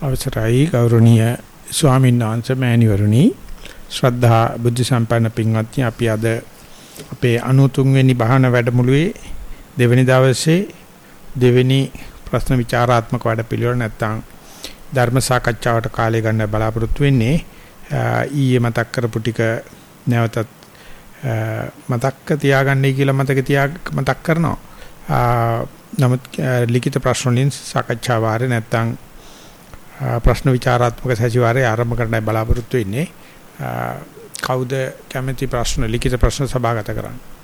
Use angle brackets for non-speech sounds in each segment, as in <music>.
අවසරයි ගෞරවනීය ස්වාමීන් වහන්සේ මෑණිවරුනි. ශ්‍රද්ධා බුද්ධ සම්පන්න පින්වත්නි අපි අද අපේ 93 වෙනි බහන වැඩමුළුවේ දෙවෙනි දවසේ දෙවෙනි ප්‍රශ්න විචාරාත්මක වැඩපිළිවෙල නැත්තම් ධර්ම සාකච්ඡාවට කාලය ගන්න බලාපොරොත්තු වෙන්නේ ඊයේ මතක් කරපු ටික නැවතත් මතක්ක තියාගන්නයි කියලා මතක තියා මතක් කරනවා. නමුත් ලිඛිත ප්‍රශ්න වලින් සාකච්ඡා වාරේ නැත්තම් ප්‍රශ්න විචාරාත්මක සැසිවාරය ආරම්භ කරන්නයි බලාපොරොත්තු වෙන්නේ. කවුද කැමැති ප්‍රශ්න ලිඛිත ප්‍රශ්න සභාගත කරන්නේ?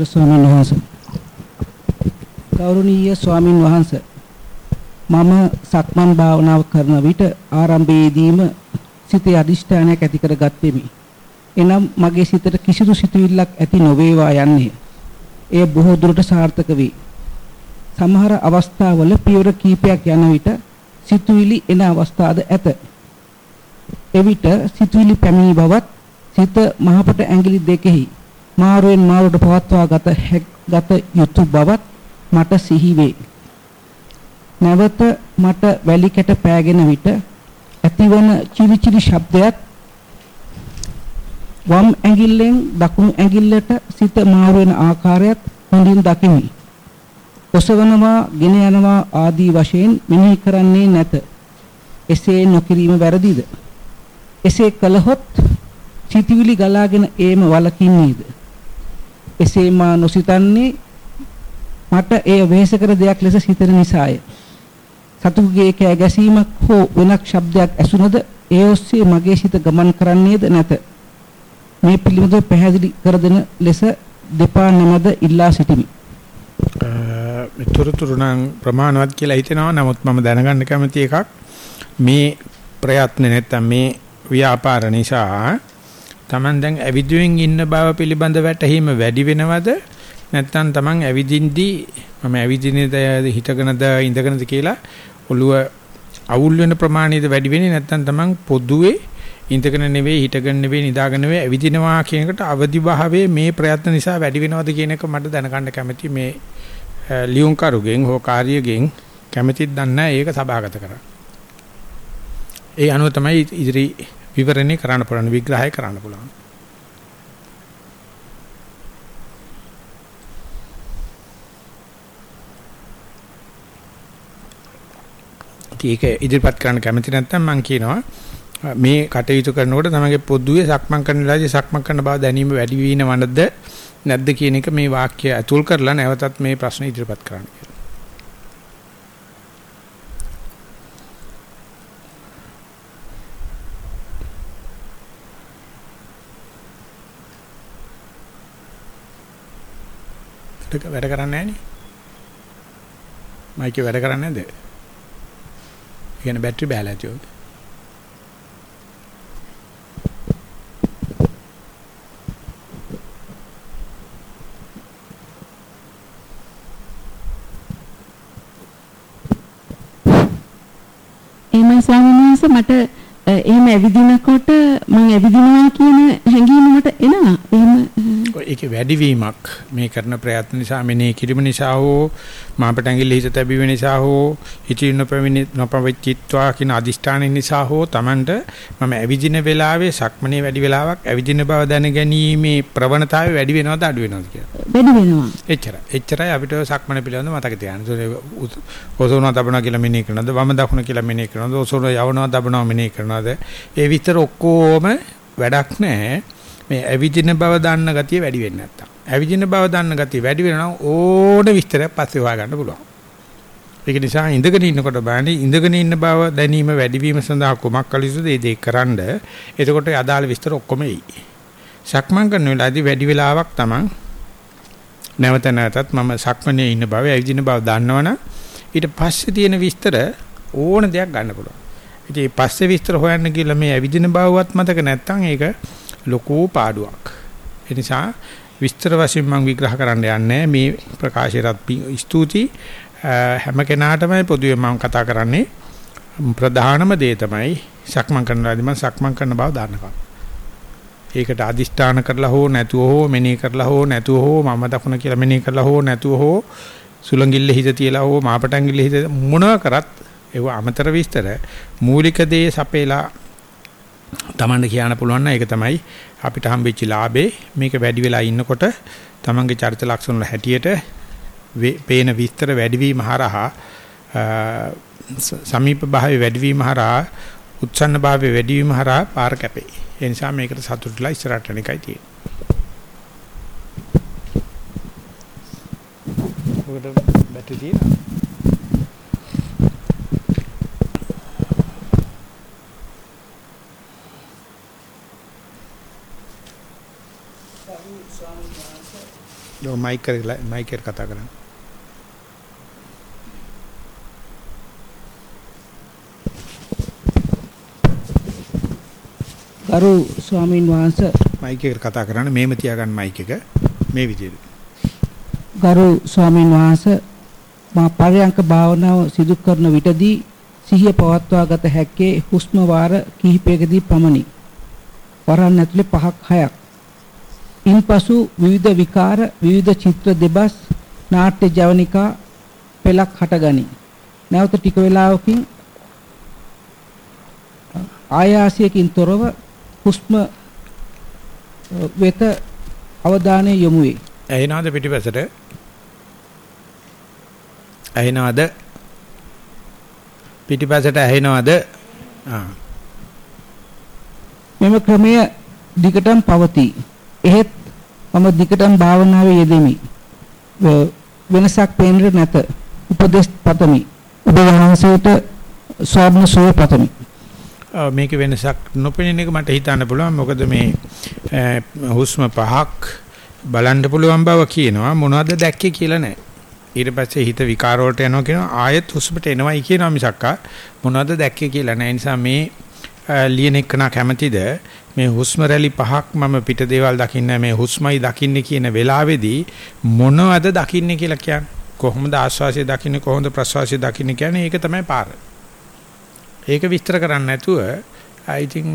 අවසර ස්වාමීන් වහන්සේ ගෞරවනීය ස්වාමින් වහන්සේ මම සක්මන් භාවනාව කරන විට ආරම්භයේදීම සිතේ අදිෂ්ඨානයක් ඇති කර ගත්ෙමි. එනම් මගේ සිතට කිසිදු සිතුවිල්ලක් ඇති නොවේවා යන්නේ. එය බොහෝ දුරට සාර්ථක වේ. සමහර අවස්ථාවල පියවර කීපයක් යන විට සිතුවිලි එන අවස්ථාද ඇත. එවිට සිතුවිලි පැමිණි බවත් සිත මහපට ඇඟිලි දෙකෙහි මාරුවෙන් මාරුවට පවත්වා ගත ගත යුතු බවත් මට සිහි වේ. නැවත මට වැලි කැට පෑගෙන විට ඇතිවන චිරිචිරි ශබ්දයක් වම් ඇඟිල්ලෙන් දකුණු ඇඟිල්ලට සිත මාරු වෙන ආකාරයත් හොඳින් දකිමි. ඔසවනවා, ගෙන යනවා ආදී වශයෙන් මෙනෙහි කරන්නේ නැත. එසේ නොකිරීම වැරදිද? එසේ කළහොත් සිතවිලි ගලාගෙන ඒම වලකින්නේද? එසේ මා නොසිතන්නේ මට එය වෙහෙසකර දෙයක් ලෙස සිතන නිසාය. සතුගේ කෑ ගැසීමක් හෝ වෙනක් ශබ්දයක් ඇසුනද ඒ ඔස්සේ මගේ සිත ගමන් කරන්නේද නැත. මේ පිළිබඳව පැහැදිලි කර දෙන ලෙස දෙපා නමද ඉල්ලා සිටිමි. මෙතරතුරු නම් ප්‍රමාණවත් කියලා හිතෙනවා. නමුත් මම දැනගන්න කැමති එකක් මේ ප්‍රයත්න නැත්තම් මේ ව්‍යාපාර නිසා Taman දැන් ඇවිදුවෙන් ඉන්න බව පිළිබඳ වැටහීම වැඩි වෙනවද? නැත්නම් Taman ඇවිදින්දී මම ඇවිදිනේද හිටගෙනද ඉඳගෙනද කියලා ඔළුව අවුල් වෙන ප්‍රමාණයද වැඩි වෙන්නේ? නැත්නම් Taman පොදුවේ ඉඳගෙන නෙවෙයි හිටගෙන නෙවෙයි නිදාගෙන නෙවෙයි ඇවිදිනවා කියන එකට අවදි භාවයේ මේ ප්‍රයත්න නිසා වැඩි වෙනවද කියන එක මට දැනගන්න කැමති. මේ ලියුම් කරුගෙන් හෝ කාර්යයෙන් කැමතිද දන්නේ ඒක සභාගත කරා. ඒ අනුව තමයි ඉදිරි විවරණේ කරන්න පුළුවන් විග්‍රහය කරන්න පුළුවන්. ඒක ඉදිරිපත් කරන්න කැමති නැත්නම් මම කියනවා මේ කටයුතු කරනකොට තමගේ පොදුවේ සක්මන් කරන වෙලාවේදී සක්මන් කරන බව දැනීම වැඩි වෙනවද නැද්ද කියන එක මේ වාක්‍ය ඇතුල් කරලා නැවතත් මේ ප්‍රශ්න ඉදිරිපත් කරන්න. වැඩ කරන්නේ නැහැ නේ. මයික් වැඩ කරන්නේ නැද්ද? ඒ කියන්නේ බැටරි බෑලා ඇති ඔය. එහෙමයි ස්වාමීන් වහන්සේ මට එහෙම ඇවිදිනකොට මම ඇවිදිනවා කියන හැඟීම මට එනවා. එහෙම ඒකේ වැඩිවීමක් මේ කරන ප්‍රයත්න නිසා මෙනේ කිරීම නිසා හෝ මාපට ඇඟිලි හිත තැබීම නිසා හෝ හිතින් නොපෙමිනි නොපවිච්චිත්වා කියන අදිෂ්ඨාන නිසා හෝ Tamanට මම ඇවිදින වෙලාවේ සක්මනේ වැඩි වෙලාවක් ඇවිදින බව දැනගැනීමේ ප්‍රවණතාවය වැඩි වෙනවද අඩු වෙනවද කියලා. වැඩි වෙනවා. එච්චරයි. එච්චරයි අපිට සක්මන පිළිබඳව මතක තියාගන්න. ඔසවනවා දබනවා කියලා මෙනේ කරනවද වම දකුණ කියලා මෙනේ කරනවද ඔසවනවා යවනවා දබනවා මෙනේ කරනවද ඒ විතර ඔක්කොම වැඩක් නැහැ. මේ ඇවිදින බව දන්න ගතිය වැඩි වෙන්නේ නැත්තම්. ඇවිදින බව දන්න ගතිය වැඩි වෙනවා ඕන විස්තරයක් පස්සේ හොයාගන්න පුළුවන්. ඒක නිසා ඉඳගෙන ඉන්නකොට බෑනේ ඉඳගෙන ඉන්න බව දැනීම වැඩිවීම සඳහා කුමක් කළ යුතුද ඒ දේ කරන්න. එතකොට අදාළ විස්තර ඔක්කොම එයි. සක්මන් කරන වෙලාවේදී වැඩි වෙලාවක් Taman නැවත නැවතත් මම සක්මනේ ඉන්න බව ඇවිදින බව දන්නවනම් ඊට පස්සේ තියෙන විස්තර ඕන දෙයක් ගන්න පුළුවන්. ඉතින් මේ පස්සේ විස්තර හොයන්න කියලා මේ ඇවිදින බවවත් මතක නැත්නම් ඒක ලොකු පාඩුවක්. ඒ නිසා විස්තර වශයෙන් මම විග්‍රහ කරන්න යන්නේ මේ ප්‍රකාශයටත් ස්තුති හැම කෙනාටමයි පොදුවේ මම කතා කරන්නේ ප්‍රධානම දේ තමයි සක්මන් කරනවාදී මම සක්මන් කරන බව දන්නවා. ඒකට අදිෂ්ඨාන කරලා හෝ නැතුව හෝ මෙනෙහි කරලා හෝ නැතුව හෝ මම දකුණ කියලා මෙනෙහි කරලා හෝ නැතුව හෝ සුලංගිල්ල හිත තියලා හෝ මාපටංගිල්ල හිත මොනවා කරත් ඒව අමතර විස්තර මූලික දේ සපේලා Tamanne කියන්න පුළුවන් නම් ඒක තමයි අපිට හම්බෙච්ච ලාභේ මේක වැඩි වෙලා ඉන්නකොට Tamange චරිත ලක්ෂණ වල හැටියට පේන විස්තර වැඩිවීම හරහා සමීප භාවයේ වැඩිවීම හරහා උත්සන්න භාවයේ වැඩිවීම හරහා පාර කැපේ. ඒ නිසා මේකට සතුටුලා ඉස්සරහට යන එකයි තියෙන්නේ. ඔකට බැටරි තියෙනවා. දෝ මයික් කරලා මයික් එක කතා කරන්න. ගරු ස්වාමින් වහන්සේ මයික් එකට කතා කරන්න මේම තියාගන්න මයික් එක මේ විදිහට. ගරු ස්වාමින් වහන්සේ මා පරයන්ක භාවනාව සිදු කරන විටදී සිහිය පවත්වා ගත හැක්කේ හුස්ම වාර කිහිපයකදී පමණි. වරන් ඇතුලේ පහක් හයක්. ඉන්පසු විවිධ විකාර විවිධ චිත්‍ර දෙබස් නාට්‍ය ජවනිකා පෙළක් හටගනි. නැවත ටික වේලාවකින් ආයාසයකින් තොරව හුස්ම වෙත අවධානය යොමු වේ. ඇහෙනවද පිටිපසට? ඇහෙනවද? පිටිපසට ඇහෙනවද? ආ. මෙම ක්‍රමය දිගටම පවතී. එහෙත් මම දිගටම භාවනාවේ යෙදෙමි. වෙනසක් පේන්නේ නැත. උපදේශ පතමි. ඔබ වහන්සේට ස්වර්ණ සුව පතමි. මේක වෙනසක් නොපෙනෙන එක මට හිතන්න පුළුවන් මොකද මේ හුස්ම පහක් බලන්න පුළුවන් බව කියනවා මොනවද දැක්කේ කියලා නැහැ ඊට පස්සේ හිත විකාර වලට යනවා කියනවා ආයෙත් හුස්මට එනවයි කියනවා මිසක්කා මොනවද දැක්කේ කියලා නැහැ නිසා මේ ලියන එකන කැමැතිද මේ හුස්ම රැලි පහක් මම පිට දේවල් දකින්නේ මේ හුස්මයි දකින්නේ කියන වෙලාවේදී මොනවද දකින්නේ කියලා කියන්නේ? කොහොමද ආශ්වාසය දකින්නේ? කොහොමද ප්‍රශ්වාසය දකින්නේ කියන්නේ ඒක තමයි පාරේ. ඒක විස්තර කරන්නේ නැතුව I think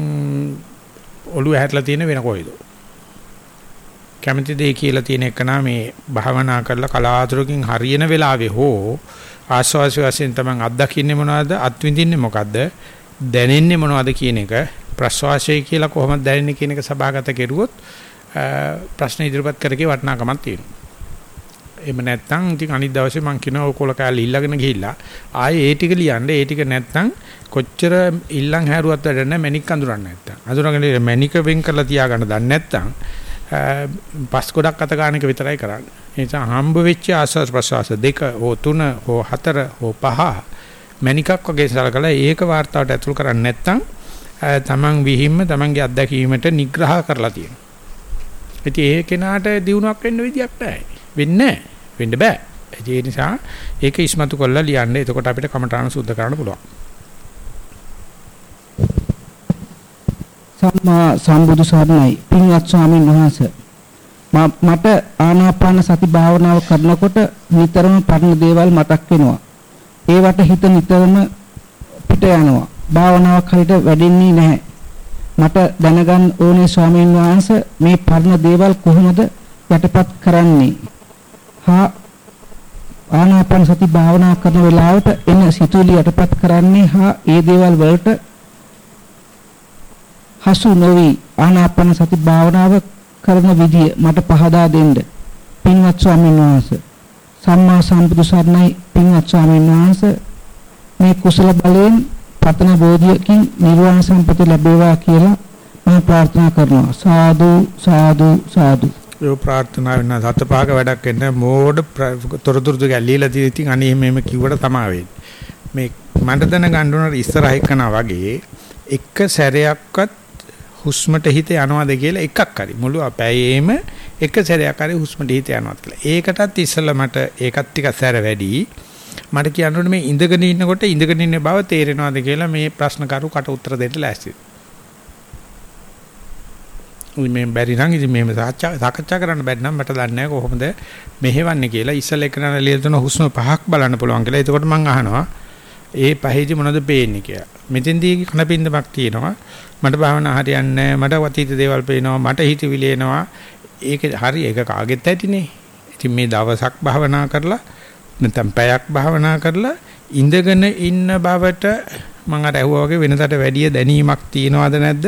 ඔළුව හැట్లా තියෙන වෙන කොයිද කැමති දෙය කියලා තියෙන එක මේ භාවනා කරලා කලාතුරකින් හරියන වෙලාවේ හෝ ආස්වාසි වශයෙන් තමයි අත්දකින්නේ මොනවද? අත්විඳින්නේ මොකද්ද? දැනෙන්නේ මොනවද කියන එක ප්‍රස්වාසය කියලා කොහොමද දැනෙන්නේ කියන එක සභාගත කෙරුවොත් ප්‍රශ්න ඉදිරිපත් කරකේ වටිනාකමක් තියෙනවා. එහෙම නැත්නම් ඉතින් අනිත් දවසේ මම කියනවා ඔය කොල කෑල්ල ඉල්ලගෙන ගිහිල්ලා ආයේ ඒ ටික ලියන්න ඒ ටික නැත්නම් කොච්චර ඉල්ලන් හැරුවත් වැඩ නැහැ මැණික් අඳුරන්නේ නැත්නම්. අඳුරගෙන මැණික වෙන් කරලා තියාගන්න දන්නේ නැත්නම් පස් ගොඩක් අත ගන්න එක විතරයි කරන්නේ. ඒ නිසා හම්බ වෙච්ච ආස්වාද ප්‍රසවාස දෙක හෝ තුන හෝ හතර හෝ පහ මැණිකක් වගේ සලකලා ඒක වார்த்தාවට ඇතුල් කරන්නේ නැත්නම් තමන් විහිම්ම තමන්ගේ අත්දැකීමට නිග්‍රහ කරලා තියෙනවා. ඉතින් ඒ කෙනාට දිනුවක් වෙන්න විදියක් නැහැ. වෙන්නේ නැහැ. වෙන්න බෑ. ඒ නිසා ඒක ඉස්මතු කරලා ලියන්න. එතකොට අපිට කමඨාන සුද්ධ කරන්න පුළුවන්. සම්මා සම්බුදු සරණයි පින්වත් ස්වාමීන් වහන්සේ මට ආනාපාන සති භාවනාව කරනකොට නිතරම පරණ දේවල් මතක් වෙනවා. ඒවට හිත නිතරම පිට යනවා. භාවනාවක් හරියට වැඩෙන්නේ නැහැ. මට දැනගන්න ඕනේ ස්වාමීන් වහන්සේ මේ පරණ දේවල් කොහොමද යටපත් කරන්නේ? හා ආනාපාන සති භාවනා කරන වෙලාවට එන සිතුවිලි යටපත් කරන්නේ හා ඒ දේවල් වලට හසු නොවි ආනාපාන සති භාවනාව කරන විදිය මට පහදා දෙන්න. පින්වත් ස්වාමීන් වහන්සේ සම්මා සම්බුදු සරණයි පින්වත් ස්වාමීන් වහන්සේ මේ කුසල බලයෙන් පතන බෝධියකින් නිර්වාණ සම්පත ලැබේවා කියලා මම ප්‍රාර්ථනා කරනවා. සාදු සාදු සාදු ඒ ප්‍රාර්ථනා වෙන සතපාක වැඩක් වෙන්න මෝඩ තොරතුරු දෙක ඇල්ලීලා තියෙන ඉතින් අනේ මෙහෙම කිව්වට තමයි මේ මට දැනගන්න උනර ඉස්සරහ එක්කනා වගේ එක සැරයක්වත් හුස්මට හිත යනවාද කියලා එකක් හරි මුළු අපෑයේම එක සැරයක් හරි හුස්මට හිත යනවාද කියලා. ඒකටත් ඉස්සෙල්ලා මට ඒකත් ටිකක් සැර වැඩි. මට කියන්න ඕනේ මේ ඉඳගෙන ඉන්නකොට ඉඳගෙන ඉන්න බව තේරෙනවද කියලා මේ ප්‍රශ්න කරු කට උත්තර දෙන්න ලෑස්තියි. උයි මේ බැරි නම් ඉතින් මේව සාකච්ඡා කරන්න බැරි නම් මට දන්නේ නැහැ කොහොමද මෙහෙවන්නේ කියලා ඉස්සල් එකන ලියලා තුන හුස්ම පහක් බලන්න පුළුවන් කියලා. එතකොට මම අහනවා ඒ පහේදී මොනවද පේන්නේ කියලා. මෙතෙන්දී කනපින්දමක් තියෙනවා. මට භාවනා හරියන්නේ නැහැ. මට වතීත දේවල් පේනවා. මට හිතවිලි එනවා. ඒක හරි ඒක කාගෙත් ඇතිනේ. ඉතින් මේ දවසක් භාවනා කරලා නැත්නම් පැයක් භාවනා කරලා ඉඳගෙන ඉන්න බවට මම අර ඇහුවා වගේ වෙනතට වැඩිය දැනීමක් තියනවද නැද්ද?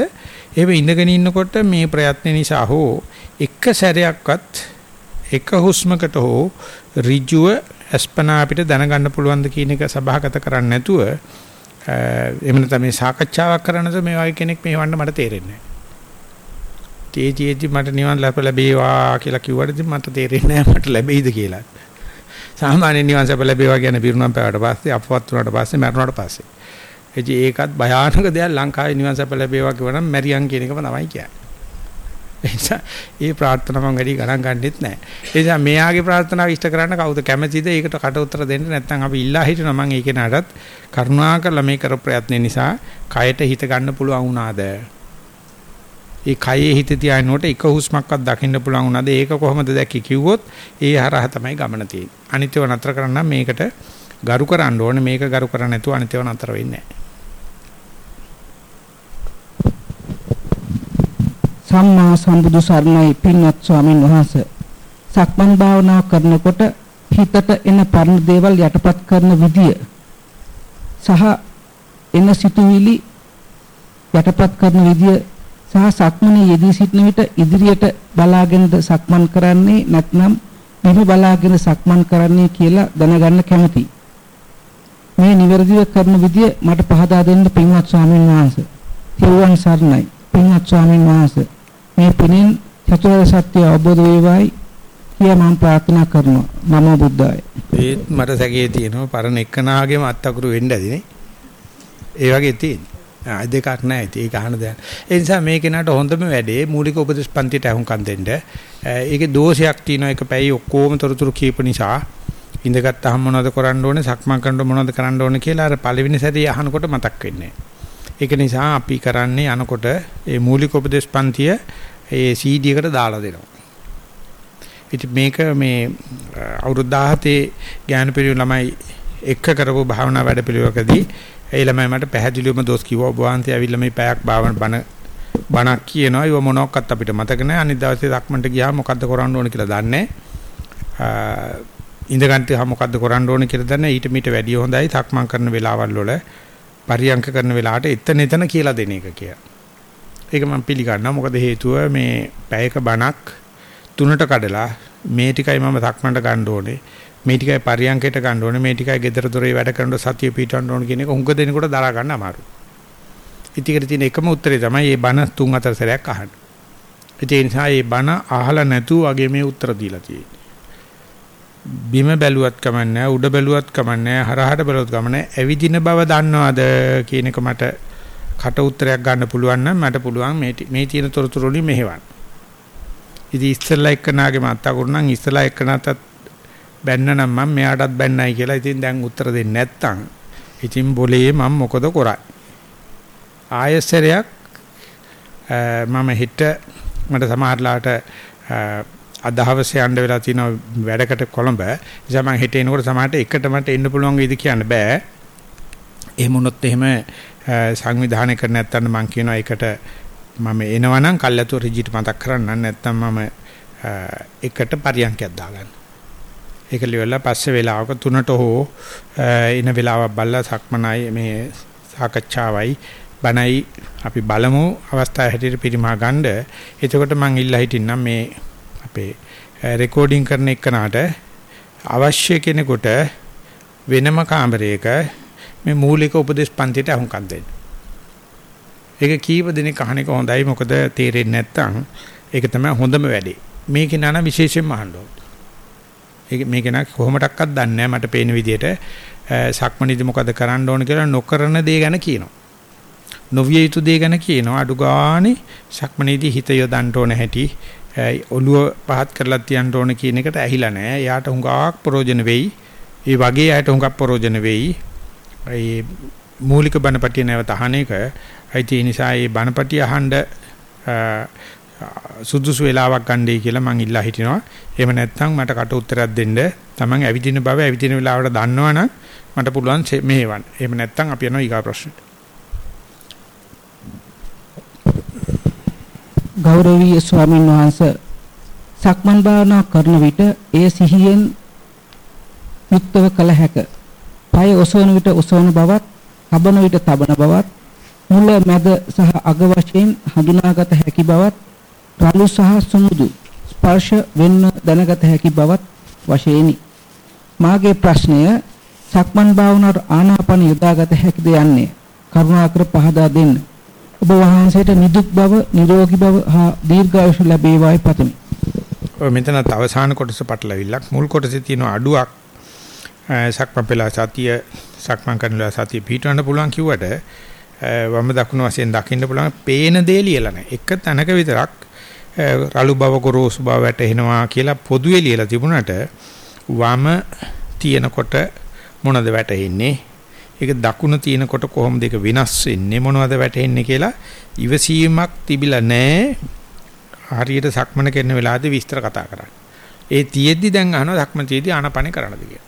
එහෙම ඉඳගෙන ඉන්නකොට මේ ප්‍රයත්න නිසා හෝ එක සැරයක්වත් එක හුස්මකට හෝ ඍජුව අස්පනා අපිට දැනගන්න පුළුවන්ද කියන එක සභාගත කරන්නේ නැතුව එහෙම නැත්නම් මේ සාකච්ඡාවක් කරනකොට මේ වගේ කෙනෙක් මේවන්න මට තේරෙන්නේ නැහැ. තේජීජි මට නිවන් ලැබ ලැබේවා කියලා කිව්වට මට තේරෙන්නේ නැහැ මට ලැබෙයිද කියලා. සාමාන්‍ය නිවන් සැප ලැබේවා කියන පිරුණම් පැවට පස්සේ අපවත් වුණාට පස්සේ මරණයට පස්සේ එචි ඒකත් භයානක දෙයක් ලංකාවේ නිවන් සැප ලැබේවා කියවනම් මැරියන් කියන එකම තමයි කියන්නේ. එනිසා ඒ ප්‍රාර්ථනාව මම වැඩි ගණන් ගන්නෙත් නැහැ. ඒ නිසා මෙයාගේ ප්‍රාර්ථනාව ඉෂ්ට කරන්න කවුද කැමැතිද? ඒකට කට උතර දෙන්න නැත්නම් අපි ඉල්ලා හිටිනවා මම ඒක නටත් කරුණාකරලා මේ කර ප්‍රයත්න නිසා කයට හිත ගන්න පුළුවන් වුණාද? ඒ කයේ හිත තියානකොට එක හුස්මක්වත් දකින්න පුළුවන් වුණාද? ඒක කොහොමද දැක්කේ කිව්වොත් ඒ හරහා තමයි ගමන තියෙන්නේ. අනිත්‍යව නතර කරන්න මේකට ගරු කරන්න ඕනේ මේක ගරු කරන්නේ නැතුව අනිත්‍යව නතර වෙන්නේ නැහැ. සම්මා සම්බුදු සරණයි පින්වත් ස්වාමීන් වහන්සේ. සක්මන් භාවනා කරනකොට හිතට එන පරණ දේවල් යටපත් කරන විදිය සහ එන සිතුවිලි යටපත් කරන විදිය සහ සක්මනේ යෙදී සිටින විට ඉදිරියට බලාගෙනද සක්මන් කරන්නේ නැත්නම් මෙහෙ බලාගෙන සක්මන් කරන්නේ කියලා දැනගන්න කැමතියි. මේ නිවැරදිව කරන විදිය මට පහදා දෙන්න පින්වත් ස්වාමීන් වහන්සේ. තිරුවන් සරණයි. පින්වත් ස්වාමීන් වහන්සේ මේ පිනෙන් චතුරාර්ය සත්‍ය අවබෝධ වේවායි කියා මම ප්‍රාර්ථනා කරනවා. නමෝ බුද්ධාය. ඒත් මට සැකේ තියෙනවා පරණ එක්කනාගේම අත්තකුරු වෙන්න ඇතිනේ. ඒ වගේ තියෙන්නේ. ආ දෙකක් නැහැ. ඒක අහන දෙයක්. ඒ නිසා මේ කෙනාට හොඳම වැඩේ මූලික උපදේශ පන්තිට අහුම්කම් දෙන්න. ඒකේ දෝෂයක් තියෙනවා. ඒක පැයි ඔක්කොම තොරතුරු කියප නිසා ඉඳගත්තාම මොනවද කරන්න ඕනේ, සක්මන් කරනකොට මොනවද කරන්න ඕනේ කියලා අර පළවෙනි සැරේ අහනකොට මතක් වෙන්නේ නැහැ. ඒක නිසා අපි කරන්නේ යනකොට ඒ මූලික උපදේශ පන්තිය ඒ CD එකට දාලා දෙනවා. ඉතින් මේක මේ අවුරුදු 17 ඥාන පිරිවෙන ළමයි එක්ක කරපු භාවනා වැඩපිළිවෙලකදී ඒ ළමයි මට පැහැදිලිවම දොස් කිව්වා ඔබ වහන්සේ ඇවිල්ලා මේ පැයක් භාවන බණ බණක් කියනවා ඒව මොනක්වත් අපිට මතක නැහැ අනිත් දවසේ සක්මන්ට ගියාම මොකද්ද කරන්න ඕන කියලා දන්නේ ඉඳගන්ට මොකද්ද කරන්න ඕන කියලා දන්නේ ඊට මීට වැඩිය හොඳයි සක්මන් කරන වෙලාවල් වල පරියංක කරන වෙලාවට එතන එතන කියලා දෙන එක කියලා. ඒක මම පිළිගන්නවා. මොකද හේතුව මේ පැයක බණක් තුනට කඩලා මේ ටිකයි මම සක්මන්ට ගන්න ඕනේ. මේ ටිකයි පරියංකයට ගන්න ඕනේ. මේ ටිකයි gedara dore වැඩ කරනකොට සතිය පිටවන්න ඕනේ කියන එක හුඟ දෙනකොට දරා ගන්න අමාරුයි. ඉතිකට තියෙන එකම උත්තරේ තමයි මේ බණ තුන් හතර සැරයක් අහන්න. ඒ නිසා මේ බණ අහලා නැතුව වගේ මේ උත්තර දීලා තියෙන්නේ. බිම බැලුවත් කමන්නේ උඩ බැලුවත් කමන්නේ හරහට බැලුවත් කමන්නේ ඇවිදින බව දන්නවද කියන එක මට කට උත්තරයක් ගන්න පුළුවන් නම් මට පුළුවන් මේ මේ තියෙන තොරතුරු වලින් මෙහෙවන්න. ඉතින් ඉස්සෙල්ලා එක්කනාගේ මත්තා කරුණන් ඉස්සෙල්ලා එක්කනටත් බැන්න නම් මම මෙයාටත් බැන්නයි කියලා ඉතින් දැන් උත්තර දෙන්නේ නැත්තම් ඉතින් બોලේ මම මොකද කරන්නේ? ආයසරයක් මම හිට මට සමහරලාට අදහවස යන්න වෙලා තියෙන වැඩකට කොළඹ. නිසා මම හෙට එනකොට සමහරට එකට මට එන්න පුළුවන් වේද කියන්න බෑ. එහෙම වුණොත් එහෙම සංවිධානය කර නැත්නම් මම කියනවා ඒකට මම එනවනම් කල්ැතු රිජිට මතක් කරන්න නැත්නම් මම එකට පරියන්කයක් දාගන්න. ඒක liverලා පස්සේ වෙලාවක තුනට හෝ එන වෙලාවක් බලලා සක්මනයි මේ සාකච්ඡාවයි බණයි අපි බලමු අවස්ථාව හැටියට පිරිමා ගන්න. එතකොට මම ඉල්ලා හිටින්නම් මේ අපේ රෙකෝඩින් කරන එකනට අවශ්‍ය කෙනෙකුට වෙනම කාමරයක මේ මූලික උපදේශ පන්තියට අහුම්කම් දෙන්න. ඒක කීප දිනක අහන එක හොඳයි මොකද තේරෙන්නේ නැත්නම් ඒක තමයි හොඳම වැඩේ. මේක නන විශේෂයෙන්ම අහන්න ඕන. ඒක මේක නා කොහොමඩක්වත් දන්නේ නැහැ මට පේන විදිහට සක්මණේදී මොකද කරන්න ඕන කියලා නොකරන දේ ගැන කියනවා. නොවිය යුතු දේ ගැන කියනවා අඩු ගානේ සක්මණේදී හිත යොදන්න ඕන හැටි ඔළුව පහත් කරලා තියන්න ඕන කියන එකට ඇහිලා නැහැ. යාට හුඟක් ප්‍රයෝජන වෙයි. ඒ වගේ අයට හුඟක් ප්‍රෝජන වෙයි. ඒ මූලික බණපටිය නැවත අහන එක. ඒ නිසා මේ බණපටිය අහන්න සුදුසු වෙලාවක් ගන්නයි කියලා මං ඉල්ලා හිටිනවා. එහෙම නැත්නම් මට කට උත්තරයක් දෙන්න. Taman ඇවිදින බව ඇවිදින වෙලාවට දන්නවනම් මට පුළුවන් මෙහෙවන්න. එහෙම නැත්නම් අපි යනවා ඊගා ප්‍රශ්නෙට. ගෞරවීය ස්වාමින් වහන්සේ සක්මන් භාවනා කරන විට එය සිහියෙන් යුක්තව කළ හැක. පය ඔසවන විට ඔසවන බවත්, තබන විට තබන බවත්, මුල මැද සහ අග වශයෙන් හඳුනාගත හැකි බවත්, රළු සහ සුමුදු ස්පර්ශ වෙන්න දැනගත හැකි බවත් වශයෙන්ි. මාගේ ප්‍රශ්නය සක්මන් භාවනාවට ආනාපාන යොදාගත හැකිද යන්නේ කරුණාකර පහදා දෙන්න. ඔබ වහන්සේට නිදුක් බව, නිරෝගී බව හා දීර්ඝායුෂ ලැබේවායි පතමි. ඔය මෙතන අවසාන කොටස පටලවිල්ලක් මුල් කොටසේ තියෙන අඩුවක් සක්මන් පෙලා සතිය සක්මන් කරනලා සතිය පිටවන්න පුළුවන් කිව්වට වම දකුණු වශයෙන් දකින්න පුළුවන් පේන දේ ලියලා නැහැ. එක තැනක විතරක් රළු බව ගොරෝසු බව වැටෙනවා කියලා පොදුවේ ලියලා තිබුණාට වම තියෙනකොට මොනවද වැටෙන්නේ? ඒක දකුණ තියෙනකොට කොහොමද ඒක වෙනස් වෙන්නේ? මොනවද වැටෙන්නේ කියලා ඉවසීමක් තිබිලා නැහැ. හරියට සක්මන කරන වෙලාවේදී විස්තර කතා කරන්නේ. ඒ තියෙද්දි දැන් අහනවා සක්මන තියෙද්දි ආනපනේ කරන්නද කියලා.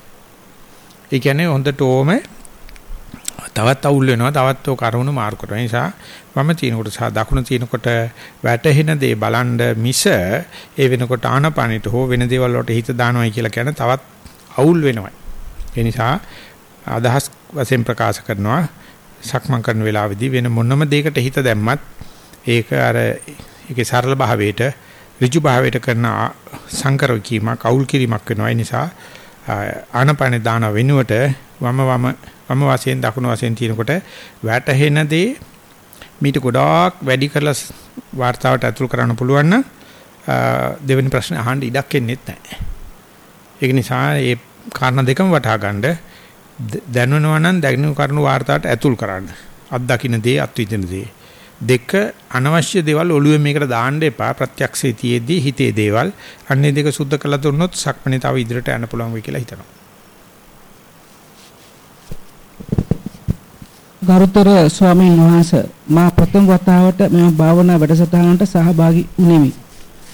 ඒ කියන්නේ හොඳට ඕම තවත් අවුල් වෙනවා තවත් ඔය කරුණු මාරු කරනවා. ඒ නිසා වම තිනකොට සහ දකුණ තිනකොට වැටහෙන දේ බලන්න මිස ඒ වෙනකොට ආනපනෙට හෝ වෙන දේවල් වලට හිත දානවයි කියලා කියන තවත් අවුල් වෙනවා. ඒ නිසා අදහස් වශයෙන් ප්‍රකාශ කරනවා සක්මන් කරන වෙලාවේදී වෙන මොනම දෙයකට හිත දැම්මත් ඒක අර ඒකේ සරල භාවයට ඍජු භාවයට කරන සංකර කීමක් අවුල් කිරීමක් වෙනවා. ඒ නිසා ආනපන දාන වෙනුවට වම වම වම වශයෙන් දකුණු වශයෙන් තියෙනකොට වැටහෙන දේ මීට ගොඩාක් වැඩි කරලා වார்த்தාවට ඇතුල් කරන්න පුළුවන් නම් දෙවෙනි ප්‍රශ්නේ අහන්න ඉඩක් එන්නේ නැහැ. ඒක නිසා මේ කාරණා දෙකම වටහා ගන්න දැනනවා නම් දැනුණු කරුණු වார்த்தාවට ඇතුල් කරන්න. අත් දකින්න දේ අත් විඳින දේ. දෙක අනවශ්‍ය දේවල් ඔළුවේ මේකට දාන්න එපා. ප්‍රත්‍යක්ෂයේ තියේදී හිතේ දේවල් අන්නේ දෙක සුද්ධ කළා දුන්නොත් සක්මණේ තව ඉදිරියට යන්න පුළුවන් වෙයි කියලා හිතනවා. ගරුතර ස්වාමීන් වහන්සේ මා ප්‍රථම වතාවට මෙම භාවනා වැඩසටහනට සහභාගී වුනිමි.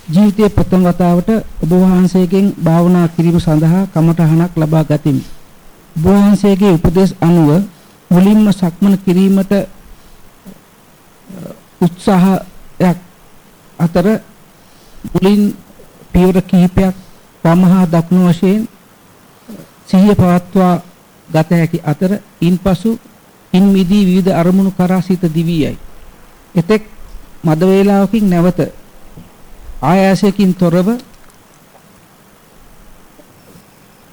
ජීවිතයේ ප්‍රථම වතාවට ඔබ වහන්සේගෙන් භාවනා කිරීම සඳහා කමඨහනක් ලබා ගතිමි. ඔබ වහන්සේගේ උපදෙස් අනුව මුලින්ම සක්මන කිරීමට උත්සාහයක් අතර මුලින් පියවර කිහිපයක් වමහා දකුණු වශයෙන් සිහිය පවත්වා ගත හැකි අතර ඉන්පසු ඉන් මිදී විවිධ අරමුණු කරා සිත දිවියයි. එතෙක් මද වේලාවකින් නැවත ආයාසයකින් තොරව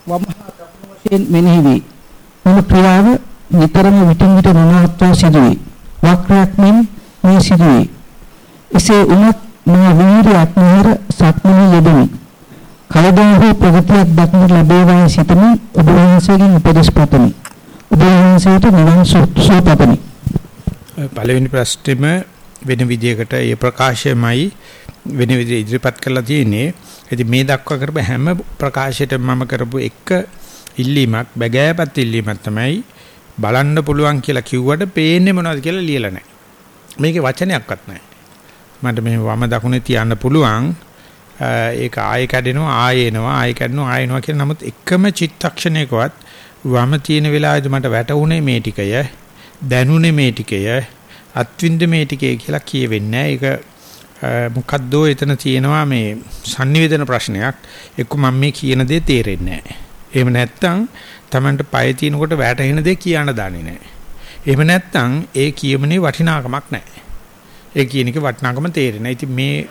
වමහා දකුණු වශයෙන් මෙනෙහි වේ. මෙම ක්‍රියාව නිතරම විටින් විට නොනවත්වා සිදුවේ. වක්‍රයක් මෙන් මේ සිදුවේ. එසේ වුණත් මා වීරියක් නිහර සක්මනේ යෙදෙමි. කවදා හෝ ප්‍රගතියක් දක්නට ලැබේවායි සිතමි ඔබ වහන්සේගෙන් උපදෙස් පතමි. ඔබ වහන්සේට නිවන් සුව පතමි. පළවෙනි ප්‍රශ්නෙම වෙන විදියකට ඒ ප්‍රකාශයමයි වෙන විදිය ඉදිරිපත් කරලා තියෙන්නේ. ඉතින් මේ දක්වා කරපු හැම ප්‍රකාශයකටම මම කරපු එක ඉල්ලීමක් බගෑපත් ඉල්ලීමක් තමයි බලන්න පුළුවන් කියලා කිව්වට පේන්නේ මොනවද කියලා ලියලා නැහැ. මේකේ වචනයක්වත් නැහැ. මට මේ වම දකුණේ තියන්න පුළුවන්. ඒක ආයෙ කැඩෙනවා ආයෙ එනවා ආයෙ කැඩෙනවා ආයෙ එනවා කියන නමුත් එකම චිත්තක්ෂණයකවත් වම තියෙන වෙලාවේදී මට වැටුනේ මේ ටිකය දැනුනේ මේ ටිකය අත්විඳ මේ ටිකේ කියලා කියවෙන්නේ ඒක මොකද්ද එතන තියෙනවා මේ sannivedana ප්‍රශ්නයක් එක්ක මම මේ කියන දේ තේරෙන්නේ නැහැ. එහෙම නැත්නම් Tamanට පය තිනකොට වැටෙන දේ කියන්න දන්නේ නැහැ. එහෙම නැත්නම් ඒ කියමනේ වටිනාකමක් නැහැ. ඒ කියන එක වටිනාකම තේරෙන්නේ. ඉතින් මේ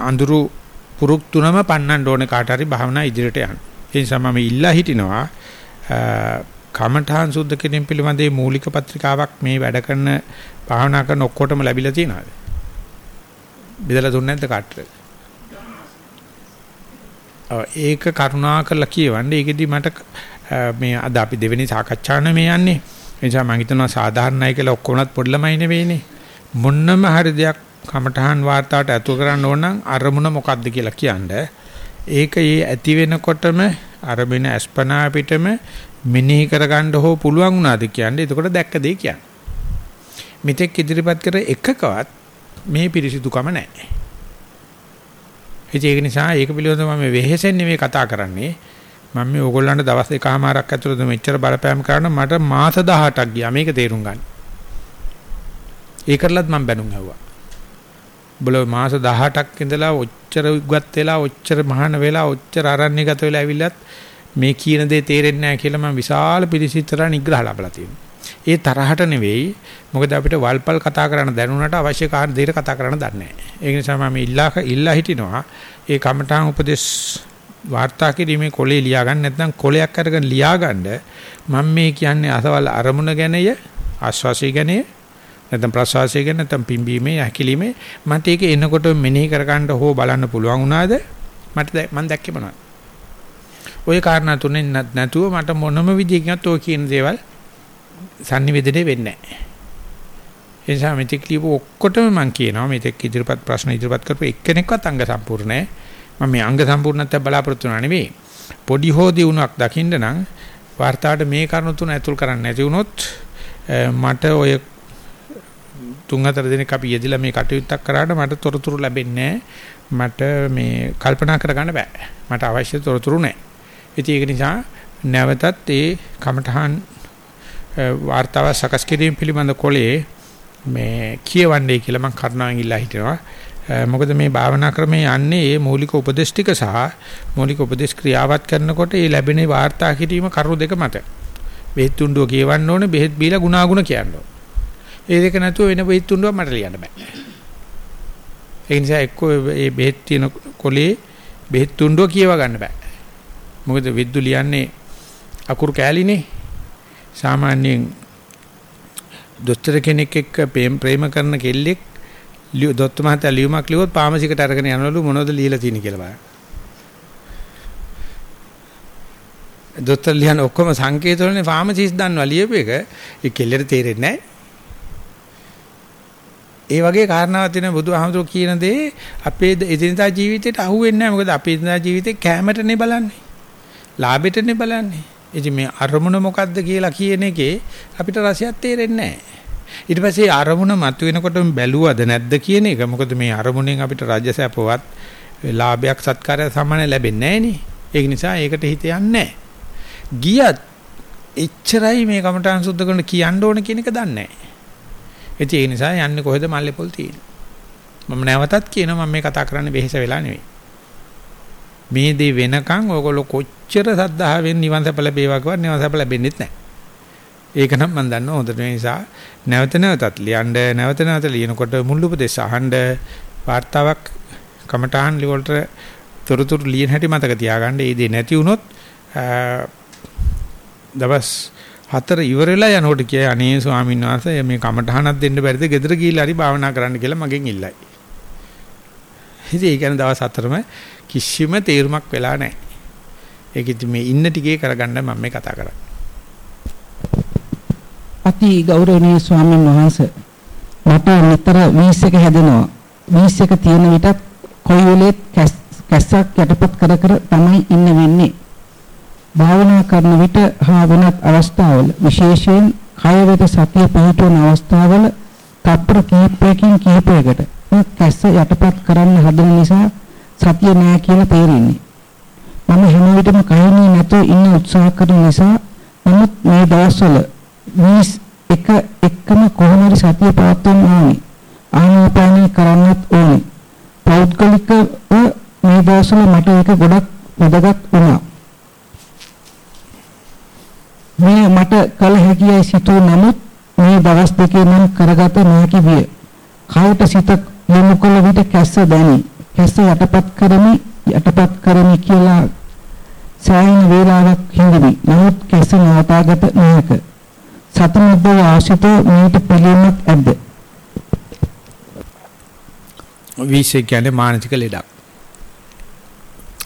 අඳුරු පුරුක් තුනම පන්නන්න ඕනේ කාට හරි භාවනා ඉදිරියට යන්න. ඒ නිසා මම ඉල්ලා හිටිනවා කමඨාන් සුද්ධ කිරීම පිළිබඳේ මූලික පත්‍රිකාවක් මේ වැඩ කරන භාවනා කරන ඔක්කොටම ලැබිලා තියෙනවද? බෙදලා දුන්නේ නැද්ද කාටද? ඒක කරුණා කරලා කියවන්නේ. ඒකෙදි මට මේ අද අපි දෙවෙනි සාකච්ඡාන මේ යන්නේ. ඒ නිසා මම හිතනවා සාධාරණයි කියලා ඔක්කොමත් පොඩි ළමයි නෙවෙයිනේ. මොන්නම හරි දෙයක් කමඨහන් වාර්තාවට ඇතුල් කරන්න ඕන නම් අරමුණ මොකක්ද කියලා කියන්නේ. ඒක ඒ ඇති වෙනකොටම අරබින අස්පනා පිටම මෙනෙහි කරගන්න හෝ පුළුවන් වුණාද කියන්නේ එතකොට දැක්ක දේ කියන්නේ. මෙතෙක් ඉදිරිපත් කර එකකවත් මේ පිරිසිදුකම නැහැ. ඒක නිසා ඒක පිළිබඳව මම වෙහෙසෙන්නේ මේ කතා කරන්නේ. මම මේ ඕගොල්ලන්ට දවස් දෙකමාරක් ඇතුළත මෙච්චර බලපෑම් කරන මට මාස 18ක් ගියා මේක තේරුම් ගන්න. ඒ කරලත් මම බැනුම් ඇහුවා. බල මාස 18ක් ඉඳලා ඔච්චර උගත් වෙලා ඔච්චර මහාන වෙලා ඔච්චර අරණ්‍යගත වෙලා ඇවිල්ලත් මේ කියන දේ තේරෙන්නේ නැහැ කියලා මම විශාල පිළිසිතර නිග්‍රහ ලබලා තියෙනවා. ඒ තරහට නෙවෙයි මොකද අපිට වල්පල් කතා කරන්න දැනුණාට අවශ්‍ය කාර් දෙයට කතා කරන්න දන්නේ නැහැ. ඒ නිසා මම ඉල්ලා ඉල්ලා හිටිනවා ඒ කමඨාන් උපදේශ වාර්තා කිරීමේ කොලේ ලියා ගන්න නැත්නම් කොලයක් අරගෙන ලියා ගන්න මම මේ කියන්නේ අසවල් අරමුණ ගැනය ආස්වාසිය ගැනය නැත්නම් ප්‍රසවාසය ගැන නැත්නම් පිම්බීමේ හැකිලිමේ මට ඒක එනකොට මෙනෙහි කරගන්න හෝ බලන්න පුළුවන් වුණාද? මට මම දැක්කේ මොනවද? ওই කාරණා තුනෙන් නැතුව මට මොනම විදියකින්වත් ඔය කියන දේවල් sannivedane වෙන්නේ නැහැ. ඒ නිසා මෙතෙක් ලියපු ඔක්කොටම මම කියනවා මෙතෙක් ඉදිරිපත් ප්‍රශ්න ඉදිරිපත් කරපු එක්කෙනෙක්වත් අංග සම්පූර්ණ නැහැ. මම මේ අංග සම්පූර්ණත්වය බලාපොරොත්තු වෙනා නෙවෙයි. පොඩි හෝ දිනුවක් දකින්න නම් වார்த்தාවට මේ කරුණු තුන ඇතුල් කරන්න නැති වුණොත් මට ඔය තුන් හතර දිනක් අපි යෙදিলা මේ කටයුත්තක් කරාට මට තොරතුරු ලැබෙන්නේ මට මේ කල්පනා කරගන්න බෑ. මට අවශ්‍ය තොරතුරු නැහැ. ඉතින් ඒක නිසා නැවතත් ඒ කමඨහන් වාර්තාව සකස් කිරීම පිළිබඳ කොලේ මේ කියවන්නේ කියලා මම කරුණාවෙන් ඉල්ලා හිටිනවා. මොකද මේ භාවනා ක්‍රමයේ යන්නේ මේ මූලික උපදේශ ටික සහ මූලික උපදේශ ක්‍රියාවත් කරනකොට ඒ ලැබෙන වාර්තා කිරීම කරු දෙක මත. බෙහෙත් තුණ්ඩුව කියවන්න ඕනේ, බෙහෙත් බීලා ගුණාගුණ කියන්න ඕනේ. ඒ දෙක නැතුව වෙන බෙහෙත් තුණ්ඩුවක් මට ලියන්න බෑ. ඒ නිසා එක්කෝ මේ බෙහෙත් තියෙන කොලේ බෙහෙත් තුණ්ඩුව කියව ගන්න බෑ. මොකද විද්දු ලියන්නේ අකුරු කෑලිනේ. සාමාන්‍යයෙන් දොස්තර කෙනෙක් එක්ක ප්‍රේම කරන කෙල්ලෙක් දොස්තර මහත්තයා ලියුමක් ලියුවොත් පාමසිකට අරගෙන යනවලු මොනවද ලියලා තියෙන්නේ කියලා බලන්න. දොස්තර ලියන ඔක්කොම සංකේත වලනේ ෆාමසිස් දන්නවා ලියපු එක ඒ කෙල්ලට තේරෙන්නේ නැහැ. ඒ වගේ කාරණාවක් තියෙන බුදුහාමුදුරුවෝ කියන දේ අපේ එදිනදා ජීවිතේට අහුවෙන්නේ නැහැ. මොකද අපේ එදිනදා ජීවිතේ කැමරටනේ බලන්නේ. ලාභෙටනේ බලන්නේ. ඉතින් මේ අරමුණ මොකද්ද කියලා කියන එකේ අපිට රසයක් තේරෙන්නේ නැහැ. ඊට පස්සේ අරමුණ මතුවෙනකොට බැලුවද නැද්ද කියන එක මොකද මේ අරමුණෙන් අපිට රාජ්‍යසපවත් ලාභයක් සත්කාරයක් සම්මාන ලැබෙන්නේ නැහැ ඒක නිසා ඒකට හිත යන්නේ ගියත් එච්චරයි මේ කමඨාන් සුද්ධ කරන කියන්න ඕන කියන එක දන්නේ නැහැ ඉතින් ඒ නිසා යන්නේ කොහෙද මල්ලේ පොල් තියෙන්නේ. මම නැවතත් කියනවා මම මේ කතා කරන්න වෙහෙස වෙලා නෙවෙයි. මේ දේ වෙනකන් ඔයගොල්ලෝ කොච්චර සද්ධාවෙන් නිවන් සප ලැබේවා කියවත් නිවන් සප ලැබෙන්නේ නැහැ. ඒක නම් මම දන්නවා හොඳට මේ නිසා නැවත නැවතත් ලියන්න නැවත නැවත ලියනකොට මුල් උපදේශ අහන්න වார்த்தාවක් කමටහන් ලිවලට තොරතුරු ලියන හැටි මතක තියාගන්න. ඒ දේ නැති වුණොත් දවස් හතර ඉවර වෙලා යනකොට කියයි අනේ ස්වාමීන් වහන්සේ මේ කමඨානක් දෙන්න බැරිද? ගෙදර ගිහිල්ලා හරි භාවනා කරන්න කියලා මගෙන් ඉල්ලයි. ඉතින් ඒ කියන්නේ දවස් හතරම කිසිම තේරුමක් වෙලා නැහැ. ඒක ඉතින් මේ ඉන්න ටිකේ කරගන්න මම මේ කතා කරන්නේ. අති ගෞරවනීය ස්වාමීන් වහන්සේ මට නිතර වීස් එක හැදෙනවා. වීස් එක තියෙන විටත් කොයි වෙලෙත් කැස්සක් යටපත් කර කර තමයි ඉන්න වෙන්නේ. භාවනා කරන විට හා වෙනත් අවස්ථාවල විශේෂයෙන් කය වෙත සතිය පිහිටවන අවස්ථාවල තප්පර කිහිපයකින් කිහිපයකට කැස්ස යටපත් කරන්න හදන නිසා සතිය නෑ කියලා තේරෙන්නේ. මම හැම විටම කයිනේ නැතුව ඉන්න උත්සාහ කරන නිසා නමුත් මේ දවස්වල මේ එක එක්කම කොහොම හරි සතිය පවත්වන්න ඕනේ. ආනාපානය කරන්නත් ඕනේ. පෞද්ගලිකව මේ දවස්වල මට ඒක ගොඩක් වැදගත් වුණා. මේ මට කල හැකියි සිතූ නමුත් මේ දවස් දෙකේ මම කරගත නොහැකි විය. කයට සිත යොමු කළ විට කැස්ස දැනි. කැස්ස යටපත් කරමි යටපත් කරමි කියලා සෑහෙන වේලාවක් හිඳිමි. නමුත් කැස්ස නවතාගත නොහැක. සතමද්ද ආශිත මේට පිළියමක් ඇද්ද? විශේෂ කියන්නේ මානසික ලෙඩක්.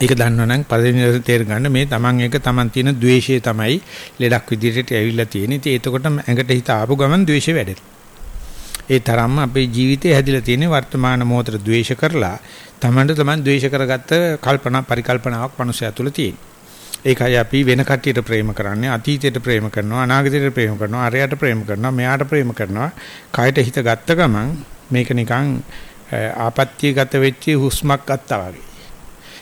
ඒක දන්නවනම් පළවෙනි තේර ගන්න මේ Taman එක Taman තියෙන द्वේෂය තමයි ලෙඩක් විදිහට ඇවිල්ලා තියෙන්නේ. ඉතින් එතකොට ඇඟට හිත ආපු ගමන් द्वේෂය වැඩෙනවා. ඒ තරම්ම අපේ ජීවිතේ හැදිලා තියෙන්නේ වර්තමාන මොහොතට द्वේෂ කරලා Tamanට Taman द्वේෂ කරගත්ත කල්පනා පරිකල්පනාවක් මනුස්සයා තුළ තියෙනවා. ඒකයි අපි වෙන කට්ටියට ප්‍රේම කරන්නේ අතීතයට ප්‍රේම කරනවා අනාගතයට ප්‍රේම කරනවා අරයට ප්‍රේම කරනවා මෙයාට ප්‍රේම කරනවා කයට හිත ගත්ත ගමන් මේක නිකන් ආපත්‍ය ගත වෙච්ච හුස්මක් ගත්තා වගේ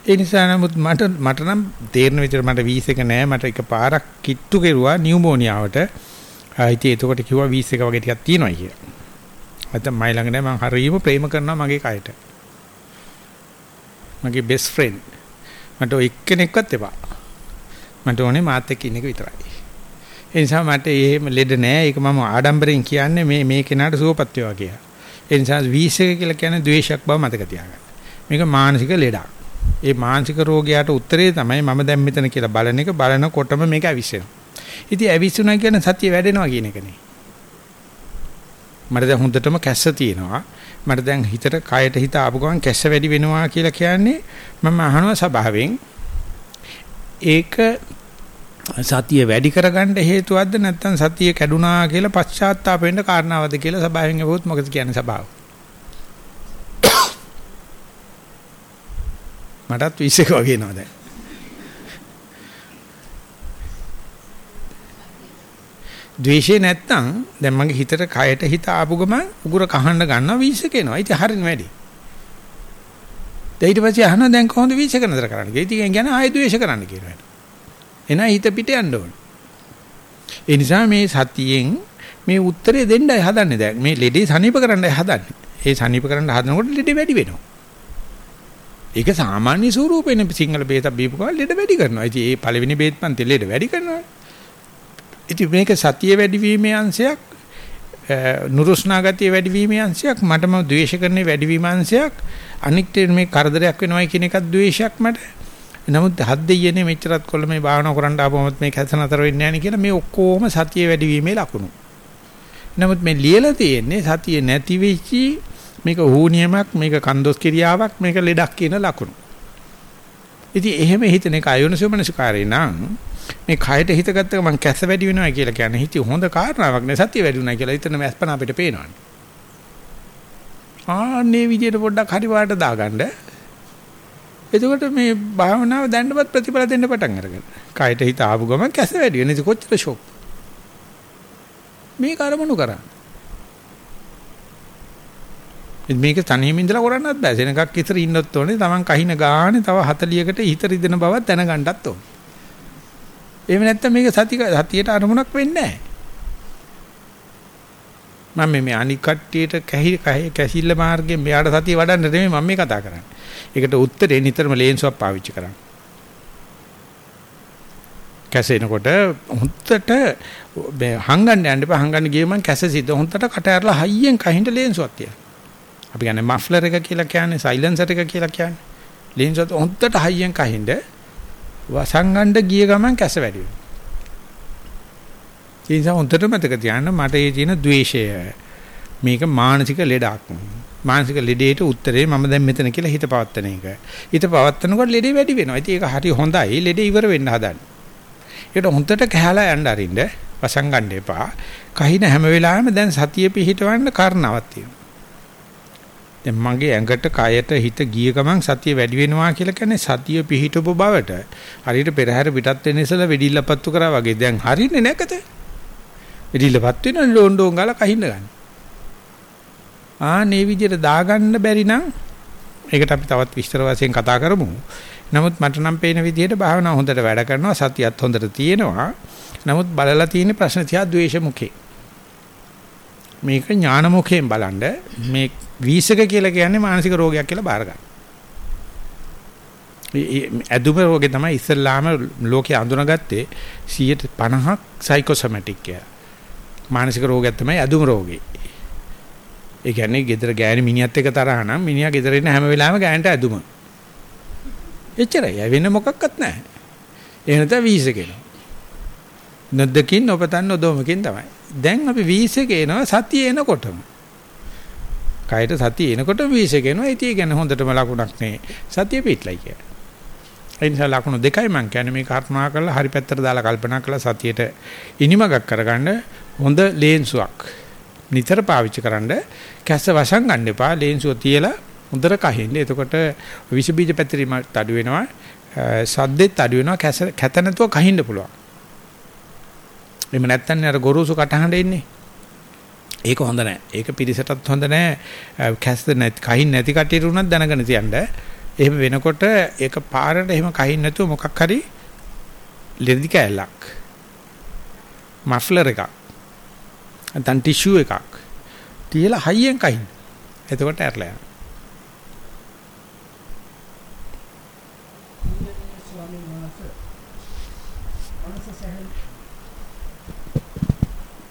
ඒ නිසා නමුත් මට මට නම් තේරෙන විදිහට මට වීස් එක නෑ මට එකපාරක් කිට්ටු කෙරුවා නියුමෝනියාවට ඉතින් එතකොට කිව්වා වීස් එක වගේ ටිකක් තියෙනවා කියලා. නැත්නම් මයි ළඟ නෑ මම හරියම ප්‍රේම කරනවා මගේ කයට. මගේ බෙස්ට් ෆ්‍රෙන්ඩ්. මට ඔය එක්කෙනෙක්වත් එපා. මට ඕනේ මාත් එක්ක ඉන්න එක විතරයි. ඒ නිසා මට එහෙම ලෙඩ නෑ. ඒක මම ආඩම්බරෙන් කියන්නේ මේ මේ කෙනාට සුවපත් වේවා කියලා. ඒ නිසා වීස් එක කියලා කියන්නේ ද්වේෂයක් බව මතක තියාගන්න. මේක මානසික ලෙඩක්. ඒ මානසික රෝගයට උත්තරේ තමයි මම දැන් මෙතන කියලා බලන එක බලනකොටම මේක ඇවිස්සෙනවා. ඉතින් ඇවිස්සුණා කියන්නේ සතිය වැඩෙනවා කියන එකනේ. මට දැන් හොඳටම කැස්ස තියෙනවා. මට දැන් හිතට කයට හිත ආපු ගමන් කැස්ස වැඩි වෙනවා කියලා කියන්නේ මම අහනවා සභාවෙන් ඒක සතිය වැඩි කරගන්න හේතුවක්ද නැත්නම් සතිය කැඩුනා කියලා පශ්චාත්තාප වෙන්න කාරණාවක්ද කියලා සභාවෙන් අහුවොත් මොකද කියන්නේ සභාව? මටත් 20 එක වගේ එනවා දැන්. ද්වේෂේ නැත්තම් දැන් මගේ හිතට කයට හිත ආපු ගමන් උගුර කහන්න ගන්නවා 20 එක එනවා. ඉතින් හරින වැඩි. ඊට පස්සේ අහනවා දැන් කොහොමද 20 එක නතර කරන්නේ? ඉතින් කියන්නේ ආයෙ ද්වේෂ කරන්න කියනවා. එන හිත පිට යන්න ඕන. ඒ නිසා මේ සතියෙන් මේ උත්තරේ දෙන්නයි හදන්නේ දැන්. මේ ලෙඩේ සනීප කරන්නයි හදන්නේ. ඒ සනීප කරන්න හදනකොට ලෙඩේ වැඩි වෙනවා. ඒක සාමාන්‍ය ස්වරූපේනේ සිංහල බේතක් බීපු කවල් ලෙඩ වැඩි කරනවා. ඉතින් ඒ පළවෙනි බේත් පන්ති ලෙඩ වැඩි කරනවා. ඉතින් මේක සතිය වැඩිවීමේ අංශයක් නුරුස්නා ගතිය වැඩිවීමේ අංශයක් මටම ද්වේෂ කරන්නේ වැඩිවීම අංශයක් අනික් මේ කරදරයක් වෙනවයි කියන එකත් ද්වේෂයක් මට නමුත් හත් දෙයියනේ මෙච්චරත් කොල්ල මේ භාවනා කරන්න ආපුවමත් මේක හැසන අතර වෙන්නේ නැහැ කියලා මේ ඔක්කොම සතිය වැඩිවීමේ ලකුණු. නමුත් මේ ලියලා තියෙන්නේ සතිය නැති වෙච්චි මේක හූනියමක් මේක කන්දොස් කිරියාවක් මේක ලෙඩක් කියන ලකුණු. ඉතින් එහෙම හිතන එක අයෝනසෝමනසිකාරේ නම් මේ කයට හිත ගත්ත ගමන් කැස වැඩි වෙනවා කියලා කියන්නේ හිත හොඳ කාරණාවක් නේ සතිය වැඩි වෙනවා කියලා හිතන මේ අස්පන අපිට පේනවනේ. ආන්නේ විදියට පොඩ්ඩක් හරි වාට දාගන්න. එතකොට මේ භාවනාව දැන්නවත් ප්‍රතිඵල දෙන්න පටන් අරගෙන. කයට හිත ආපු ගමන් කැස වැඩි වෙන ඉතින් කොච්චර ෂොක්. මේ කරමුණු කරා. මේක තනියම ඉඳලා කරන්නත් බෑ. සෙනඟක් ඉතර ඉන්නත් ඕනේ. Taman කහින ගානේ තව 40කට හිත රිදෙන බවක් දැනගන්නත් ඕනේ. එහෙම නැත්නම් මේක සති සතියට අරමුණක් වෙන්නේ නැහැ. මම මේ අනික් කට්ටියට කැහි කැසිල්ල මාර්ගයෙන් මෙයාට සතිය වඩන්න නෙමෙයි මම මේ කතා කරන්නේ. ඒකට උත්තරේ නිතරම ලේන්සුවක් පාවිච්චි කරන්න. කැසෙනකොට හොන්දට හංගන්න යන්න එපා හංගන්න ගියම කැස සිද්ධ හොන්දට කට ඇරලා හයියෙන් කහින්ට ලේන්සුවක් තියන. අපි කියන්නේ මෆ්ලර් එක කියලා කියන්නේ සයිලන්සර් එක කියලා කියන්නේ. ලේන්සුවත් හොන්දට හයියෙන් කහින්ට වසංගණ්ඩ ගිය ගමන් කැස වැඩි වෙනවා. ඒ නිසා හොන්දට මතක තියාගන්න මට ඒ තියෙන द्वේෂය මේක මානසික ලෙඩක්. මානසික ලෙඩේට උත්තරේ මම දැන් මෙතන කියලා හිත පවත්තන එක. හිත පවත්තනකොට ලෙඩේ වැඩි වෙනවා. ඉතින් ඒක හරි හොඳයි. ලෙඩේ ඉවර වෙන්න හදන්න. ඒකට හොඳට කැහැලා යන්න අරින්න වසංගණ්ඩ එපා. කහින හැම වෙලාවෙම දැන් සතිය පිහිටවන්න කාරණාවක් තියෙනවා. දැන් මගේ ඇඟට කයට හිත ගිය ගමන් සතිය වැඩි වෙනවා කියලා කියන්නේ සතිය පිහිටපු බවට. හරියට පෙරහැර පිටත් වෙන ඉස්සලා වෙඩිල්ලපත්තු කරා වගේ. දැන් හරින්නේ නැකද? වෙඩිල්ලපත් වෙන ඩෝන් ගාලා කහින්න ගන්න. ආනේ විදිහට දාගන්න බැරි නම් ඒකට අපි තවත් විස්තර වශයෙන් කතා කරමු. නමුත් මට නම් පේන විදිහට භාවනාව හොඳට වැඩ කරනවා සතියත් හොඳට තියෙනවා. නමුත් බලලා තියෙන ප්‍රශ්න තියා ද්වේෂ මුඛේ. මේක ඥාන මුඛයෙන් බලනද මේ වීසක කියලා කියන්නේ මානසික රෝගයක් කියලා බාර ගන්න. ඇදුම රෝගේ තමයි ඉස්සල්ලාම ලෝකේ අඳුනගත්තේ 150ක් සයිකෝසොමැටික් කියලා. මානසික රෝගයක් තමයි ඇදුම රෝගේ. ඒ කියන්නේ gedara ගෑණි මිනිහත් එක්ක තරහ නම් මිනිහා gedara ඉන්න හැම වෙලාවෙම ගෑනට ඇදුම. එච්චරයි. වෙන මොකක්වත් නැහැ. ඒ නැත්නම් වීසකේනවා. නොදකින් ඔපතන් නොදොමකින් තමයි. දැන් අපි වීසකේ එනවා සතිය එනකොටම. කයට සතිය එනකොට වීසක එනවා. ඉතින් ඒ කියන්නේ හොඳටම ලකුණක් නේ. සතිය පිටලයි කියන්නේ. ඒ නිසා ලකුණු දෙකයි මම කියන්නේ මේ කර්මනා කරලා හරි පැත්තට දාලා කල්පනා කරලා සතියට ඉනිමගක් කරගන්න හොඳ ලේන්සුවක් නිතර පාවිච්චි කරන්න කැස්ස වසන් ගන්න එපා ලේන්සුව තියලා හොඳට කහින්න. එතකොට විස බීජ පැතිරීම අඩු වෙනවා. සද්දෙත් අඩු වෙනවා කැත නැතුව කහින්න පුළුවන්. එහෙම නැත්නම් අර ගොරෝසු කටහඬ ඉන්නේ. ඒක හොඳ නැහැ. ඒක පිරිසටත් හොඳ නැහැ. කැස්ද නැති කහින් නැති කටියට උනත් දැනගෙන තියන්න. එහෙම වෙනකොට ඒක පාරට එහෙම කහින් නැතුව මොකක් හරි ලෙඩි කැලක්. මෆ්ලර් එකක්. නැත්නම් ටිෂු එකක්. තියලා හයියෙන් කහින්. එතකොට ඇරලා යනවා.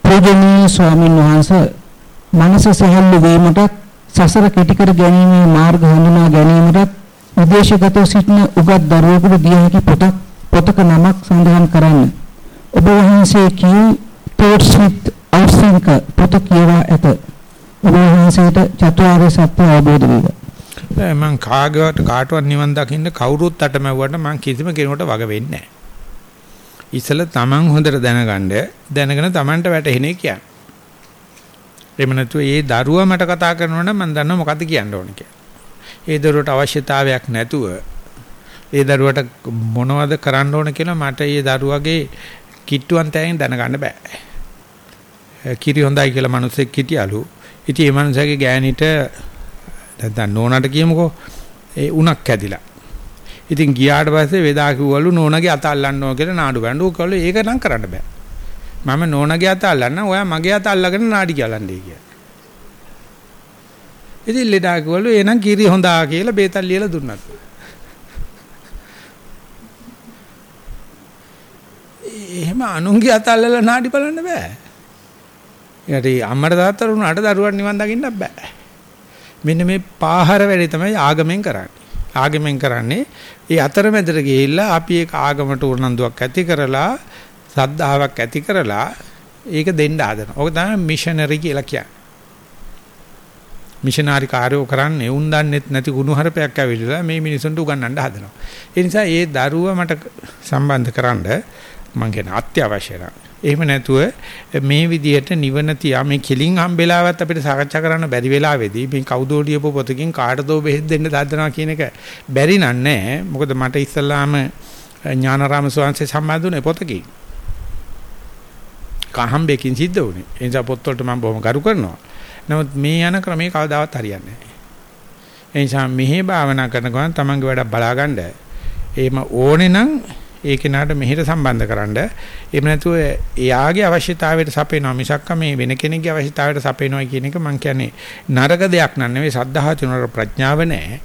පූජනීය ස්වාමින් වහන්සේ මනස සැහැල්ලු වීමට සසර කෙටි කර ගැනීමේ මාර්ග හඳුනා ගැනීමට විදේශගතව සිටින උගත් දරුවෙකුට දිය හැකි පොතක් පොතක නමක් සඳහන් කරන්න. ඔබ වහන්සේ කියු thoughts with outthink පොත කියවා ඇත. ඔබ වහන්සේට චතුරාර්ය සත්‍ය අවබෝධ වේවා. මම කාගවට කාටවත් නිවන් දකින්න කවුරුත් අටමැව්වට මම කිසිම කෙනෙකුට වග වෙන්නේ නැහැ. ඉතල තමන් හොඳට දැනගන්න දැනගෙන තමන්ට වැටහෙන්නේ කියන්නේ. එහෙම නැතුව ඒ දරුවා මට කතා කරනවා නම් මම දන්නවා මොකද්ද කියන්න ඕනේ කියලා. ඒ දරුවට අවශ්‍යතාවයක් නැතුව ඒ දරුවට මොනවද කරන්න ඕන කියලා මට ඒ දරුවගේ කිට්ටුවන්තයෙන් දැනගන්න බෑ. කිරි හොඳයි කියලා මිනිස්සෙක් හිටියලු. ඉතින් ඒ මනුස්සයාගේ ගෑණිට නැත්නම් නෝනාට කියමුකෝ ඒ උණක් කැදිලා. ඉතින් ගියාට පස්සේ වෙදා කිව්වලු නෝනාගේ අත අල්ලන්න ඕන කියලා නාඩු බැඳු කළු ඒක නම් කරන්න බෑ. මම නෝනාගේ අත අල්ලන්න ඔයා මගේ අත අල්ලගෙන නාඩි කියලන්නේ කියලා. ඉතින් ලෙඩා කිව්වලු එහෙනම් කිරි හොඳා කියලා බේතල් ලියලා දුන්නා. එහෙම අනුන්ගේ අත අල්ලලා නාඩි බලන්න බෑ. ඊට අම්මට තාත්තට උනාට දරුවන් නිවන් දකින්න බෑ. මෙන්න මේ පාහර වැඩේ තමයි ආගමෙන් කරන්නේ. ආගමෙන් කරන්නේ ඒ අතරමැදට ගිහිල්ලා අපි ඒක ආගමට උනන්දුවක් ඇති කරලා සද්ධාාවක් ඇති කරලා ඒක දෙන්න හදනවා. ඕක තමයි මිෂනරි කියලා කියන්නේ. මිෂනාරි කාර්යෝ කරන්නේ උන් දන්නෙත් නැති ගුණහරපයක් ඇවිල්ලා මේ මිනිසුන්ට උගන්වන්න හදනවා. ඒ නිසා ඒ දරුවා මට සම්බන්ධ කරන්න මම කියන අත්‍යවශ්‍ය නැහැ. එහෙම නැතුව මේ විදිහට නිවන තියා මේ කෙලින් හම්බෙලාවත් අපිට සාකච්ඡා කරන්න බැරි වෙලාවේදී මේ කවුදෝ ලියපු පොතකින් කාටදෝ බෙහෙත් දෙන්න දානවා කියන එක බැරි නෑ. මොකද මට ඉස්සල්ලාම ඥානාරාම ස්වාමීන් සම්බන්ධුනේ පොතකින්. කහම්බෙකින් සිද්ධ වුණේ. ඒ නිසා පොත් වලට මම බොහොම ගරු කරනවා. නමුත් මේ යන ක්‍රමේ කවදාවත් හරියන්නේ නැහැ ඒ නිසා මෙහි භාවනා කරන ගමන් තමන්ගේ වැඩ බලාගන්න. එහෙම ඕනේ නම් ඒ කෙනාට මෙහෙට සම්බන්ධ එහෙම නැතුව එයාගේ අවශ්‍යතාවයට සපේනවා මිසක්ක මේ වෙන කෙනෙක්ගේ අවශ්‍යතාවයට සපේනවා කියන එක මම කියන්නේ නරක දෙයක් නන් නෙවෙයි සද්ධාහ තුනර ප්‍රඥාව නැහැ.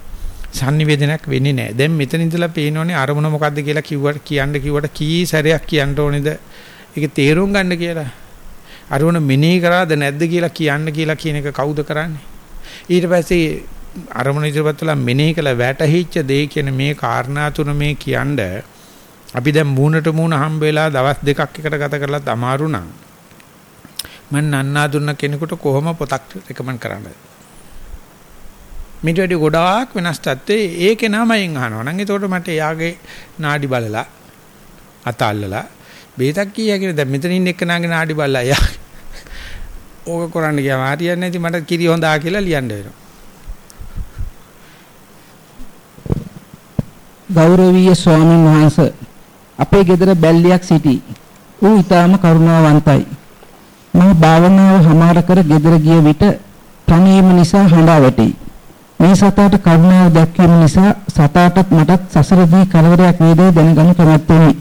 sannivedanayak වෙන්නේ නැහැ. දැන් මෙතන ඉඳලා පේනෝනේ අරමුණ මොකද්ද කියලා කිව්වට කියන්න කිව්වට කී සැරයක් කියන්න ඕනේද? ඒක තේරුම් ගන්න කියලා. අරමුණ මෙනෙහි කරාද නැද්ද කියලා කියන්න කියලා කියන එක කවුද කරන්නේ? ඊට පස්සේ අරමුණ ඉදිරිපත් කළා මෙනෙහි කළ වැටහිච්ච දේ කියන මේ කාරණා තුන මේ කියන්නේ අපි දැන් මූණට මූණ හම්බ වෙලා දවස් දෙකක් එකට ගත කරලත් අමාරු නම් මම නන්නා දුන්න කෙනෙකුට කොහොම පොතක් රෙකමන්ඩ් කරන්නද? මිට වැඩි ගොඩාක් වෙනස් තත්ත්වේ ඒකේ නමයෙන් අහනවා. නම් එතකොට මට එයාගේ නාඩි බලලා අතල්ලලා බේතක් කීයා කියලා දැන් මෙතන ඉන්න එක්කනාගේ නාඩි බලලා එයා ඕක කරන්න ගියාම හරියන්නේ නැති මට කිරි හොඳා කියලා ලියන්න වෙනවා. ගෞරවීය ස්වාමීන් වහන්සේ අපේ ගෙදර බැල්ලියක් සිටී. ඌ ඊටාම කරුණාවන්තයි. මම භාවනාව හමාර කර ගෙදර ගිය විට තනියම නිසා හඬා වැටේ. මේ සතාට කරුණාව දැක්වීම නිසා සතාටත් මටත් සසරදී කලවරයක් වේදේ දැනගන්න කැමැත්තෙමි.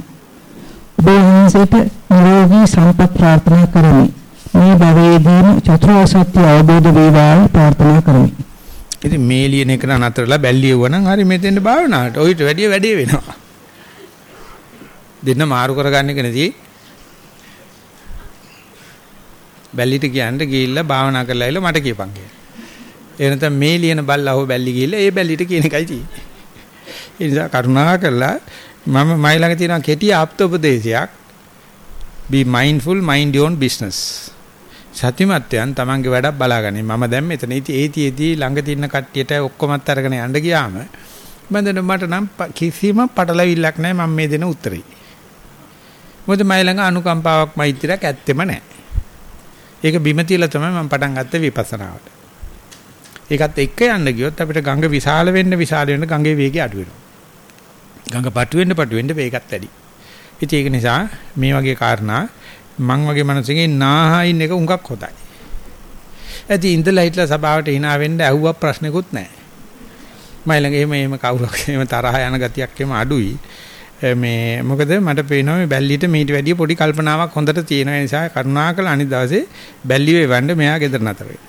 ඔබ වහන්සේට නිරෝගී සම්පත් ප්‍රාර්ථනා කරමි. මේ භවයේදීම චතුරාර්ය සත්‍ය අවබෝධ වේවායි ප්‍රාර්ථනා කරමි. ඉතින් මේ ලියන එක නතරලා බැල්ලියුවනම් හරි මෙතෙන්ට භාවනාවට. ඔయిత වැඩි වැඩේ වෙනවා. දෙන්න මාරු කරගන්න එක නෙදී බැල්ලිට කියන්න ගිහිල්ලා භාවනා කරලා ඉල මට කියපන් කියලා. ඒ නැත්නම් මේ ලියන බල්ලා හො බැල්ලි ගිහිල්ලා ඒ බැල්ලිට කියන එකයි තියෙන්නේ. ඒ නිසා කරුණා කරලා මම මයි ළඟ තියෙන කෙටි ආප්තෝපදේශයක් be mindful mind your own business. සතිමත්යන් තමන්ගේ වැඩක් බලාගන්නේ. මම දැන් මෙතන ඉති ඒතිෙදී ළඟ තියෙන කට්ටියට ඔක්කොමත් අරගෙන යන්න ගියාම මම මට නම් කිසිම පටලවිල්ලක් නැහැ මම මේ දෙන උත්තරේ. මොකද මයි ළඟ අනුකම්පාවක් මෛත්‍රියක් ඇත්තෙම නැහැ. ඒක බිම තියලා තමයි මම පටන් ගත්තේ විපස්සනාවට. ඒකත් එක්ක යන්න ගියොත් අපිට ගඟ විශාල වෙන්න විශාල වෙන්න ගඟේ වේගය අඩු වෙනවා. ගඟ පටු වෙන්න පටු වෙන්න වේගත් වැඩි. ඉතින් ඒක නිසා මේ වගේ කාරණා මං වගේ මනසකින් නාහින් එක උඟක් හොතයි. ඇති ඉඳලා හිටලා සභාවට hina වෙන්න ඇහුවා ප්‍රශ්නකුත් නැහැ. මම ළඟ එහෙම එහෙම කවුරක් එහෙම තරහ යන ගතියක් එහෙම අඩුයි. මේ මොකද මට පේනවා මේ බැල්ලිට මීට වැඩිය පොඩි කල්පනාවක් හොඳට තියෙන නිසා කරුණාකර අනිත් දවසේ බැල්ලි වේවන්න මෙයා ගෙදර නතර වෙයි.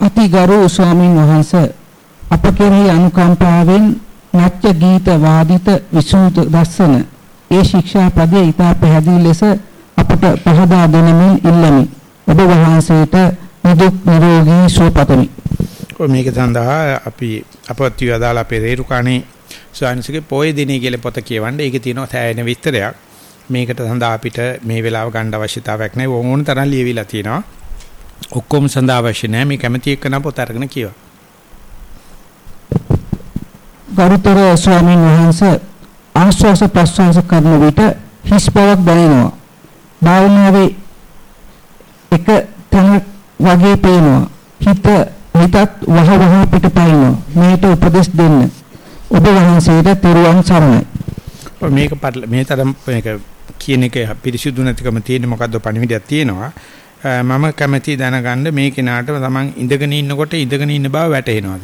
අතිගරු ස්වාමින් වහන්සේ අප කෙරෙහි අනුකම්පාවෙන් නැත්‍ය ගීත වාදිත විසුද්ධ දස්සන ඒ ශික්ෂා පදයේ ඊට පැහැදිලි ලෙස අපට පහදා දෙනමින් ඉල්ලමි. ඔබ වහන්සේට නිදුක් නිරෝගී සුව පතමි. මේක සඳහා අපි අපවත් විවාදාලා අපේ රේරුකාණේ සායනසිකේ පොයේ දිනේ කියලා පොත කියවන්න. ඒකේ තියෙනවා සෑහෙන විස්තරයක්. මේකට සඳහා අපිට මේ වෙලාව ගන්න අවශ්‍යතාවයක් නැහැ. ඕන තරම් ලියවිලා තියෙනවා. ඔක්කොම සඳහා අවශ්‍ය නැහැ. මේ කැමැති එක්කන පොත අරගෙන කියවා. ගරුතර ස්වාමීන් වහන්සේ ආශ්වාස ප්‍රශ්වාස කරන විට හිස් බවක් දැනෙනවා. භාවනාවේ එක තැනක් වගේ පේනවා. හිත හිතත් වහ වහ පිටපයින්නවා. මේට උපදෙස් දෙන්න. ඔබ වහන්සේට තෙරුවන් සරණයි. මේක මේ තරම් මේක කියන එක පිරිසිදු නැතිකම තියෙන මොකද්ද පණිවිඩයක් තියෙනවා. මම කැමැති දැනගන්න මේ කෙනාට තමන් ඉඳගෙන ඉන්නකොට ඉඳගෙන ඉන්න බව වැටහෙනවාද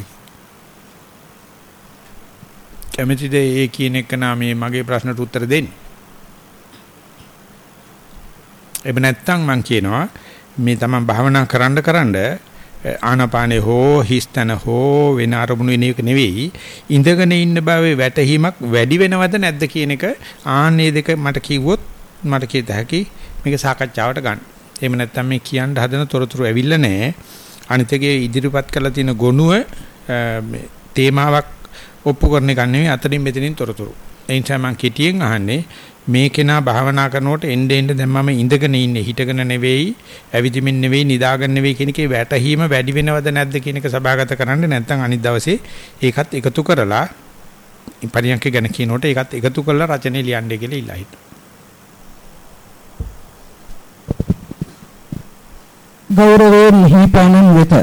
කැමැතිද ඒ කියන එක නා මේ මගේ ප්‍රශ්නට උත්තර දෙන්න. එබ නැත්තම් මම කියනවා මේ තමන් භාවනා කරන්න කරන්න ආනාපානේ හෝ හිස්තන හෝ වෙන අරමුණු වෙන එක නෙවෙයි ඉඳගෙන ඉන්න බවේ වැටහීමක් වැඩි වෙනවද නැද්ද කියන එක ආන්නේ දෙක මට කිව්වොත් මට කියත හැකි මේක සාකච්ඡාවට ගන්න. එහෙම නැත්නම් මේ කියන්න හදන තොරතුරු ඇවිල්ලා නැහැ. අනිතගේ ඉදිරිපත් කරලා තියෙන ගොනුව මේ තේමාවක් ඔප්පු කරන එක නෙවෙයි අතරින් මෙතනින් තොරතුරු. ඒ නිසා මම කෙටියෙන් අහන්නේ මේ කෙනා භාවනා කරනකොට එnde end දැන් මම ඉඳගෙන ඉන්නේ හිටගෙන නෙවෙයි ඇවිදිමින් නෙවෙයි නිදාගෙන නෙවෙයි කියන එකේ වැටහීම වැඩි වෙනවද නැද්ද කියන එක සභාගත කරන්න නැත්නම් අනිත් දවසේ ඒකත් එකතු කරලා පරියන්ක ගැන කියනකොට ඒකත් එකතු කරලා රචනය ලියන්නේ කියලා ඉල්ලා හිටු. ගෞරවයෙන් හිපානන් වෙත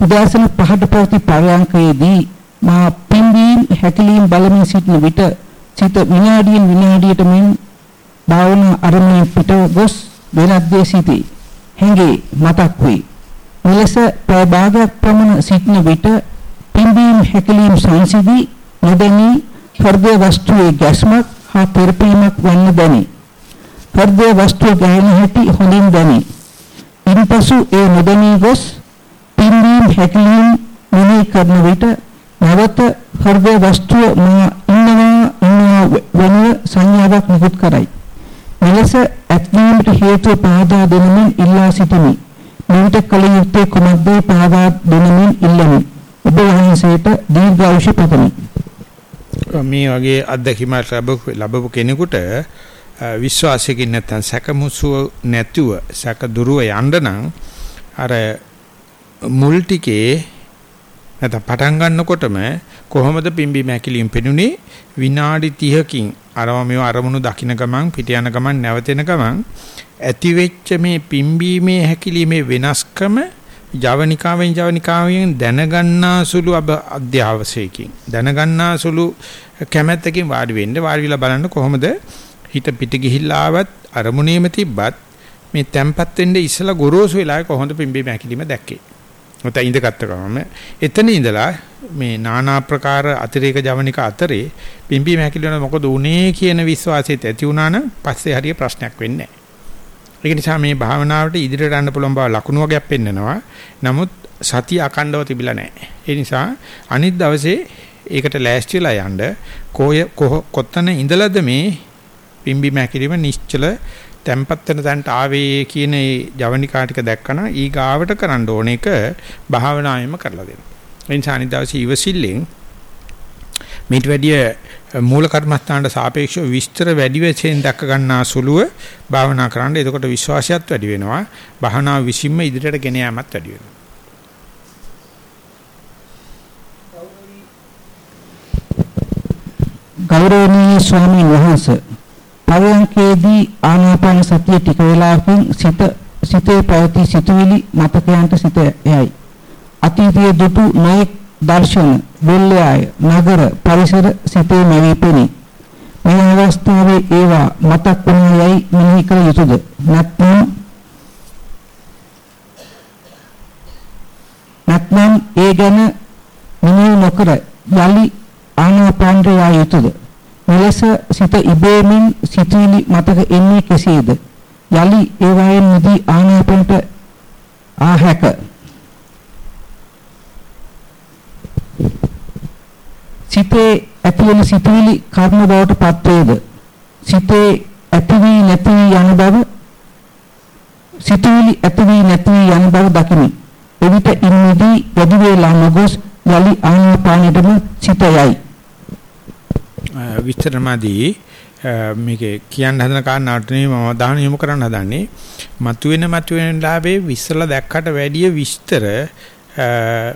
උදාසන පහට පැවති පරයන්කයේදී මා පිම්බීම් හැකිලීම් බලමින් සිටින විට සිත විනාඩියෙන් විනාඩියට මෙන් භාවනා අරමුණේ පිට ගොස් වෙනත් දේ සිටී. හැඟේ මතක් වේ. මෙලෙස ප්‍රය භාගයක් පමණ සිටින විට පිම්බීම් හැකිලීම් සංසිදී නොදැනී හෘදය වස්තුවේ ගැස්මක් හා පෙරපීමක් වන්න දැනේ. හෘදය වස්තුව ගැහෙන හැටි හොඳින් දැනේ. ඉන්පසු ඒ නොදැනී ගොස් පිම්බීම් හැකිලීම් මෙනෙහි කරන විට නැවත හෘද වස්තුව මා ඉන්නවා ඉන්නවා වෙන සංඥාවක් නිකුත් කරයි. මෙලෙස ඇත්වීමට හේතුව පහදා දෙනමින් ඉල්ලා සිටිමි. මෙන්ට කල යුත්තේ කුමක්ද පහදා දෙනමින් ඉල්ලමි. ඔබ වහන්සේට දීර්ඝායුෂ පතමි. මේ වගේ අත්දැකීමක් ලැබපු කෙනෙකුට විශ්වාසයකින් නැත්නම් සැකමුසුව නැතුව සැක දුරුව යන්න නම් අර මුල් ටිකේ නැත්නම් පටන් ගන්නකොටම කොහොමද පිම්බීම හැකිලිම් පෙනුනේ? විනාඩි 30කින් අරම මේ අරමුණු දකින්න ගමන් පිට යන ගමන් නැවතෙන ගමන් ඇති වෙච්ච මේ පිම්බීමේ හැකිලිමේ වෙනස්කම ජවනිකාවෙන් ජවනිකාවෙන් දැනගන්නා සුළු අධ්‍යාවසයකින් දැනගන්නා සුළු කැමැත්තකින් වාඩි වෙන්න වාඩි වෙලා බලන්න කොහොමද හිත පිට ගිහිල්ලා ආවත් අරමුණේම තිබ්බත් මේ තැම්පත් වෙන්න ඉස්සලා ගොරෝසු වෙලාවේ කොහොමද පිම්බීම හැකිලිම දැක්කේ? නැත්නම් ඉඳගත්ත ගමම එතන ඉඳලා මේ নানা ප්‍රකාර අතිරේක ජවනික අතරේ පිම්බීම හැකිලෙන මොකද උනේ කියන විශ්වාසයත් ඇති වුණා නම් පස්සේ හරිය ප්‍රශ්නයක් වෙන්නේ නැහැ. ඒක නිසා මේ භාවනාවට ඉදිරියට යන්න පුළුවන් බව ලකුණු වගේක් පෙන්නනවා. නමුත් සතිය අකණ්ඩව තිබිලා නැහැ. ඒ නිසා අනිත් දවසේ ඒකට ලෑස්තිලා යන්න කොය කොතන ඉඳලාද මේ පිම්බීම හැකිලිම නිශ්චල තැම්පත් වෙන තැනට ආවේ කියන ඒ ජවනිකා ටික දැක්කම ඊ ගාවට කරන්න ඕන එක භාවනාවෙම කරලා දෙනවා. ඒ නිසා අනිත් දවසේ ඉවසිල්ලෙන් මේට වැඩිය මූල කර්මස්ථානට සාපේක්ෂව විස්තර වැඩි වෙච්චෙන් දැක ගන්නා සුළුව භාවනා කරන්න. එතකොට විශ්වාසයත් වැඩි වෙනවා. භාවනාව විසින්ම ඉදිරියට ගෙන යාමත් වැඩි වෙනවා. ගෞරවනීය ස්වාමීන් වහන්සේ පරයන්කේදී ආනාපාන සතිය ටික වේලාවකින් සිත සිතේ පැවති සිතුවිලි මතකයන්ට සිත යයි. අතීතයේ දුටු නොයෙක් දර්ශන, වෙල්යාය, නගර, පරිසර සිතේ නැවී පෙනේ. මේ අවස්ථාවේ ඒවා මතක් වුණායයි මෙනෙහි කළ යුතුද? නැත්නම් නැත්නම් ඒ ගැන මෙනෙහි නොකර යලි ආනාපානට යා යුතුද? මෙලෙස සිත ඉබේමින් සිතුවිලි මතක එන්නේ කෙසේද? යලි ඒවායෙන් නිදී ආනාපානට ආහැක. සිතේ ඇතිවන සිතුවිලි කර්ම බවට පත් වේද සිතේ ඇති වී නැති වී යන බව සිතුවිලි ඇති වී නැති වී යන බව දකිමි. එවිට ඉන්නේදී වැඩි වේලා නොගොස් යලි ආනාපානෙටම සිත යයි. විස්තරමදී මේකේ කියන්න හදන කාරණාවට නෙමෙයි මම දාන යොමු කරන්න හදන්නේ මතුවෙන මතුවෙන ලාභේ විශ්සලා දැක්කට වැඩිය විස්තර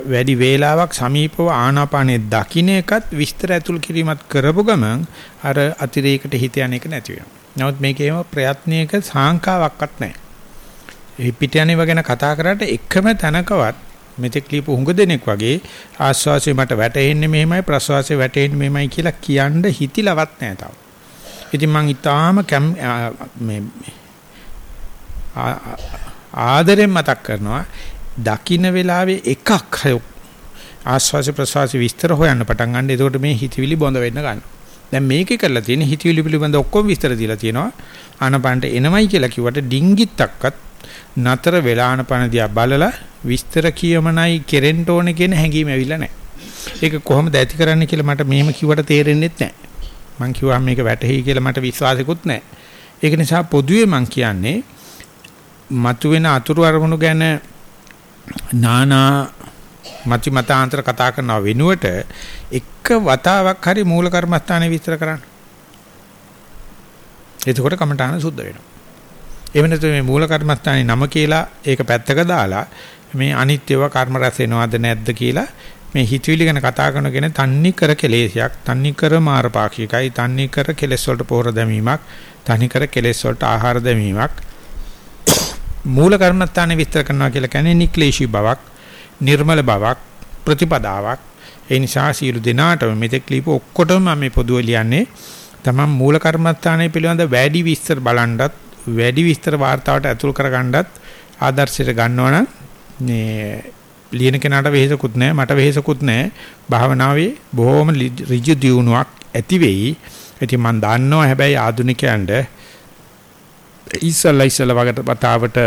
වැඩි වේලාවක් සමීපව ආනාපානෙ දකින්න එකත් විස්තර ඇතුල් කිරීමත් කරපු ගමන් අර අතිරේකට හිත යන එක නැති වෙනවා. නමුත් මේකේම ප්‍රයත්නයක සාංකාවක්වත් නැහැ. ඒ පිට යන්නේ වගේන කතා කරාට එකම තැනකවත් මෙතෙක් ලියපු හුඟ දෙනෙක් වගේ ආස්වාසිය මට වැටෙන්නේ මෙහෙමයි ප්‍රසවාසය වැටෙන්නේ මෙහෙමයි කියලා කියන්න හිතිලවත් නැහැ තාම. ඉතින් මං ඊටාම මේ ආදරෙන් මතක් කරනවා දකින්න වෙලාවේ එකක් ආස්වාස ප්‍රසවාස විස්තර හොයන්න පටන් ගන්න. එතකොට මේ හිතවිලි බොඳ වෙන්න ගන්නවා. දැන් මේකේ කරලා තියෙන හිතවිලි පිළිබඳ ඔක්කොම විස්තර දීලා තියෙනවා. ආනපනට එනමයි කියලා කිව්වට ඩිංගිත්තක්වත් නතර වෙලා ආනපන දිහා බලලා විස්තර කියමනයි කෙරෙන්න ඕනේ කියන හැඟීම ඇවිල්ලා නැහැ. ඒක කොහොමද ඇති කරන්න කියලා මට මෙහෙම කිව්වට තේරෙන්නේ නැහැ. මං කිව්වා මේක වැටහෙයි කියලා මට විශ්වාසෙකුත් නැහැ. ඒක නිසා පොදුවේ මං කියන්නේ මතුවෙන අතුරු අරමුණු ගැන නානා මති මතාන්තර කතා කරනව වෙනුවට එක වතාවක් හරි මූල කර්මස්ථානේ විස්තර කරන්න. එතකොට කමඨාන සුද්ධ වෙනවා. එහෙම නැත්නම් මේ මූල කර්මස්ථානේ නම කියලා ඒක පැත්තක දාලා මේ අනිත්‍යව කර්ම රැස් වෙනවද නැද්ද කියලා මේ හිතවිලි ගැන කතා කරනගෙන තන්නේ කර කෙලෙසයක් තන්නේ කර මාරපාක්ෂිකයි තන්නේ කර කෙලෙස් වලට පොහොර දැමීමක් තන්නේ කර කෙලෙස් වලට ආහාර දැමීමක් මූල කර්මස්ථානේ විස්තර කරනවා කියලා කියන්නේ නික්ලේශී බවක්, නිර්මල බවක්, ප්‍රතිපදාවක්. ඒ නිසා සියලු දෙනාටම මෙතෙක් ලියපු ඔක්කොටම මම මේ පොදුව ලියන්නේ තමන් මූල කර්මස්ථානයේ පිළිබඳ වැඩි විස්තර බලනවත් වැඩි විස්තර වார்த்தාවට ඇතුල් කරගන්නත් ආදර්ශයට ගන්නවනම් මේ ලියන කෙනාට වෙහෙසකුත් නැහැ මට වෙහෙසකුත් නැහැ භාවනාවේ බොහොම ඍජු දියුණුවක් ඇති වෙයි. ඉතින් මම දන්නවා හැබැයි ආධුනිකයන්ට ඉස්සලා ඉස්සලා වගේ වතාවට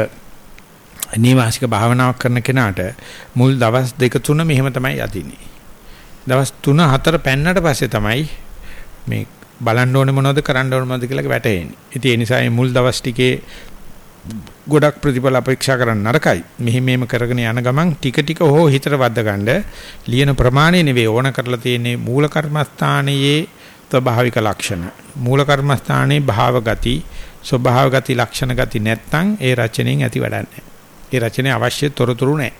නිවාසික භාවනාවක් කරන කෙනාට මුල් දවස් දෙක තුන මෙහෙම තමයි යදින්නේ. දවස් 3 4 පැන්නට පස්සේ තමයි මේ බලන්න ඕනේ මොනවද කරන්න ඕනේ මොනවද කියලා වැටහෙන්නේ. ඉතින් ඒ නිසා මේ මුල් දවස් ටිකේ ගොඩක් ප්‍රතිඵල අපේක්ෂා කරන්න නරකයි. මෙහෙම මෙහෙම කරගෙන යන ගමන් ටික ටික හෝ හිතට වද්ද ගන්න ලියන ප්‍රමාණය නෙවෙයි ඕන කරලා තියෙන්නේ මූල කර්මස්ථානයේ ස්වභාවික ලක්ෂණ. මූල කර්මස්ථානයේ භාව ගති ස්වභාව ගති ලක්ෂණ ගති නැත්නම් ඒ රචනයෙන් ඇති වැඩක් නැහැ. ඒ රචනයේ අවශ්‍ය තොරතුරු නැහැ.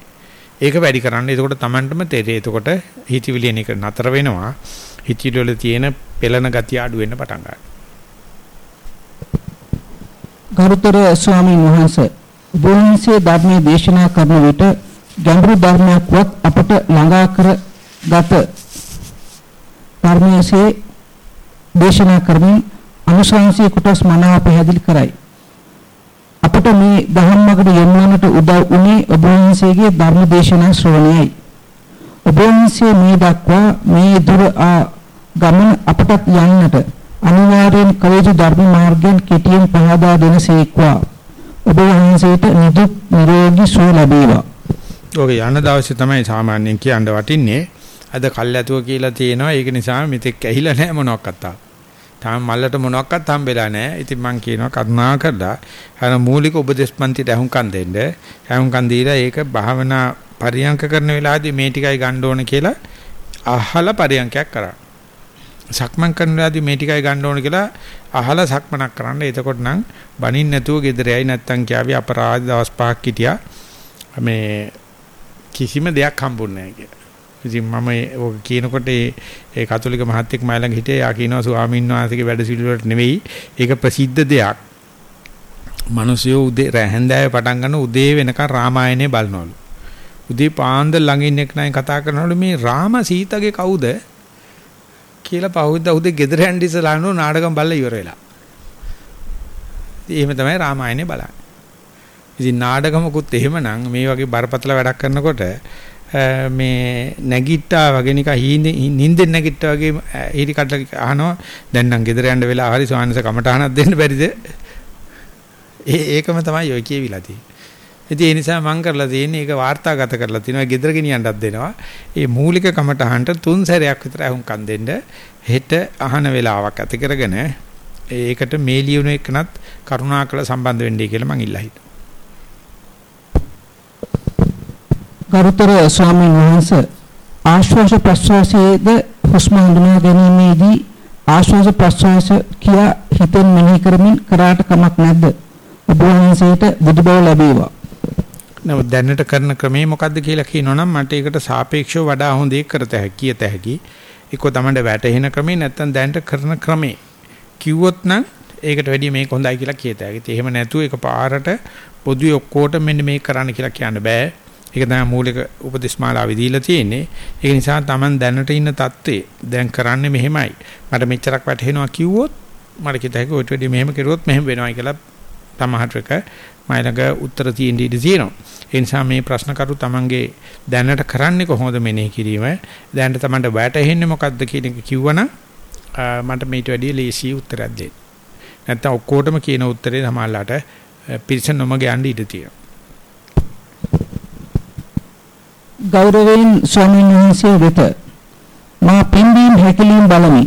ඒක වැඩි කරන්න. එතකොට Tamanටම තේරෙයි. එතකොට හිතවිලියන එක නතර වෙනවා. හිතවිලි වල තියෙන පෙළන ගතිය අඩු වෙන්න පටන් ගන්නවා. ගරුතර ස්වාමීන් වහන්සේ බුදුන්සේ ධර්මයේ දේශනා කරන විට ගැඹුරු ධර්මයක්වත් අපට ළඟා කරගත ධර්මයේ දේශනා කරමින් අනුශාසනීය කොටස් මනාව පැහැදිලි කරයි. අපට මේ ධම්මකට යොමු වන්නට උදව් වුණේ ඔබ වහන්සේගේ ධර්ම දේශනා ශ්‍රවණයයි. ඔබ වහන්සේ මේ දක්වා මේ දුර ගමන අපට යන්නට අනිවාර්යෙන් කවේජ ධර්ම මාර්ගයෙන් කෙටියෙන් පහදා දෙනසේක්වා. ඔබ වහන්සේට නිදුක් නිරෝගී සුව ලැබේවා. ඔක යන දවසේ තමයි සාමාන්‍යයෙන් කියන්න වටින්නේ. අද කල්ැතුව කියලා තියෙනවා. ඒක නිසා මෙතෙක් ඇහිලා නැහැ මොනවාක්වත්. තාම මල්ලට මොනවත් හම්බෙලා නැහැ. ඉතින් මම කියනවා කරුණා කරලා අර මූලික උපදේශ පන්තිට අහුම්කම් දෙන්න. අහුම්කම් දීලා ඒක භාවනා පරියන්ක කරන වෙලාවදී මේ ටිකයි ගන්න ඕන කියලා අහලා පරියන්කයක් කරා. සක්මන් කරන වෙලාවදී මේ ටිකයි ගන්න ඕන කියලා අහලා සක්මනක් කරන්න. එතකොට නම් බනින්න නැතුව ගෙදර යයි නැත්තම් කියාවි අපරාධ දවස් පහක් හිටියා. මේ කිසිම දෙයක් හම්බුන්නේ නැහැ කියලා. ඉතින් මම ඔක කියනකොට ඒ කතෝලික මහත්තයෙක් මයි ළඟ හිටියා. යා කියනවා ස්වාමීන් වහන්සේගේ වැඩ සිළුවට නෙවෙයි. ඒක ප්‍රසිද්ධ දෙයක්. මිනිස්සු උදේ රැහැන්දෑවේ පටන් ගන්න උදේ වෙනකන් රාමායනේ බලනවලු. උදේ පාන්දර ළඟ ඉන්න එක නයි කතා කරනකොට මේ රාම සීතගේ කවුද කියලා පහුද්ද උදේ ගෙදර යන්න ඉස්සලා නෝ නාටකම් බලලා ඉවර වෙලා. එහෙම තමයි රාමායනේ බලන්නේ. ඉතින් නාටකමකුත් එහෙමනම් මේ වගේ බරපතල වැඩක් කරනකොට මේ නැගිට්ටා වගේ නිකන් නිින්දෙන් නැගිට්ටා වගේ ඊටි කඩලා අහනවා දැන් නම් ගෙදර යන්න වෙලා හරි සෝනස කමටහනක් දෙන්න බැරිද ඒ ඒකම තමයි ඔය කියවිලා තියෙන්නේ ඉතින් ඒ නිසා මම කරලා තියෙන්නේ ඒක වාර්තාගත කරලා තිනවා ගෙදර ගෙනියන්නත් දෙනවා. ඒ මූලික කමටහනට තුන් සැරයක් විතර අහුම්කම් දෙන්න. හෙට අහන වෙලාවක් ඇති කරගෙන ඒකට මේ ලියුණ එකනත් කරුණාකර සම්බන්ධ වෙන්නයි කියලා මම ඉල්ලා හිටියා. ගරුතර ස්වාමීන් වහන්සේ ආශ්වාස ප්‍රශ්වාසයේද හුස්ම හඳුනා ගැනීමේදී ආශ්වාස ප්‍රශ්වාස කියා හිතෙන් මෙනෙහි කරමින් කරාට කමක් නැද්ද? ඔබ වහන්සේට බුදුබව ලැබේවා. නමුත් දැනට කරන ක්‍රමේ මොකද්ද කියලා කියනවනම් මට ඒකට සාපේක්ෂව වඩා හොඳ ඒක කරත හැකි කියත හැකි ඒක තමයි වැටෙන ක්‍රමේ නැත්තම් දැනට කරන ක්‍රමේ කිව්වොත් නම් ඒකට වැඩිය මේක හොඳයි කියලා කියත හැකි. එහෙම නැතුව ඒක පාරට පොදුවේ ඔක්කොට මෙන්න මේක කරන්න කියලා කියන්න බෑ. ඒක තමයි මූලික උපදේශ මාලාවේ දීලා තියෙන්නේ. ඒක නිසා Taman දැනට ඉන්න தත්ත්වේ දැන් කරන්නේ මෙහෙමයි. මට මෙච්චරක් වැටහෙනවා කිව්වොත් මට කිත හැකි ඔය ටෙඩි මෙහෙම කරුවොත් මෙහෙම වෙනවා කියලා තමහට එක මයිලඟ උත්තර තියෙන්න ඉඩ තියෙනවා. ඒ නිසා මේ ප්‍රශ්න කරු Tamanගේ දැනට කරන්නේ කොහොමද මෙනෙහි කිරීම? දැනට Tamanට වැටහෙන්නේ මොකද්ද කියන එක කිව්වනම් මට මේට වැඩිය ලේසි උත්තරයක් දෙන්න. නැත්තම් ඔක්කොටම කියන උත්තරේ සමහරලාට පිරිස නොමග යන්න ඉඩ තියෙනවා. ගෞරවයෙන් ස්වාමීන් වහන්සේ වෙත මා පින්බීම් හැකලීම් බලමි.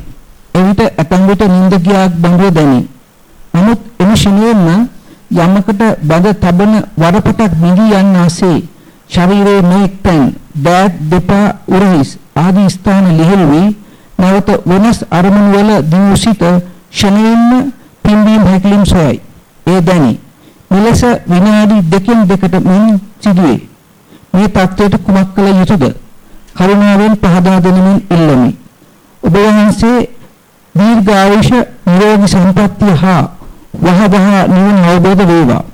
එවිට ඇතන් විට නිින්ද ගියාක් බඳුව දැනේ. නමුත් එම ශනියෙන්න යමකට බඳ තබන වරපටක් නිවි යන්නාසේ ශරීරයේ නොඑක්තෙන් බෑග් දෙපා උරහිස් ආදී ස්ථාන ලිහිල් වී නැවත වෙනස් අරමුණු වල දියුසිත ශනියෙන්න පින්බීම් හැකලීම් සොයයි. ඒ දැනේ. මෙලෙස විනාඩි දෙකෙන් දෙකට මෙන් සිදුවේ. මේ தත්වයට කුමක් කළ යුතුද? කරුණාවෙන් පහදා දෙනමින් ඉල්ලමි. ඔබ වහන්සේ දීර්ඝායුෂ නිරෝගී සම්පන්නිය හා වහවහ නිවන අවබෝධ වේවා.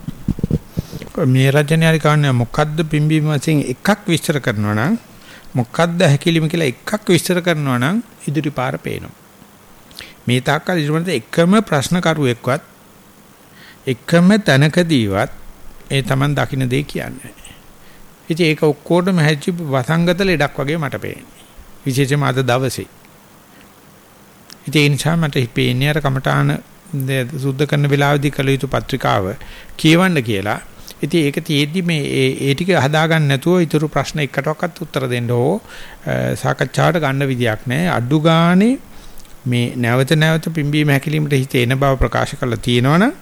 මේ රචනයේ කාරණා මොකද්ද පිම්බීම වශයෙන් එකක් විස්තර කරනවා නම් මොකද්ද හැකිලිම කියලා එකක් විස්තර කරනවා නම් ඉදිරි පාර පේනවා. මේ තාක්කල් ඉදිරියට එකම ප්‍රශ්න කරුවෙක්වත් එකම තැනකදීවත් ඒ Taman දකින්න දෙය කියන්නේ. ඉතින් ඒක ඔක්කොටම හැච්චි වසංගත ලෙඩක් වගේ මට පේන්නේ. විශේෂයෙන්ම අද දවසේ. ඉතින් ඒ නිසා මට පේන්නේ අර කමඨාන සුද්ධ කරන වෙලාවේදී කළ යුතු පත්‍රිකාව කියවන්න කියලා. ඉතින් ඒක තියෙද්දි මේ ඒ ටික හදාගන්න නැතුව ඊටු ප්‍රශ්න එකටවත් උත්තර දෙන්න ඕ සාකච්ඡාවට ගන්න විදියක් නැහැ. අඩු ගානේ මේ නැවත නැවත පිම්බීම හැකිලීමට හිත එන බව ප්‍රකාශ කරලා තියෙනවනම්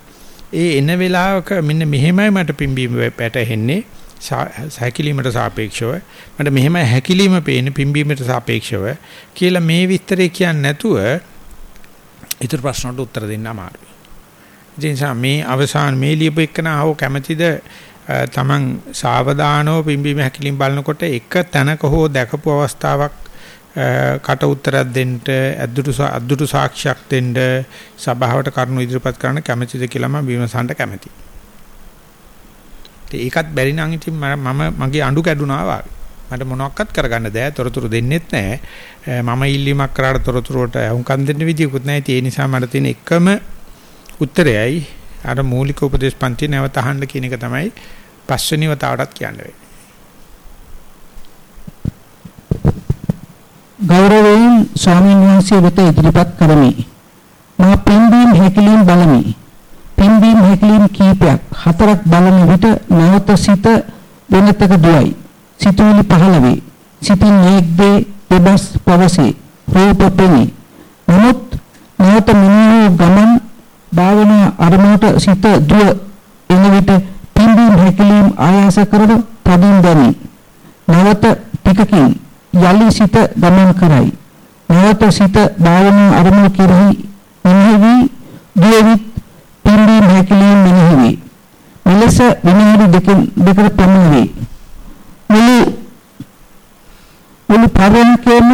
ඒ එන වෙලාවක මෙන්න මෙහෙමයි මට පිම්බීම වැටෙන්නේ හැකිලීමට සාපේක්ෂව මට මෙහෙම හැකිලීම පේන්නේ පිම්බීමට සාපේක්ෂව කියලා මේ විස්තරේ කියන්නේ නැතුව ඊටර ප්‍රශ්නට උත්තර දෙන්න අමාරුයි. ඒ මේ අවසාන මේ ලියපු එකනහව කැමැතිද තමන් සාවධානව පිම්බීම හැකිලීම බලනකොට එක තැනක හෝ දැකපු අවස්ථාවක් කට උත්තරයක් දෙන්න අද්දුටු අද්දුටු සාක්ෂියක් දෙන්න සභාවට කරුණු ඉදිරිපත් කරන්න කැමැතිද කියලා මම විමසන්න කැමැතියි. ඒකත් බැරි නම් ඉතින් මම මගේ අඬු කැඩුනා වගේ. මට මොනවත් කරගන්න බෑ. තොරතුරු දෙන්නෙත් නෑ. මම ඉල්ලීමක් කරාට තොරතුරුට අහුම්කම් දෙන්න විදියකුත් නෑ. ඒ නිසා මට තියෙන එකම උත්තරයයි අර මූලික උපදේශ පන්ති නැවත අහන්න කියන එක තමයි පස්වෙනි වතාවටත් කියන්න වෙන්නේ. ගෞරවයෙන් ස්වාමීන් වහන්සේ වෙත ඉදිරිපත් කරමි. මා පින්බීම් හැකිලීම් බලමි. පින්බීම් හැකිලිම් කීපයක් හතරක් බලන විට නැවත සිත වෙනතක දුවයි. සිතුවිලි පහළ වේ. සිතින් මේක්දේ දෙබස් පවසේ. රූප පෙනේ. නමුත් නැවත මිනිහෝ ගමන් භාවනා අරමුණට සිත දුව එන විට පින්බීම් හැකිලිම් ආයාස කරන තදින් දැනේ. නැවත ටිකකින් යලි සිත ගමන් කරයි. නැවත සිත භාවනා අරමුණ කෙරෙහි මෙහි දුවවිත් පිම්බීම හැකිලිම මෙනෙහි වේ. මෙලෙස විනාඩි දෙකකින් දෙකට පමණ වේ. මුළු මුළු පරණකේම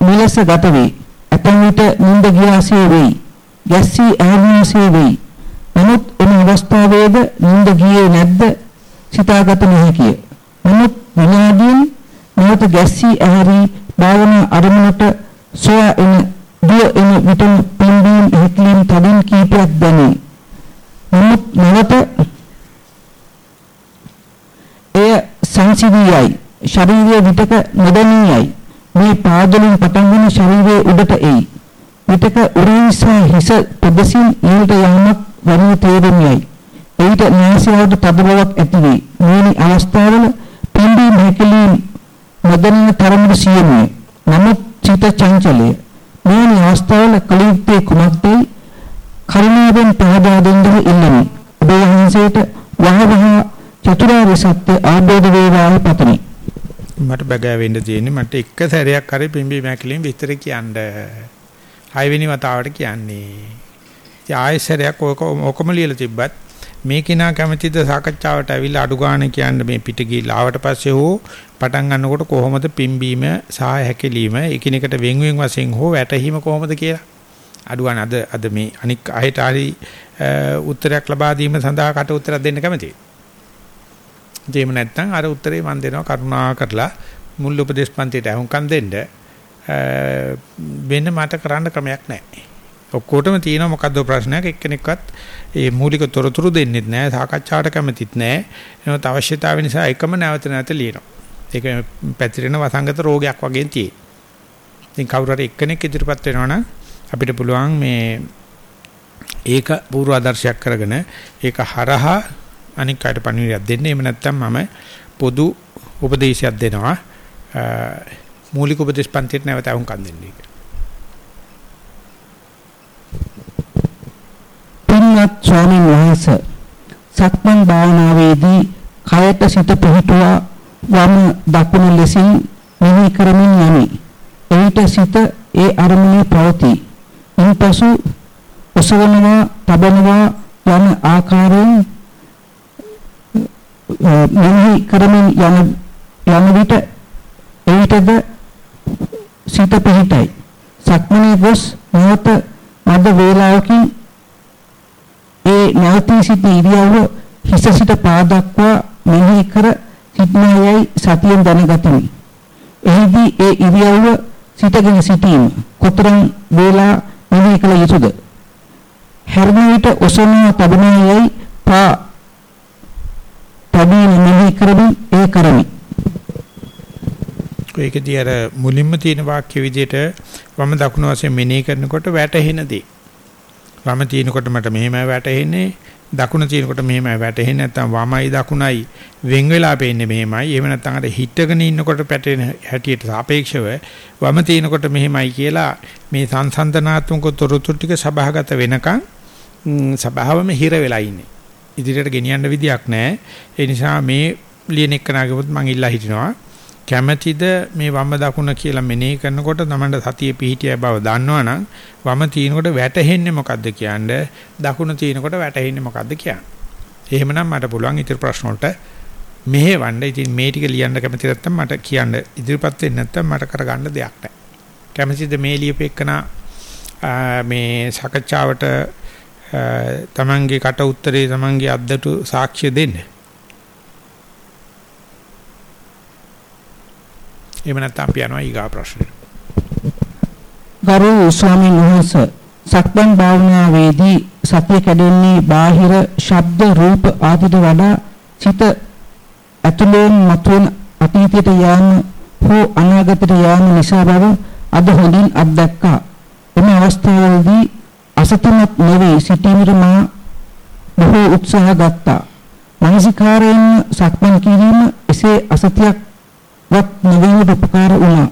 මෙලෙස ගත වේ. ඇතැම් විට නිින්ද ගියාසේ වෙයි. ගැස්සී ආවනාසේ වෙයි. නමුත් එම අවස්ථාවේද නිින්ද ගියේ නැද්ද සිතාගත නොහැකිය. නමුත් විනාඩියෙන් නැවත ගැස්සී ඇහැරී භාවනා අරමුණට සොයා එන දුව එන විට පිම්බීම් හැකිලින් තදින් කීපයක් දැනේ. නමුත් නැවත එය සංසිඳියයි ශරීරයේ විතක නොදැනියයි මේ පාදවලින් පටන් ගන්න ශරීරයේ උඩට එයි. විතක උරින්සා හිස පදසින් ඊළට යamak වරි තේරෙමියයි. එවිට නාසයට තද බවක් ඇති වේ. මේනි අවස්ථාවල පිම්බීම් හැකිලින් නොදැනෙන තරමට සියුම්ය. නමුත් චිත චංචලය. මේනි අවස්ථාවල කලියුත්තේ කුමක්දයි කරුණාවෙන් පහදා දෙන්නම ඉල්ලමි. ඔබ වහන්සේට වහවහ චතුරාර්ය සත්‍ය ආબોධ වේවායි පතමි. මට බගෑවෙන්න තියෙන්නේ මට එක සැරයක් හරි පිම්බි මැකිලින් විස්තර කියන්න. හයවෙනි වතාවට කියන්නේ. ඉතින් ආයෙසරයක් ඔක ඔකම ලියලා තිබ්බත් මේ කිනා කැමැතිද සාකච්ඡාවට ඇවිල්ලා අඩු ගන්න කියන්න මේ පිට ගිහිල්ලා ආවට පස්සේ හෝ පටන් ගන්නකොට කොහොමද පිම්බීම සහ හැකිලිම එකිනෙකට වෙන් වෙන් වශයෙන් හෝ වැටහීම කොහොමද කියලා අඩු ගන්න අද අද මේ අනික් අහෙට හරි උත්තරයක් ලබා දීම සඳහා කට උත්තරයක් දෙන්න කැමතියි. එහෙම නැත්නම් අර උත්තරේ මම දෙනවා කරුණා කරලා මුල් උපදේශ පන්තියට අහුම්කම් දෙන්න වෙන මට කරන්න ක්‍රමයක් නැහැ. ඔක්කොටම තියෙනවා මොකද්ද ප්‍රශ්නයක් එක්කෙනෙක්වත් ඒ මූලික තොරතුරු දෙන්නෙත් නැහැ සාකච්ඡාවට කැමතිත් නැහැ. එනොත් අවශ්‍යතාවය නිසා එකම නැවත නැවත ලියනවා. ඒක පැතිරෙන වසංගත රෝගයක් වගේ තියෙයි. ඉතින් කවුරු හරි එක්කෙනෙක් ඉදිරිපත් වෙනවනම් අපිට පුළුවන් මේ ඒක පූර්ව ආදර්ශයක් කරගෙන ඒක හරහා අනික් අයට පණිවිඩයක් දෙන්න. එහෙම නැත්නම් මම පොදු උපදේශයක් දෙනවා. මූලික උපදේශ පන්තියට නැවත අහුම්කම් දෙන්න. පින්වත් ස්වාමීන් වහන්සේ සක්මන් භාවනාවේදී කයට සිත පිහිටුවා වම දකුණු ලෙසින් මෙහි කරමින් යමි. එවිට සිත ඒ අරමුණේ පවතී. ඉන්පසු ඔසවනවා, තබනවා යන ආකාරයෙන් මෙහි කරමින් යන යන විට එවිටද සිත පිහිටයි. සක්මනේ ගොස් නැවත මද වේලාවකින් ඒ නැවතී සිටි ඉරියව්ව හිස සිට පා දක්වා මෙහි කර සිටනායයි සතියෙන් දැනගතිමි. එහිදී ඒ ඉරියව්ව සිටගෙන සිටීම කොතරම් වේලා මෙහි කළ යුතුද? හැරෙන විට ඔසවන තබනායයි පා තබීම මෙහි කරමින් ඒ කරමි. ඒකදී අර මුලින්ම තියෙන වාක්‍ය විදිහට වම දකුණු වශයෙන් මෙනෙහි කරනකොට වැටහෙන දේ. වම තිනකොට මට මෙහෙමයි වැටෙන්නේ දකුණ තිනකොට මෙහෙමයි වැටෙන්නේ නැත්නම් වමයි දකුණයි වෙන් වෙලා පේන්නේ මෙහෙමයි. එහෙම නැත්නම් අර හිටගෙන ඉන්නකොට පැටෙන හැටියට සාපේක්ෂව වම තිනකොට මෙහෙමයි කියලා මේ සංසන්දනාත්මක තොරතුරු ටික සභාගත වෙනකන් සභාවම හිර වෙලා ඉන්නේ. ඉදිරියට ගෙනියන්න විදියක් නැහැ. ඒ නිසා මේ ලියන එක්කනාගෙවත් මම ඉල්ලා හිටිනවා. කැමැතිද මේ වම දකුණ කියලා මෙනෙහි කරනකොට තමන්ට සතිය පිහිටිය බව දන්නවනම් වම තිනකොට වැටෙන්නේ මොකද්ද කියන්නේ දකුණ තිනකොට වැටෙන්නේ මොකද්ද කියන්නේ එහෙමනම් මට පුළුවන් ඉතින් ප්‍රශ්න වලට මෙහෙවන්න ඉතින් මේ ටික ලියන්න කැමති නැත්නම් මට කියන්න ඉදිරිපත් වෙන්න නැත්නම් මට කරගන්න දෙයක් නැහැ කැමැතිද මේ ලියපෙකන මේ සාකච්ඡාවට තමන්ගේ කට උත්තරේ තමන්ගේ අද්දට සාක්ෂිය දෙන්නේ එහෙම නැත්නම් අපි යනවා ඊගා ප්‍රශ්නෙට. ගරු ස්වාමීන් වහන්සේ සක්මන් භාවනාවේදී සතිය කැඩෙන්නේ බාහිර ශබ්ද රූප ආදිට වඩා සිත ඇතුළෙන් මතුවන අතීතයට යාම හෝ අනාගතයට යාම නිසා බව අද හොඳින් අත්දැක්කා. එම අවස්ථාවේදී අසතමත් නොවේ සිටීමට මා බොහෝ උත්සාහ ගත්තා. මානසිකාරයෙන් සක්මන් කිරීම එසේ අසතියක් වත් නිවීමට උපකාර වුණා.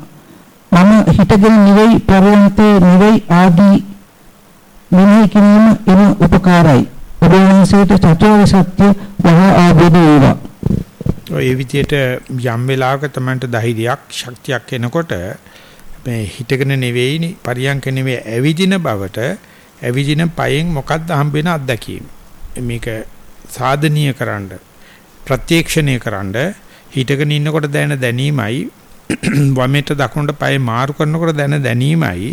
මම හිතගෙන නිවෙයි පරිවන්තේ නිවෙයි ආදී මෙනෙහි කිරීම එම උපකාරයි. ඔබ වහන්සේට චතුරාර්ය සත්‍ය වහා ආબોධ වේවා. ඔය විදියට යම් වෙලාවක තමන්ට ධෛර්යයක් ශක්තියක් එනකොට මේ හිතගෙන නෙවෙයි පරියන්ක නෙවෙයි ඇවිදින බවට ඇවිදින පයෙන් මොකක්ද හම්බ වෙන අත්දැකීම. මේක සාධනීය කරන්න ප්‍රත්‍යක්ෂණය කරන්න හිටගෙන ඉන්නකොට දැන දැනීමයි <clears throat> වමෙට දකුණට පය මාරු කරනකොට දැන දැනීමයි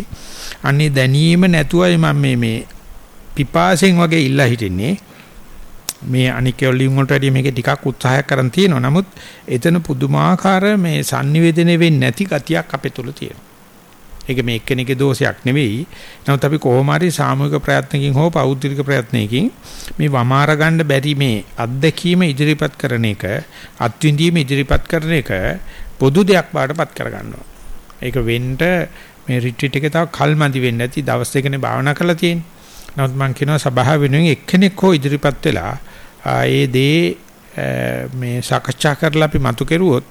අන්නේ දැනීම නැතුවයි මම මේ මේ පිපාසෙන් වගේ ඉල්ලා හිටින්නේ මේ අනික් වලින් වලට වැඩිය මේකේ ටිකක් උත්සාහයක් කරන් තියෙනවා. නමුත් එතන පුදුමාකාර මේ sannivedana වෙන්නේ නැති ගතියක් අපේ තුල තියෙනවා. ඒක මේ එක්කෙනෙකුගේ දෝෂයක් නෙවෙයි. නමුත් අපි කොහොම හරි සාමූහික ප්‍රයත්නකින් හෝ පෞද්ගලික ප්‍රයත්නයකින් මේ වමාර ගන්න බැරි මේ අත්දැකීම ඉදිරිපත් කරන එක, අත්විඳීම ඉදිරිපත් කරන එක පොදු දෙයක් බාටපත් කර ගන්නවා. ඒක වෙන්න මේ රිට්‍රීට් එකේ තව කල්මදි වෙන්නේ නැති දවස් දෙකනේ භාවනා කරලා තියෙන්නේ. නමුත් මම කියනවා සභාව වෙනුවෙන් එක්කෙනෙක් හෝ ඉදිරිපත් වෙලා ඒ දේ මේ සාකච්ඡා කරලා අපි මතු කෙරුවොත්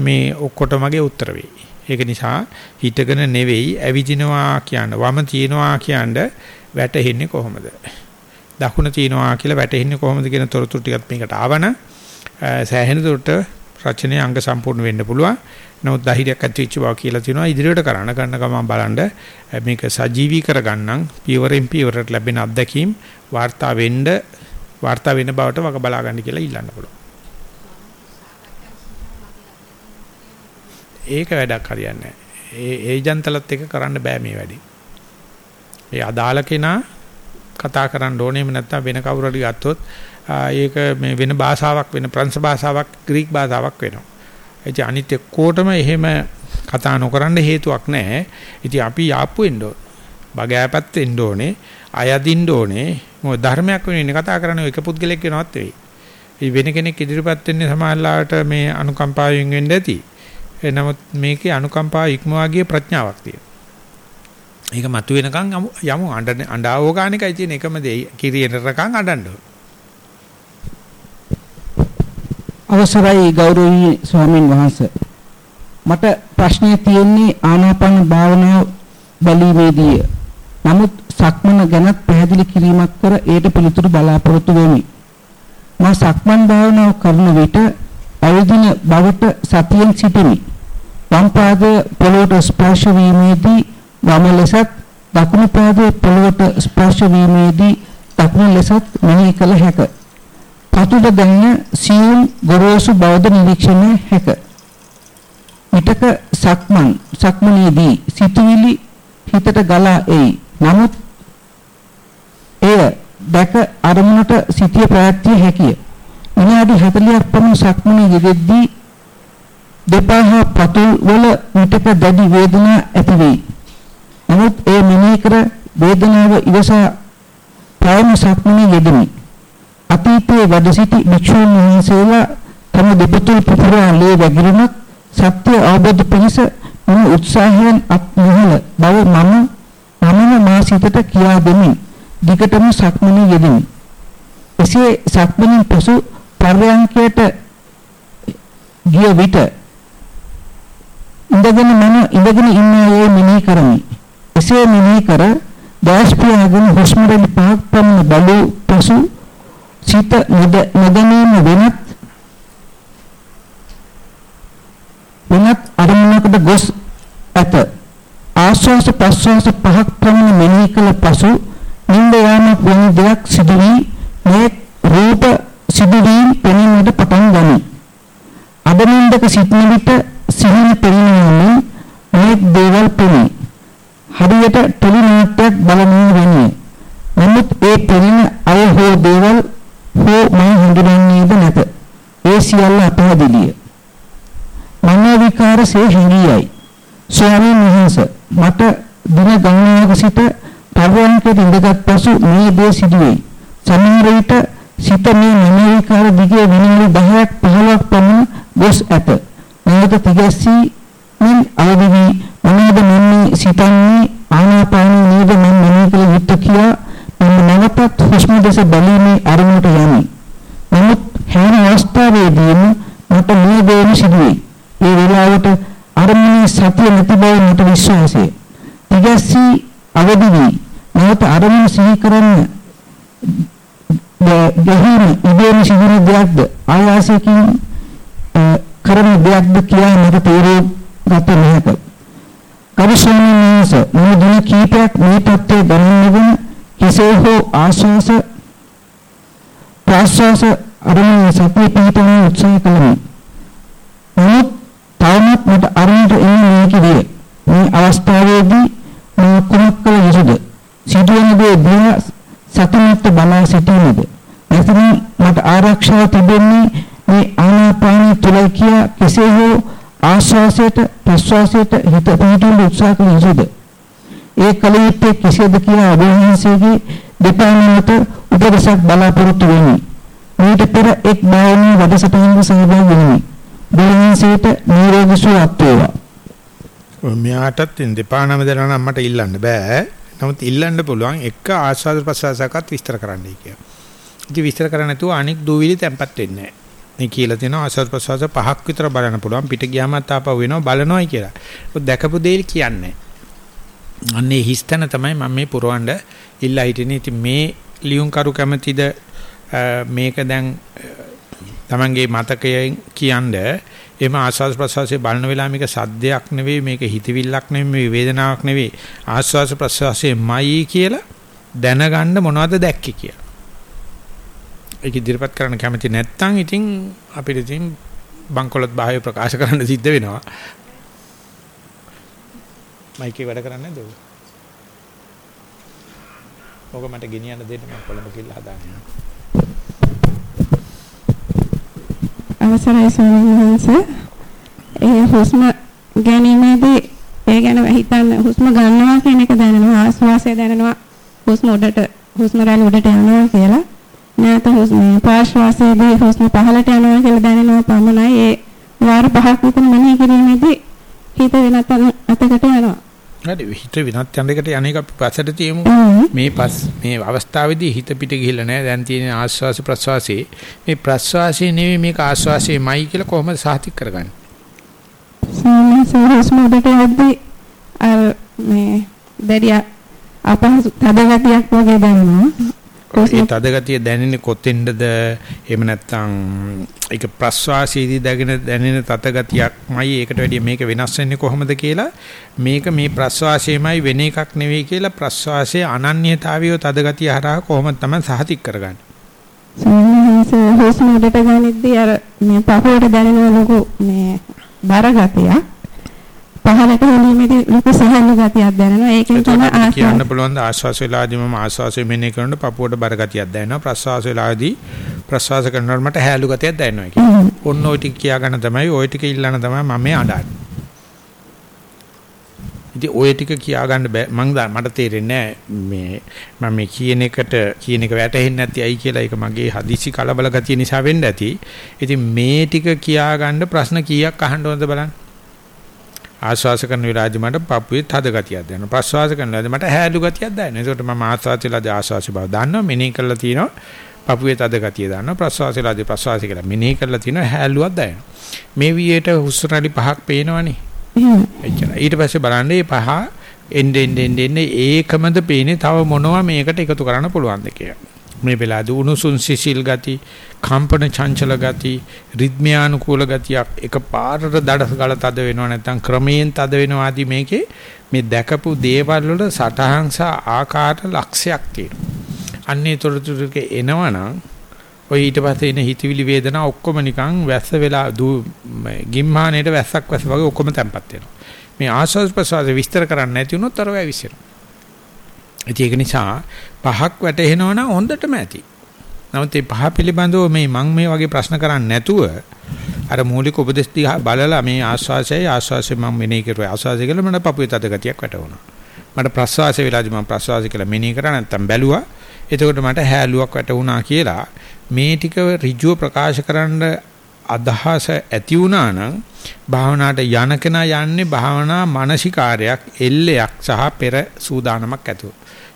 මේ ඔක්කොටමගේ උත්තර වෙයි. ඒක නිසා හිතගෙන නෙවෙයි ඇවිදිනවා කියන වම තියනවා කියනද වැටෙන්නේ කොහොමද? දකුණ තියනවා කියලා වැටෙන්නේ කොහොමද කියන තොරතුරු ටිකත් මේකට ආවන සෑහෙන දුරට රචනයේ අංග සම්පූර්ණ වෙන්න පුළුවන්. නමුත් ධෛර්යයක් ඇති වෙච්ච බව කියලා තියෙනවා ඉදිරියට කරන්න ගන්න ගමන් බලන්න මේක සජීවී කරගන්නම් පියවරෙන් පියවරට ලැබෙන අත්දැකීම් වාර්තා වෙන්න වාර්තා වෙන බවට වග බලා ගන්න කියලා ඉල්ලන්න පුළුවන්. ඒක වැඩක් හරියන්නේ ඒ ඒජන්තලත් එක කරන්න බෑ මේ වැඩේ. ඒ අදාළ කෙනා කතා කරන්න ඕනේම නැත්නම් වෙන කවුරු හරි ගත්තොත් ඒක මේ වෙන භාෂාවක් වෙන ප්‍රංශ භාෂාවක් ග්‍රීක භාෂාවක් වෙනවා. ඉතින් අනිත් එක්කෝටම එහෙම කතා නොකරන්න හේතුවක් නැහැ. ඉතින් අපි යාප්පු වෙන්න ඕන. බගෑපත් වෙන්න ඕනේ. අයදින්න ඕනේ. මොකද ධර්මයක් වෙනින් කතා කරන එක පුද්ගලෙක් වෙනවත් වෙයි. ඒ වෙන කෙනෙක් ඉදිරිපත් වෙන්නේ සමාජලාට මේ අනුකම්පාවෙන් වෙන්න ඇති. නමුත් මේකේ අනුකම්පාව ඉක්මවා ගිය ප්‍රඥාවක් තියෙනවා. ඒක මතුවෙනකන් යමු අඬ අඬාවෝ ගානකයි තියෙන එකම දේ. කිරියනරකන් අඬන්න ඕන. අවසරයි ගෞරවනීය ස්වාමින් වහන්සේ මට ප්‍රශ්නය තියෙන්නේ ආනාපාන භාවනාව බැලීමේදී නමුත් සක්මන ගැනත් පැහැදිලි කිරීමක් කර ඒට පිළිතුරු බලාපොරොත්තු වෙමි මා සක්මන් භාවනාව කරන විට අවදින බවට සතියෙන් සිටිමි වම් පාදයේ පොළොවට ස්පර්ශ වීමේදී වම ලෙසත් දකුණු පාදයේ පොළොවට ස්පර්ශ වීමේදී දකුණු ලෙසත් මෙහි කළ හැකිය පතුල දැනෙන සියුම් ගොරෝසු බවද නිරීක්ෂණය හැක. විතක සක්මන් සක්මනේදී සිතුවිලි හිතට ගලා එයි. නමුත් එය දැක අරමුණට සිටිය ප්‍රයත්නිය හැකිය. විනාඩි 40ක් පමණ සක්මනේ යෙදෙද්දී දෙපා පතුල් වල විතක දැඩි වේදනා ඇති වෙයි. නමුත් ඒ මෙනෙහි කර වේදනාව ඉවසා ප්‍රායම සක්මනේ යෙදෙමි. අතීතයේ වැඩ සිටි භික්ෂුන් වහන්සේලා තම දෙපතුල් පුපුරා ලේ වැගිරුණත් සත්‍ය අවබෝධ පිණිස මම උත්සාහයෙන් අත් නොහල බව මම මමම මා සිතට කියා දෙමි. දිගටම සක්මනේ යෙදෙමි. එසේ සක්මනින් පසු පර්යංකයට ගිය විට ඉඳගෙන මම ඉඳගෙන ඉන්න අය මෙනෙහි කරමි. එසේ මෙනෙහි කර දැස් පියාගෙන හුස්ම රැලි පහක් පමණ බලු පසු සිත නොදැනීම වෙනත් වෙනත් අරමුණකට ගොස් ඇත ආශ්වාස ප්‍රශ්වාස පහක් පමණ මෙනෙහි කළ පසු නිින්ද යාමක් වෙන දෙයක් සිදු වී මේ රූප සිදුවීම් පෙනෙන්නට පටන් ගනී අදනින්දක සිටින විට සිහින පෙනෙනවා මේ දේවල් පෙනේ හරියට ටෙලි නාට්‍යයක් බලනවා වෙන්නේ නමුත් ඒ පෙනෙන අය හෝ දේවල් හෝ මම හඳුනන්නේද නැත. ඒ සියල්ල අපහැදිලිය. මනෝ විකාරසේ හැඟියයි. ස්වාමීන් වහන්සේ මට දින ගණනාවක සිට පරවන්කේ ඉඳගත් පසු මේ දේ සිදුවේ. සමහර විට සිත මේ මනෝ විකාර දිගේ විනාඩි 10ක් 15ක් පමණ ගොස් ඇත. නැවත තිගැස්සී මින් අවදිවි මොනවද මම සිතන්නේ ආනාපාන නේද මම මනෝ කළ යුත්තේ කියා මම නැවතත් හුස්ම දෙස බැලීමේ අරමුණට යමි. නමුත් හැම අවස්ථාවේදීම මට මේ දේම සිදුවේ. ඒ වෙලාවට අරමුණේ සතිය නැති බව මට විශ්වාසය. ටිගැස්සී අවදි වී නැවත අරමුණ සිහි කරන්න දෙහිම ඉබේම සිදුවන දෙයක්ද ආයාසයෙන් කරන දෙයක්ද කියලා මට තේරුම් ගත නොහැක. කවිසෝනීස මේ දින කීපයක් මේ තත්ත්වය දැනගෙන කෙසේ හෝ ආශ්වාස ප්‍රාශ්වාස අරමුණ සතිය පිහිටවන උත්සාහ කළමි. නමුත් තවමත් මට අරමුණට එන්නේ නැහැ කියේ. මේ අවස්ථාවේදී මම කුමක් කළ යුතුද? සිදුවන දේ දිහා සතුටුමත් බලා සිටීමද? නැත්නම් මට ආරක්ෂාව තිබෙන්නේ මේ ආනාපානය තුලයි කියා කෙසේ හෝ ආශ්වාසයට ප්‍රශ්වාසයට හිත පිහිටුවන උත්සාහ කළ යුතුද? ඒ කල යුත්තේ කෙසේද කියා අභිවහන්සේගේ දෙපා මත උපදේශක් බලාපොරොත්තු වෙමි. මීට පෙර එක් භාවනා වැඩසටහනක සහභාගී වෙමි. දෙවියන්සේට නිරෝගී සුවපත් වේවා. මෙයාටත් දෙපා නම දෙනවා නම් මට ඉල්ලන්න බෑ. නමුත් ඉල්ලන්න පුළුවන් එක ආස්වාද ප්‍රසවාසයක්වත් විස්තර කරන්නයි කියලා. ඉතින් විස්තර කරන්නේ නැතුව අනික් දූවිලි තැම්පත් වෙන්නේ නැහැ. මේ කියලා තියෙනවා ආස්වාද ප්‍රසවාස පහක් විතර බලන්න පුළුවන්. පිට ගියාමත් ආපහු වෙනවා බලනවායි කියලා. ඒක දැකපු දෙයක් කියන්නේ. අන්නේ හිස්තන තමයි මම මේ පුරවන්න ඉල්ලා හිටිනේ. ඉතින් මේ ලියුම් කරු කැමැතිද මේක දැන් Tamange මතකයෙන් කියන්නේ එම ආස්වාද ප්‍රසවාසයේ බලන වෙලාව මේක සද්දයක් නෙවෙයි මේක හිතවිල්ලක් නෙවෙයි මේ වේදනාවක් නෙවෙයි ආස්වාද ප්‍රසවාසයේමයි කියලා දැනගන්න මොනවද දැක්කේ කියලා. ඒක ඉදිරිපත් කරන්න කැමති නැත්නම් ඉතින් අපිට ඉතින් බංකොලොත් භාවය ප්‍රකාශ කරන්න සිද්ධ වෙනවා. මයිකේ වැඩ කරන්නේ නැද්ද? ඕක මට ගෙනියන්න දෙන්න මම කොළඹ ගිහලා හදාගෙන. අවසරයි ස්වාමීන් වහන්සේ. ඒ හුස්ම ගැනීමේදී ඒ ගැන හිතන්න හුස්ම ගන්නවා කියන එක දැනෙනවා ආශ්වාසය දැනෙනවා හුස්ම උඩට හුස්ම රැලි උඩට යනවා කියලා. නැත හුස්ම ප්‍රාශ්වාසයේදී හුස්ම පහළට යනවා කියලා දැනෙනවා පමණයි. ඒ වාර පහක් විතර මෙනෙහි කිරීමේදී හිත වෙනත් අතකට යනවා. හරි හිත විනත් යන එකට යන්නේ අපි පස්සට තියමු. මේ පස් මේ අවස්ථාවේදී හිත පිට ගිහිල්ලා නැහැ. දැන් තියෙන ආස්වාස ප්‍රස්වාසයේ මේ ප්‍රස්වාසයේ නෙවෙයි මේක ආස්වාසයේමයි කියලා කොහොමද සාතික කරගන්නේ? සෝමස හස්මඩට යද්දී අර මේ දැඩිය අපහසු තදගතියක් වගේ දැනෙනවා ඒ තදගතිය දැනෙන්නේ කොතෙන්ද එහෙම නැත්නම් ඒක ප්‍රස්වාසයේදී දැගෙන දැනෙන තදගතියක්මයි ඒකට වැඩිය මේක වෙනස් වෙන්නේ කොහොමද කියලා? මේක මේ ප්‍රස්වාසයේමයි වෙන එකක් නෙවෙයි කියලා ප්‍රස්වාසයේ අනන්‍යතාවය තදගතිය හරහා කොහොමද තමයි සහතික කරගන්නේ? සෝමහස හුස්ම උඩට ගනිද්දී අර මේ පහුවට දැනෙන ලොකු මේ බර ගතියක් පහලට හැලීමේදී ලොකු සහන ගතියක් දැනෙනවා. ඒකෙන් තමයි ආස්වාද කියන්න පුළුවන් ද ආස්වාස වෙලාදී මම ආස්වාසය මෙනේ කරනකොට පපුවට බර ගතියක් දැනෙනවා. ප්‍රස්වාස වෙලාදී ප්‍රස්වාස කරනකොට මට හැලු ගතියක් දැනෙනවා කියලා. ඔන්න ওই ටික කියා ගන්න තමයි ওই ටික ඉල්ලන තමයි මම මේ අඬන්නේ. ඉතින් ওই ටික කියා ගන්න බෑ මං මට තේරෙන්නේ මේ මම මේ කියන එකට කියන එක වැටහෙන්නේ නැති අයි කියලා ඒක මගේ හදිසි කලබල ගතිය නිසා වෙන්න ඇති. ඉතින් මේ ටික කියා ගන්න ප්‍රශ්න කීයක් අහන්න ඕනද බලන්න. ආශ්වාස කරන වෙලාවදී මට පපුවේ තද ගතියක් දැනෙනවා. ප්‍රශ්වාස කරන වෙලාවදී මට හැලු ගතියක් දැනෙනවා. ඒකට මම ආශ්වාසයලාදී ආශ්වාස බව දන්නවා. මෙනෙහි කරලා තියෙනවා. පපුවේ තද ගතිය දන්නවා. ප්‍රශ්වාසයලාදී ප්‍රශ්වාස කියලා මෙනෙහි කරලා තියෙනවා. හැලුවක් දැනෙනවා. මේ විදියට හුස්ම රැලි පහක් පේනවනේ. එච්චර. ඊට පස්සේ බලන්න මේ පහ එන්නේ එන්නේ එන්නේ ඒකමද පේන්නේ තව මොනවා මේකට එකතු කරන්න පුළුවන්ද කියලා. මේ වෙලාවදී උණුසුම් සිසිල් ගති, කම්පන චංචල ගති, රිද්මයානුකූල ගතියක් එකපාරට දඩස් ගල තද වෙනවා නැත්නම් ක්‍රමයෙන් තද වෙනවා ආදී මේකේ මේ දැකපු දේවල් වල සටහන් සහ ආකාර ලක්ෂයක් තියෙනවා. අන්නේ තොරතුරුක එනවනම් ඔය ඊට පස්සේ එන හිතවිලි වේදනා ඔක්කොම නිකන් වැස්ස වෙලා ගිම්හානේට වැස්සක් වැස්ස වගේ ඔක්කොම තැම්පත් වෙනවා. මේ ආස්වාද ප්‍රසවාස විස්තර කරන්න නැති වුණොත් අර වැවිසෙනවා. ඒක නිසා පහක් වැටෙනවනම් හොඳටම ඇති. නමුත් මේ පහ පිළිබඳව මේ මම මේ වගේ ප්‍රශ්න කරන්නේ නැතුව අර මූලික උපදේශ දිහා බලලා මේ ආස්වාසයයි ආස්වාසය මම මෙනෙහි කරුවා ආස්වාසය කියලා මට පපුවේ තද ගතියක් වැටුණා. මට ප්‍රස්වාසය වෙලාදී මම ප්‍රස්වාසය කියලා මෙනෙහි කරා නැත්තම් බැලුවා. එතකොට මට හැලුවක් වැටුණා කියලා මේ ටික ඍජුව ප්‍රකාශ කරන්න අදහස ඇති වුණා නම් භාවනාවට යන කෙනා යන්නේ භාවනා මානසිකාරයක් එල්ලයක් සහ පෙර සූදානමක් ඇතුව.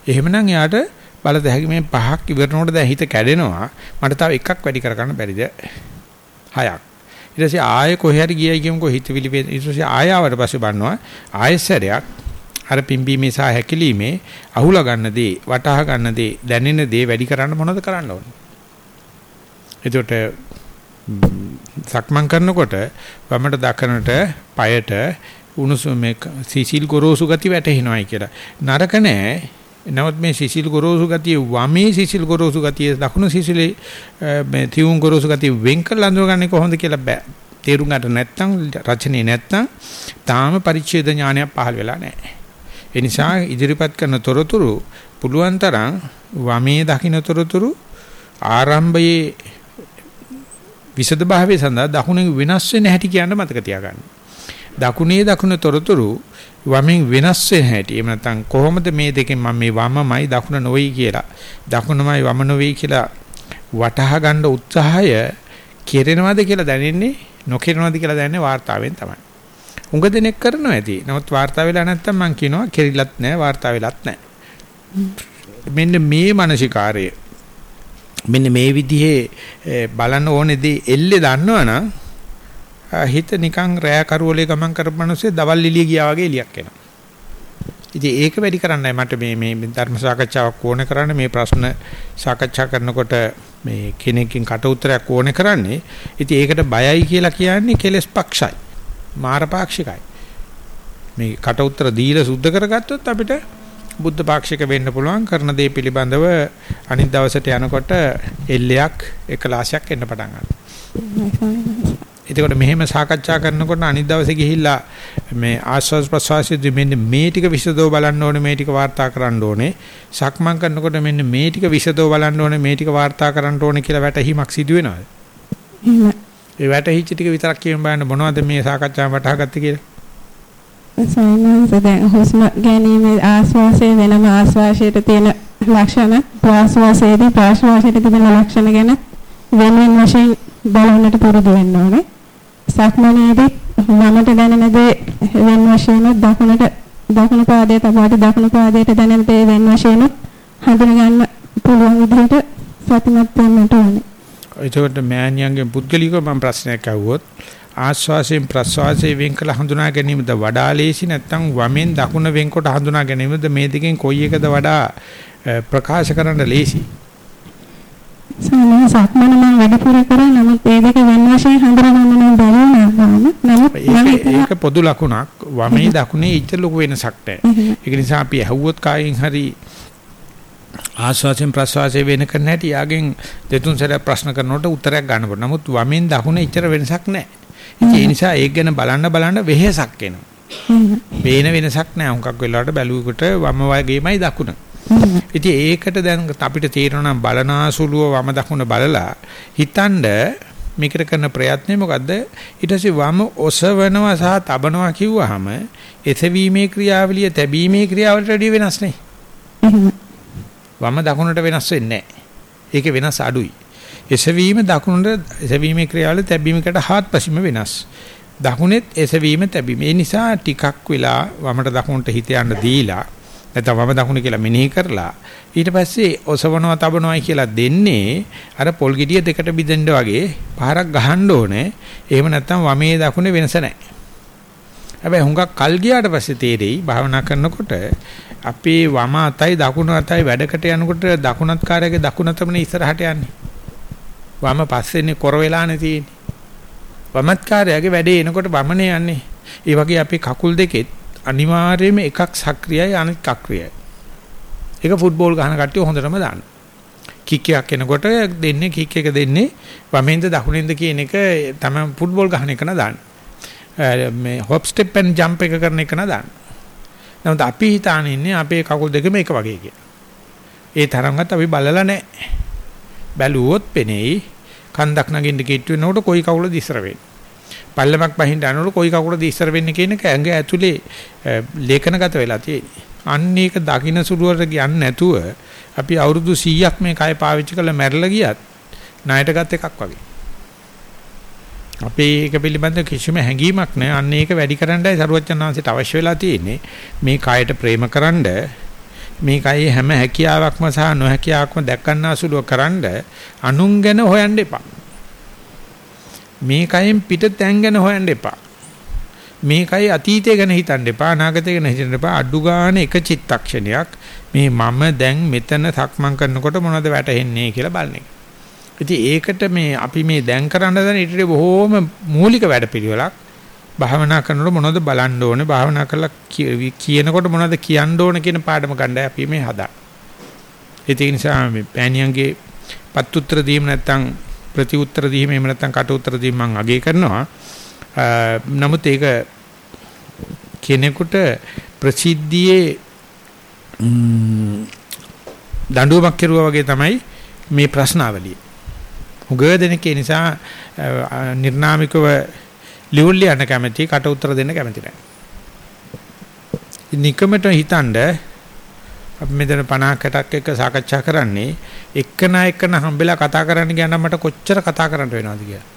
එහෙමනම් එයාට බලද හැකි මේ පහක් ඉවරනකොට දැන් හිත කැඩෙනවා. මට තව එකක් වැඩි කරගන්න බැරිද? හයක්. ඊට පස්සේ ආයෙ කොහේ හරි ගියයි කියමුකෝ හිතවිලි ඊට පස්සේ ආයෙ ආවට පස්සේ බලනවා ආයෙසරයක් අර පිම්බීමේ සහ හැකිලීමේ අහුලා ගන්න දේ, වටහා ගන්න දේ, දැනෙන දේ වැඩි කරන්න මොනවද කරන්න ඕනේ? එතකොට සක්මන් කරනකොට වමට දකුණට পায়ට උණුසුම මේ සිසිල් ගොරෝසු ගති වැටෙනවායි කියලා. නරක නෑ නමුත් මේ සිසිල් ගොරෝසු ගතිය වමේ සිසිල් ගොරෝසු ගතිය දකුණු සිසිලේ මේ තියුම් ගොරෝසු ගතිය වෙන් කරලා අඳුරගන්නේ කොහොමද කියලා තේරුම් ගන්න නැත්නම් රචනයේ නැත්නම් තාම පරිච්ඡේද ඥානයක් පහළ වෙලා නැහැ. ඒ නිසා ඉදිරිපත් කරන තොරතුරු පුළුවන් තරම් වමේ දකින්න තොරතුරු ආරම්භයේ විසද භාවයේ සඳහා දකුණේ වෙනස් වෙන හැටි කියන්න මතක තියාගන්න. දකුණේ දකුණ තොරතුරු වමෙන් වෙනස් වෙන හැටි. එහෙම නැත්නම් කොහොමද මේ දෙකෙන් මම මේ වමමයි දකුණ නොවේ කියලා. දකුණමයි වම නොවේ කියලා වටහා ගන්න උත්සාහය කෙරෙනවද කියලා දැනෙන්නේ නොකිරනවද කියලා දැනන්නේ වார்த்தාවෙන් තමයි. උඟ දෙනෙක් කරනවා ඇති. නමුත් වார்த்தා වෙලා නැත්තම් මම කියනවා කෙරිලත් නැහැ, වார்த்தා වෙලත් නැහැ. මෙන්න මේ මානසිකාරය මෙන්න මේ විදිහේ බලන්න ඕනේදී එල්ලේ දන්නවනම් හිත නිකන් රෑ කරවලේ ගමන් කරපමණසේ දවල් එළිය ගියා වගේ එළියක් එනවා. ඉතින් ඒක වැඩි කරන්නයි මට මේ මේ ධර්ම සාකච්ඡාවක් ඕන කරන්නේ මේ ප්‍රශ්න සාකච්ඡා කරනකොට මේ කෙනෙක්ගෙන් කට උතරයක් ඕන කරන්නේ. ඉතින් ඒකට බයයි කියලා කියන්නේ කෙලස් පක්ෂයි. මාර පාක්ෂිකයි. මේ කට උතර දීලා සුද්ධ කරගත්තොත් අපිට බුද්ධ පාක්ෂික වෙන්න පුළුවන් කරන දේ පිළිබඳව අනිත් දවසට යනකොට එල්ලයක් එකලාසයක් එන්න පටන් ගන්නවා. එතකොට මෙහෙම සාකච්ඡා කරනකොට අනිත් දවසේ ගිහිල්ලා මේ ආස්වාස් ප්‍රසවාසයේදී මෙන්න මේ ටික විසදෝ බලන්න ඕනේ මේ ටික වාර්තා කරන්න ඕනේ. සක්මන් කරනකොට මෙන්න මේ ටික විසදෝ බලන්න ඕනේ මේ ටික වාර්තා කරන්න ඕනේ කියලා වැටහීමක් සිදු වෙනවද? ඒ වැටහිච්ච ටික විතරක් කියන්න බෑනේ මොනවද මේ සාකච්ඡාව වටහාගත්තේ කියලා? සයින්ස් දැන් හුස්ම ගැනීම ආස්වාසයේ වෙනම ආස්වාසයට තියෙන ලක්ෂණ ප්‍රාස්වාසයේදී ප්‍රාශ්වාසයට තිබෙන ලක්ෂණ ගැන වෙනින් වශයෙන් බලන්නට පුරුදු වෙන්න ඕනේ. සක්මනේදී වමට දැනෙන දේ වෙන වශයෙන් දකුණට දකුණු පාදයේ තබාට දකුණු පාදයට දැනෙන දේ වෙන වශයෙන් හඳුන ගන්න පුළුවන් විදිහට සතිමත් වෙන්නට ඕනේ. ඒකට මෑණියන්ගේ පුද්ගලිකව මම ප්‍රශ්නයක් අහුවොත් ආස්වාසයෙන් ප්‍රස්වාසයෙන් වෙන් කළ හඳුනා ගැනීමද වඩා ලේසි නැත්නම් වමෙන් දකුණ වෙන්කොට හඳුනා ගැනීමද මේ දෙකෙන් කොයි එකද වඩා ප්‍රකාශ කරන්න ලේසි? සාමාන්‍ය සක්මන මම වැඩිපුර කරා නමුත් ඒ දෙක වෙන වශයෙන් හඳුනා ගන්න නම් බැරි නමුත් ඒක පොදු ලකුණක් වමේ දකුණේ ඉච්ච ලොකු වෙනසක් නැහැ. ඒක නිසා අපි ඇහුවොත් කායින් හරි ආස්වාසයෙන් ප්‍රසවාසයෙන් වෙන කරන හැටි යාගෙන් දෙතුන් සැරයක් ප්‍රශ්න කරනකොට උත්තරයක් ගන්න පුළුවන්. නමුත් වමෙන් දකුණේ ඉච්චර වෙනසක් නැහැ. ඒ නිසා ඒක ගැන බලන්න බලන්න වෙහෙසක් එනවා. වේන වෙනසක් නැහැ. හුඟක් වෙලාවට බැලුවෙකට වම වගේමයි දකුණ. ඉතින් ඒකට දැන් අපිට තේරෙනවා බලනාසුලුව වම දකුණ බලලා හිතනද මේකට කරන ප්‍රයත්නය මොකද්ද? ඊට පස්සේ වම ඔසවනවා සහ තබනවා කිව්වහම එසවීමේ ක්‍රියාවලිය තැබීමේ ක්‍රියාවලට වඩා වෙනස් නේ. වම දකුණට වෙනස් වෙන්නේ නැහැ. ඒකේ වෙනස් අඩුයි. එසවීම දකුණට එසවීමේ ක්‍රියාවල තැබීමකට හාත්පසින්ම වෙනස්. දකුණෙත් එසවීම තැබීම. ඒ නිසා ටිකක් වෙලා වමට දකුණට හිත යන්න දීලා නැත්නම් වම දකුණ කියලා මෙනෙහි කරලා ඊට පස්සේ ඔසවනවා තබනවායි කියලා දෙන්නේ අර පොල් ගෙඩිය දෙකට බිඳෙන්න වගේ පාරක් ගහන්න ඕනේ. එහෙම නැත්නම් වමේ දකුණේ වෙනස නැහැ. හැබැයි හුඟක් කල් ගියාට පස්සේ තේරෙයි භාවනා කරනකොට අපේ වම අතයි දකුණු අතයි වැඩකට යනකොට දකුණත් කාර්යයේ දකුණ තමයි ඉස්සරහට යන්නේ. වම පස්සේනේ කොර වෙලානේ තියෙන්නේ. වමත් කාර්යයේ වැඩේ එනකොට වමනේ යන්නේ. ඒ වගේ අපි කකුල් දෙකෙත් අනිවාර්යයෙන්ම එකක් සක්‍රියයි අනිත් අක්‍රියයි. ඒක ෆුට්බෝල් ගහන කට්ටිය හොඳටම දාන්න. කික් එකක් එනකොට දෙන්නේ කික් එක දෙන්නේ වමෙන්ද දකුණෙන්ද කියන එක තමයි ෆුට්බෝල් ගහන එක න දාන්න. මේ හොප් ස්ටෙප් ඇන් ජම්ප් එක කරන එක න දාන්න. නමුත් අපි හිතාන ඉන්නේ අපේ කකුල් දෙකම එක වගේ කියලා. ඒ තරම්වත් අපි බලලා නැහැ. බැලුවොත් පෙනෙයි කන්දක් නගින්න කිට්ටු වෙනකොට කොයි කකුලද ඉස්සර වෙන්නේ. පල්ලමක් බහින්න යනකොට කොයි කකුලද ඉස්සර වෙන්නේ කියන එක ඇඟ ඇතුලේ ලේඛනගත වෙලා තියෙන්නේ. අන්න ඒක දකින්න සුළුවට කියන්නේ නැතුව අපි අවුරුදු 100ක් මේ කය පාවිච්චි කරලා මැරලා ගියත් ණයට ගත් එකක් වගේ. අපේ ඒක පිළිබඳ කිසිම හැඟීමක් නැහැ. අන්න ඒක වැඩි කරන්නයි සරුවචනාංශයට අවශ්‍ය වෙලා තියෙන්නේ. මේ කයට ප්‍රේමකරනද මේ කයේ හැම හැකියාවක්ම සහ නොහැකියාවක්ම දැක්කන්නාසුලුව කරන්ඩ අනුන් ගැන හොයන්න එපා. මේ කයෙන් පිට තැන් ගැන හොයන්න එපා. මේකයි අතීතය ගැන හිතන්න එපා අනාගතය ගැන හිතන්න එපා අඩු ගන්න එක චිත්තක්ෂණයක් මේ මම දැන් මෙතන සක්මන් කරනකොට මොනවද වැටහෙන්නේ කියලා බලන එක. ඉතින් ඒකට මේ අපි මේ දැන් කරන්න දන ඊට බොහොම මූලික වැඩපිළිවෙලක් භාවනා කරනකොට මොනවද බලන්න ඕනේ භාවනා කරලා කියනකොට මොනවද කියන්න ඕනේ කියන පාඩම ගන්නයි අපි මේ හදා. ඒ නිසා මේ පෑනියන්ගේ පත් උත්තර දීම නැත්තම් ප්‍රති උත්තර දීම එහෙම නැත්නම් කට උත්තර දීම මම අගය කරනවා. නමුත් ඒක කෙනෙකුට ප්‍රසිද්ධියේ දඬුවමක් කෙරුවා වගේ තමයි මේ ප්‍රශ්නාවලිය. උගව දෙනක නිසා නිර්නාමිකව ලියුල් යන කැමැති කට උතර දෙන්න කැමැති නැහැ. නිකමට හිතනද අපි මෙතන 50කටක් එක්ක සාකච්ඡා කරන්නේ එක්කන එක්කන හම්බෙලා කතා කරන්න ගියා නම් මට කොච්චර කතා කරන්න වෙනවද කියලා.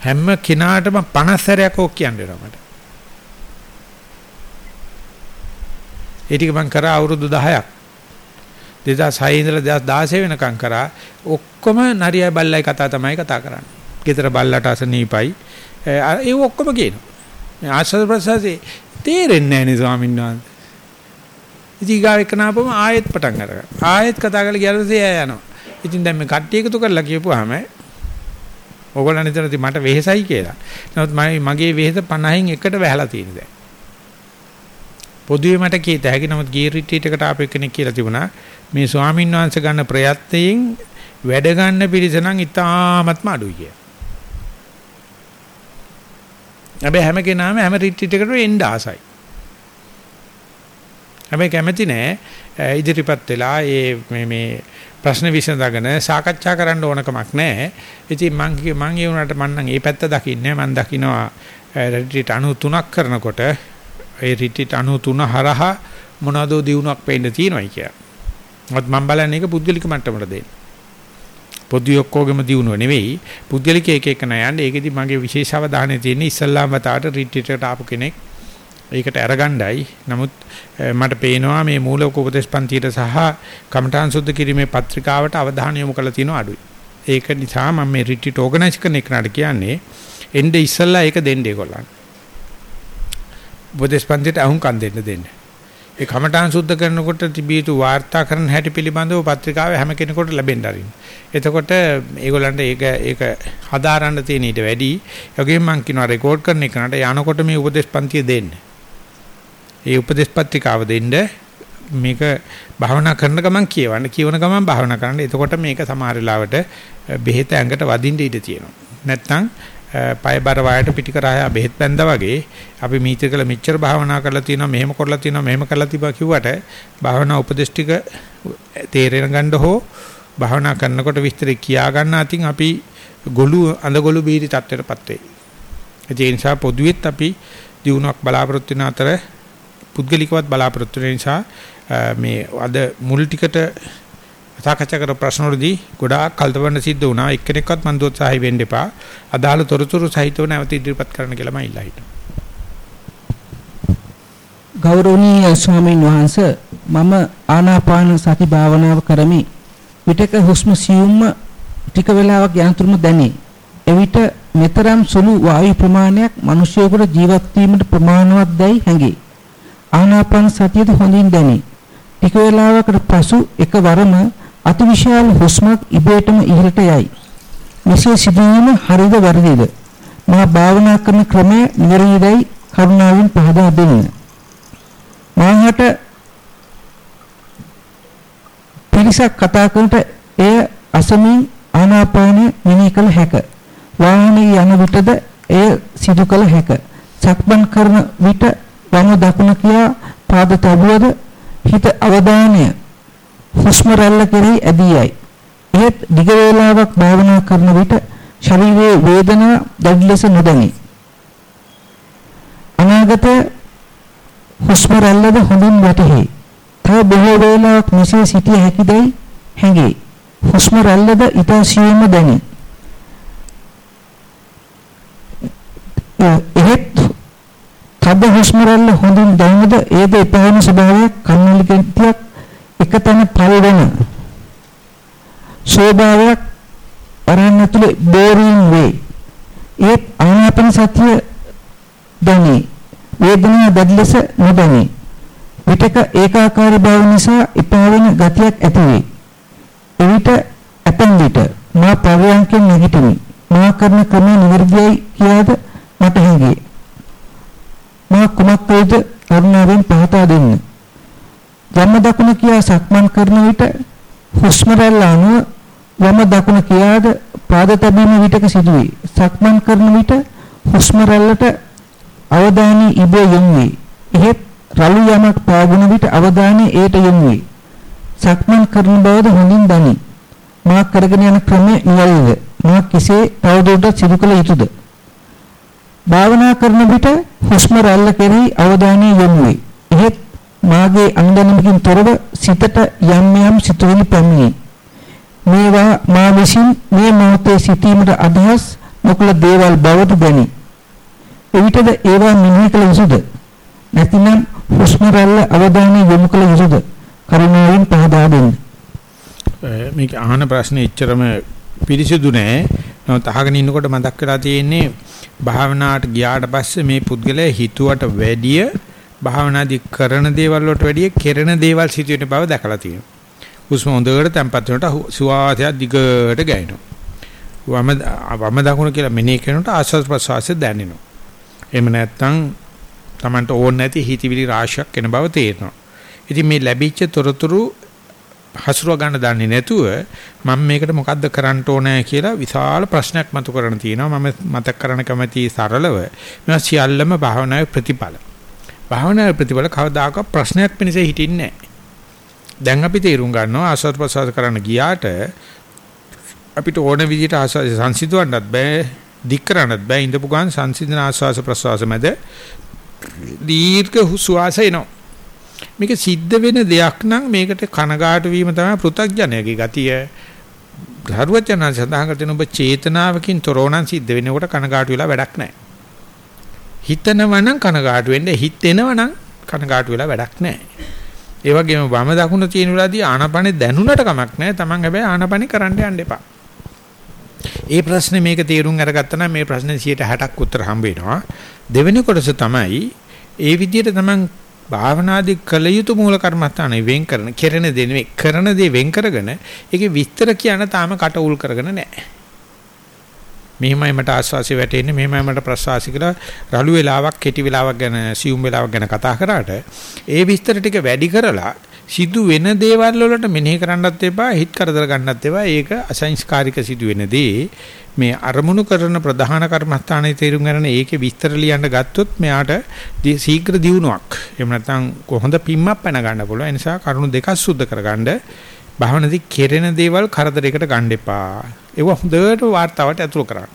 හැම කෙනාටම 50 සැරයක් ඕක කියන්න වෙනවා මට. ඒ ටික මම කරා අවුරුදු 10ක්. 2006 ඉඳලා 2016 වෙනකම් කරා ඔක්කොම නරියයි බල්ලයි කතා තමයි කතා කරන්නේ. ගෙදර බල්ලට අසනීපයි. ඒ ඔක්කොම කියනවා. මේ ආශ්‍රද ප්‍රසාසී තේරෙන්නේ නැහැ නේ ස්වාමීන් වහන්සේ. ඉතින් ගාව එකනාපම ආයෙත් පටන් අරගන්න. ආයෙත් කතා කරලා ගියරසේ එයා යනවා. ඉතින් දැන් මේ කට්ටිය එකතු කරලා කියපුවාම ඕගොල්ලන් හිතනවා මට වෙහෙසයි කියලා. නමුත් මම මගේ වෙහෙස 50න් එකට වැහලා තියෙන දැන්. පොදුවේ මට කීත හැකි නමුත් ගිය රිට්‍රීට් එකට ආපු කෙනෙක් කියලා තිබුණා මේ ස්වාමීන් වහන්සේ ගන්න ප්‍රයත්නයෙන් වැඩ ගන්න පිරිස නම් ඉතාමත්ම අඩුයි කියලා. හැබැයි හැම කෙනාම හැම රිට්‍රීට් එකකට එන්න ආසයි. හැබැයි කැමති නෑ ඉදිරිපත් වෙලා මේ මේ ප්‍රශ්න විසඳගෙන සාකච්ඡා කරන්න ඕනකමක් නැහැ. ඉතින් මං මං ඒ වුණාට මං නම් ඒ පැත්ත දකින්නේ මං දකිනවා රිට්‍රීට් 93ක් කරනකොට ඒ රිට්‍රීට් 93 හරහා මොනවදෝ දිනුවක් පෙන්න තියෙනවයි කියලා. මොකද මම බලන්නේ ඒක පුද්ගලික මට්ටමට දෙන්න. පොදු ඔක්කොගෙම දිනුව නෙවෙයි පුද්ගලික එක එක නයන්නේ ඒකෙදි මගේ විශේෂ අවධානය තියෙන්නේ ඉස්සල්ලාම වතාවට රිට්‍රීට් එකට ආපු කෙනෙක් ඒකට අරගණ්ඩයි. නමුත් මට පේනවා මේ මූලික උපදේශ පන්තියට සහ කමඨාන් සුද්ධ කිරීමේ පත්‍රිකාවට අවධානය යොමු කරලා තියෙනවා අඩුයි. ඒක නිසා මම මේ රිට්‍රීට් ඕගනයිස් කරන එකට කියන්නේ එnde ඉස්සල්ලා ඒක දෙන්න ඒගොල්ලන්. උපදේශ පන්තියට අහුම්කම් දෙන්න දෙන්න. ඒ කමඨාන් සුද්ධ කරනකොට තිබිය යුතු වාර්තා කරන හැටි පිළිබඳව පත්‍රිකාවේ හැම කෙනෙකුට ලැබෙන්න ආරින්. එතකොට ඒගොල්ලන්ට ඒක ඒක හදාරන්න තියෙන ඊට වැඩි. යෝගෙන් මම කියනවා රෙකෝඩ් කරන එකට යනකොට මේ උපදේශ පන්තිය දෙන්න. ඒ උපදේශ පත්‍රිකාව දෙන්න මේක භාවනා කරන ගමන් කියවන්න කියවන ගමන් භාවනා කරන්න. එතකොට මේක සමහර වෙලාවට බෙහෙත ඇඟට වදින්න ඉඩ තියෙනවා. නැත්තම් පය බර වයයට පිටිකරාය බෙහෙත් බැඳා වගේ අපි මීතිකල මෙච්චර භාවනා කරලා තියෙනවා මෙහෙම කරලා තියෙනවා මෙහෙම කරලා තිබා කිව්වට භාවනා උපදේශ ටික තේරෙන ගන්න හෝ භාවනා කරනකොට විස්තර කියා ගන්න අතින් අපි ගොළු අඳ ගොළු බීරි තත්ත්වයටපත් වෙයි. ඒ නිසා පොදුවෙත් අපි දිනුවක් බලාපොරොත්තු වෙන අතර පුද්ගලිකවත් බලාපොරොත්තු වෙන නිසා මේ අද මුල් ටිකට සාකච්ඡා කර ප්‍රශ්න වලදී ගොඩාක් කල්තවන්න සිද්ධ වුණා. එක්කෙනෙක්වත් මන් දෝත්සාහයි වෙන්න එපා. අදාළ තොරතුරු සහිතව නැවත ඉදිරිපත් කරන්න කියලා මම ඉල්ලා හිටියා. ගෞරවනීය ස්වාමීන් වහන්ස මම ආනාපාන සති භාවනාව කරමි. විටක හුස්ම සියුම්ම ටික වේලාවක් යනතුරුම දැනේ. එවිට මෙතරම් සුළු වායු ප්‍රමාණයක් මිනිසියෙකුට ජීවත් වීමට ප්‍රමාණවත් දැයි හැඟේ. ආනාපාන සතියද හොඳින් දැනේ. ටික වේලාවකට පසු එකවරම අතිවිශාල හුස්මක් ඉබේටම ඉහළට යයි. මෙසේ සිදුවීම හරිද වැරදිද? මා භාවනා කරන ක්‍රමය නිවැරදිදයි කරුණාවෙන් පහදා දෙන්න. මාහට පිරිසක් කතා කරනට එය අසමින් ආනාපාන මෙනෙහි කළ හැක. වාහනේ යන විටද එය සිදු කළ හැක. සක්මන් කරන විට වම දකුණ කියා පාද තබුවද හිත අවධානය හුස්ම රැල්ල කෙරෙහි ඇදී යයි. එහෙත් දිග වේලාවක් භාවනා කරන විට ශරීරයේ වේදනා දැඩි ලෙස නොදැනේ. අනාගත හුස්ම රැල්ලද හොඳින් වැටහි. තව බොහෝ වේලාවක් මෙසේ සිටිය හැකිදයි හැඟේ. හුස්ම රැල්ලද ඊට සියුම්ව දැනේ. එහෙත් තද හුස්ම රැල්ල හොඳින් දැනුමද ඒද එපහන ස්වභාවයක් කන්නලි කෙටියක් එකතැන පල් වෙන ස්වභාවයක් වරන් ඇතුලේ බෝරින් වේ. ඒ ආනාපාන සතිය දැනේ. වේදනාව දැඩි ලෙස නොදැනේ. විතක ඒකාකාරී බව නිසා එපා වෙන ගතියක් ඇති වේ. එවිට ඇතන් විට මා පරයන්කෙන් නැගිටිමි. මා කරන ක්‍රම නිවැරදියි කියාද මට හැඟේ. මා කුමක් වේද කරුණාවෙන් පහදා දෙන්න. වම දකුණ කියා සක්මන් කරන විට හුස්ම රැල්ල අනුව වම දකුණ කියාද පාද තැබීම විටක සිදුවේ. සක්මන් කරන විට හුස්ම රැල්ලට අවධානය ඉබේ යොමු වේ. එහෙත් රළු යමක් පාගුණ විට අවධානය ඒට යොමු වේ. සක්මන් කරන බවද හොඳින් දනි. මා කරගෙන යන ක්‍රමය නිවැරදිද? මා කෙසේ තවදුරටත් සිදු කළ යුතුද? භාවනා කරන විට හුස්ම රැල්ල කෙරෙහි අවධානය යොමු වේ. එහෙත් මාගේ අනුදැනීමකින් තොරව සිතට යම් යම් සිතුවිලි පැමිණේ. මේවා මා විසින් මේ මොහොතේ සිටීමට අදහස් නොකළ දේවල් බවට දැනේ. එවිටද ඒවා මෙනෙහි කළ යුතුද? නැතිනම් හුස්ම රැල්ල අවධානය යොමු කළ යුතුද? කරුණාවෙන් පහදා දෙන්න. මේක අහන ප්‍රශ්නේ එච්චරම පිරිසිදු නෑ. නමුත් අහගෙන ඉන්නකොට මතක් වෙලා තියෙන්නේ භාවනාවට ගියාට පස්සේ මේ පුද්ගලයා හිතුවට වැඩිය භාවනාදි කරන දේවල් වලට වැඩිය කෙරෙන දේවල් සිදුවෙන බව දැකලා තියෙනවා. හුස්ම හොඳට තැම්පත් වෙනකොට සුවාසය දිගට ගෑනවා. වම වම දකුණ කියලා මෙනෙහි කරනකොට ආස්වාද ප්‍රසවාසය දැනෙනවා. එහෙම නැත්නම් Tamanට ඕන නැති හිතවිලි රාශියක් එන බව තේරෙනවා. ඉතින් මේ ලැබිච්ච තොරතුරු හසුරුව ගන්න දන්නේ නැතුව මම මේකට මොකද්ද කරන්න ඕනේ කියලා විශාල ප්‍රශ්නයක් මතු කරන තියෙනවා. මම මතක් කරන්න කැමති සරලව මේවා සියල්ලම භාවනාවේ ප්‍රතිඵල. භාවනාවේ ප්‍රතිඵල කවදාකවත් ප්‍රශ්නයක් පිණිස හිටින්නේ නැහැ. දැන් අපි තේරුම් ගන්නවා ආස්වාද ප්‍රසවාස කරන්න ගියාට අපිට ඕන විදිහට ආස්වාද සංසිඳවන්නත් බෑ දික් කරන්නත් බෑ. ඉඳපු ගමන් සංසිඳන ආස්වාස ප්‍රසවාස මැද දීර්ඝ හුස්වාස එනවා. මේක සිද්ධ වෙන දෙයක් නම් මේකට කනගාටු වීම තමයි පෘථග්ජනයාගේ ගතිය. ධර්වචන සඳහන් කරන ඔබ චේතනාවකින් තොරෝණන් සිද්ධ වෙනකොට කනගාටු වෙලා වැඩක් නැහැ. හිතනවනම් කනගාටු වෙන්න හිතෙනවනම් කනගාටු වෙලා වැඩක් නැහැ. ඒ වගේම වම දකුණ තියෙන වෙලාවදී ආනපනෙ දැනුණට කමක් නැහැ. Taman හැබැයි ආනපනෙ කරන්න යන්න එපා. ඒ ප්‍රශ්නේ මේක තේරුම් අරගත්තා නම් මේ ප්‍රශ්නේ 60ක් උත්තර හම්බ වෙනවා. දෙවෙනි කොටස තමයි ඒ විදිහට Taman භාවනාදී කළ යුතු මූල කර්මස්ථානේ වෙන් කරන කෙරෙන දේ නෙවෙයි කරන දේ වෙන් කරගෙන ඒකේ විස්තර කියන තාම කට උල් කරගෙන නැහැ. මෙහිමයි මට ආස්වාසිය වැටෙන්නේ මෙහිමයි මට ප්‍රසවාසි කියලා රළු වෙලාවක් කෙටි වෙලාවක් ගැන සියුම් වෙලාවක් ගැන කතා කරාට ඒ විස්තර ටික වැඩි කරලා සිදු වෙන දේවල් වලට මෙනෙහි කරන්නත් එපා හිත කරදර ගන්නත් එපා. ඒක අසංස්කාරික සිදු වෙන දේ මේ අරමුණු කරන ප්‍රධාන කර්මස්ථානයේ තේරුම් ගන්න ඒකේ විස්තර ලියන්න ගත්තොත් මෙයාට ශීඝ්‍ර දියුණුවක්. එහෙම නැත්නම් කොහොඳ පිම්මක් පැන ගන්න පුළුවන්. ඒ නිසා කරුණු දෙකක් සුද්ධ කරගන්න. භාවනාදී කෙරෙන දේවල් කරදරයකට ගන්න එපා. ඒව හොඳට වார்த்தාවට ඇතුළු කරන්න.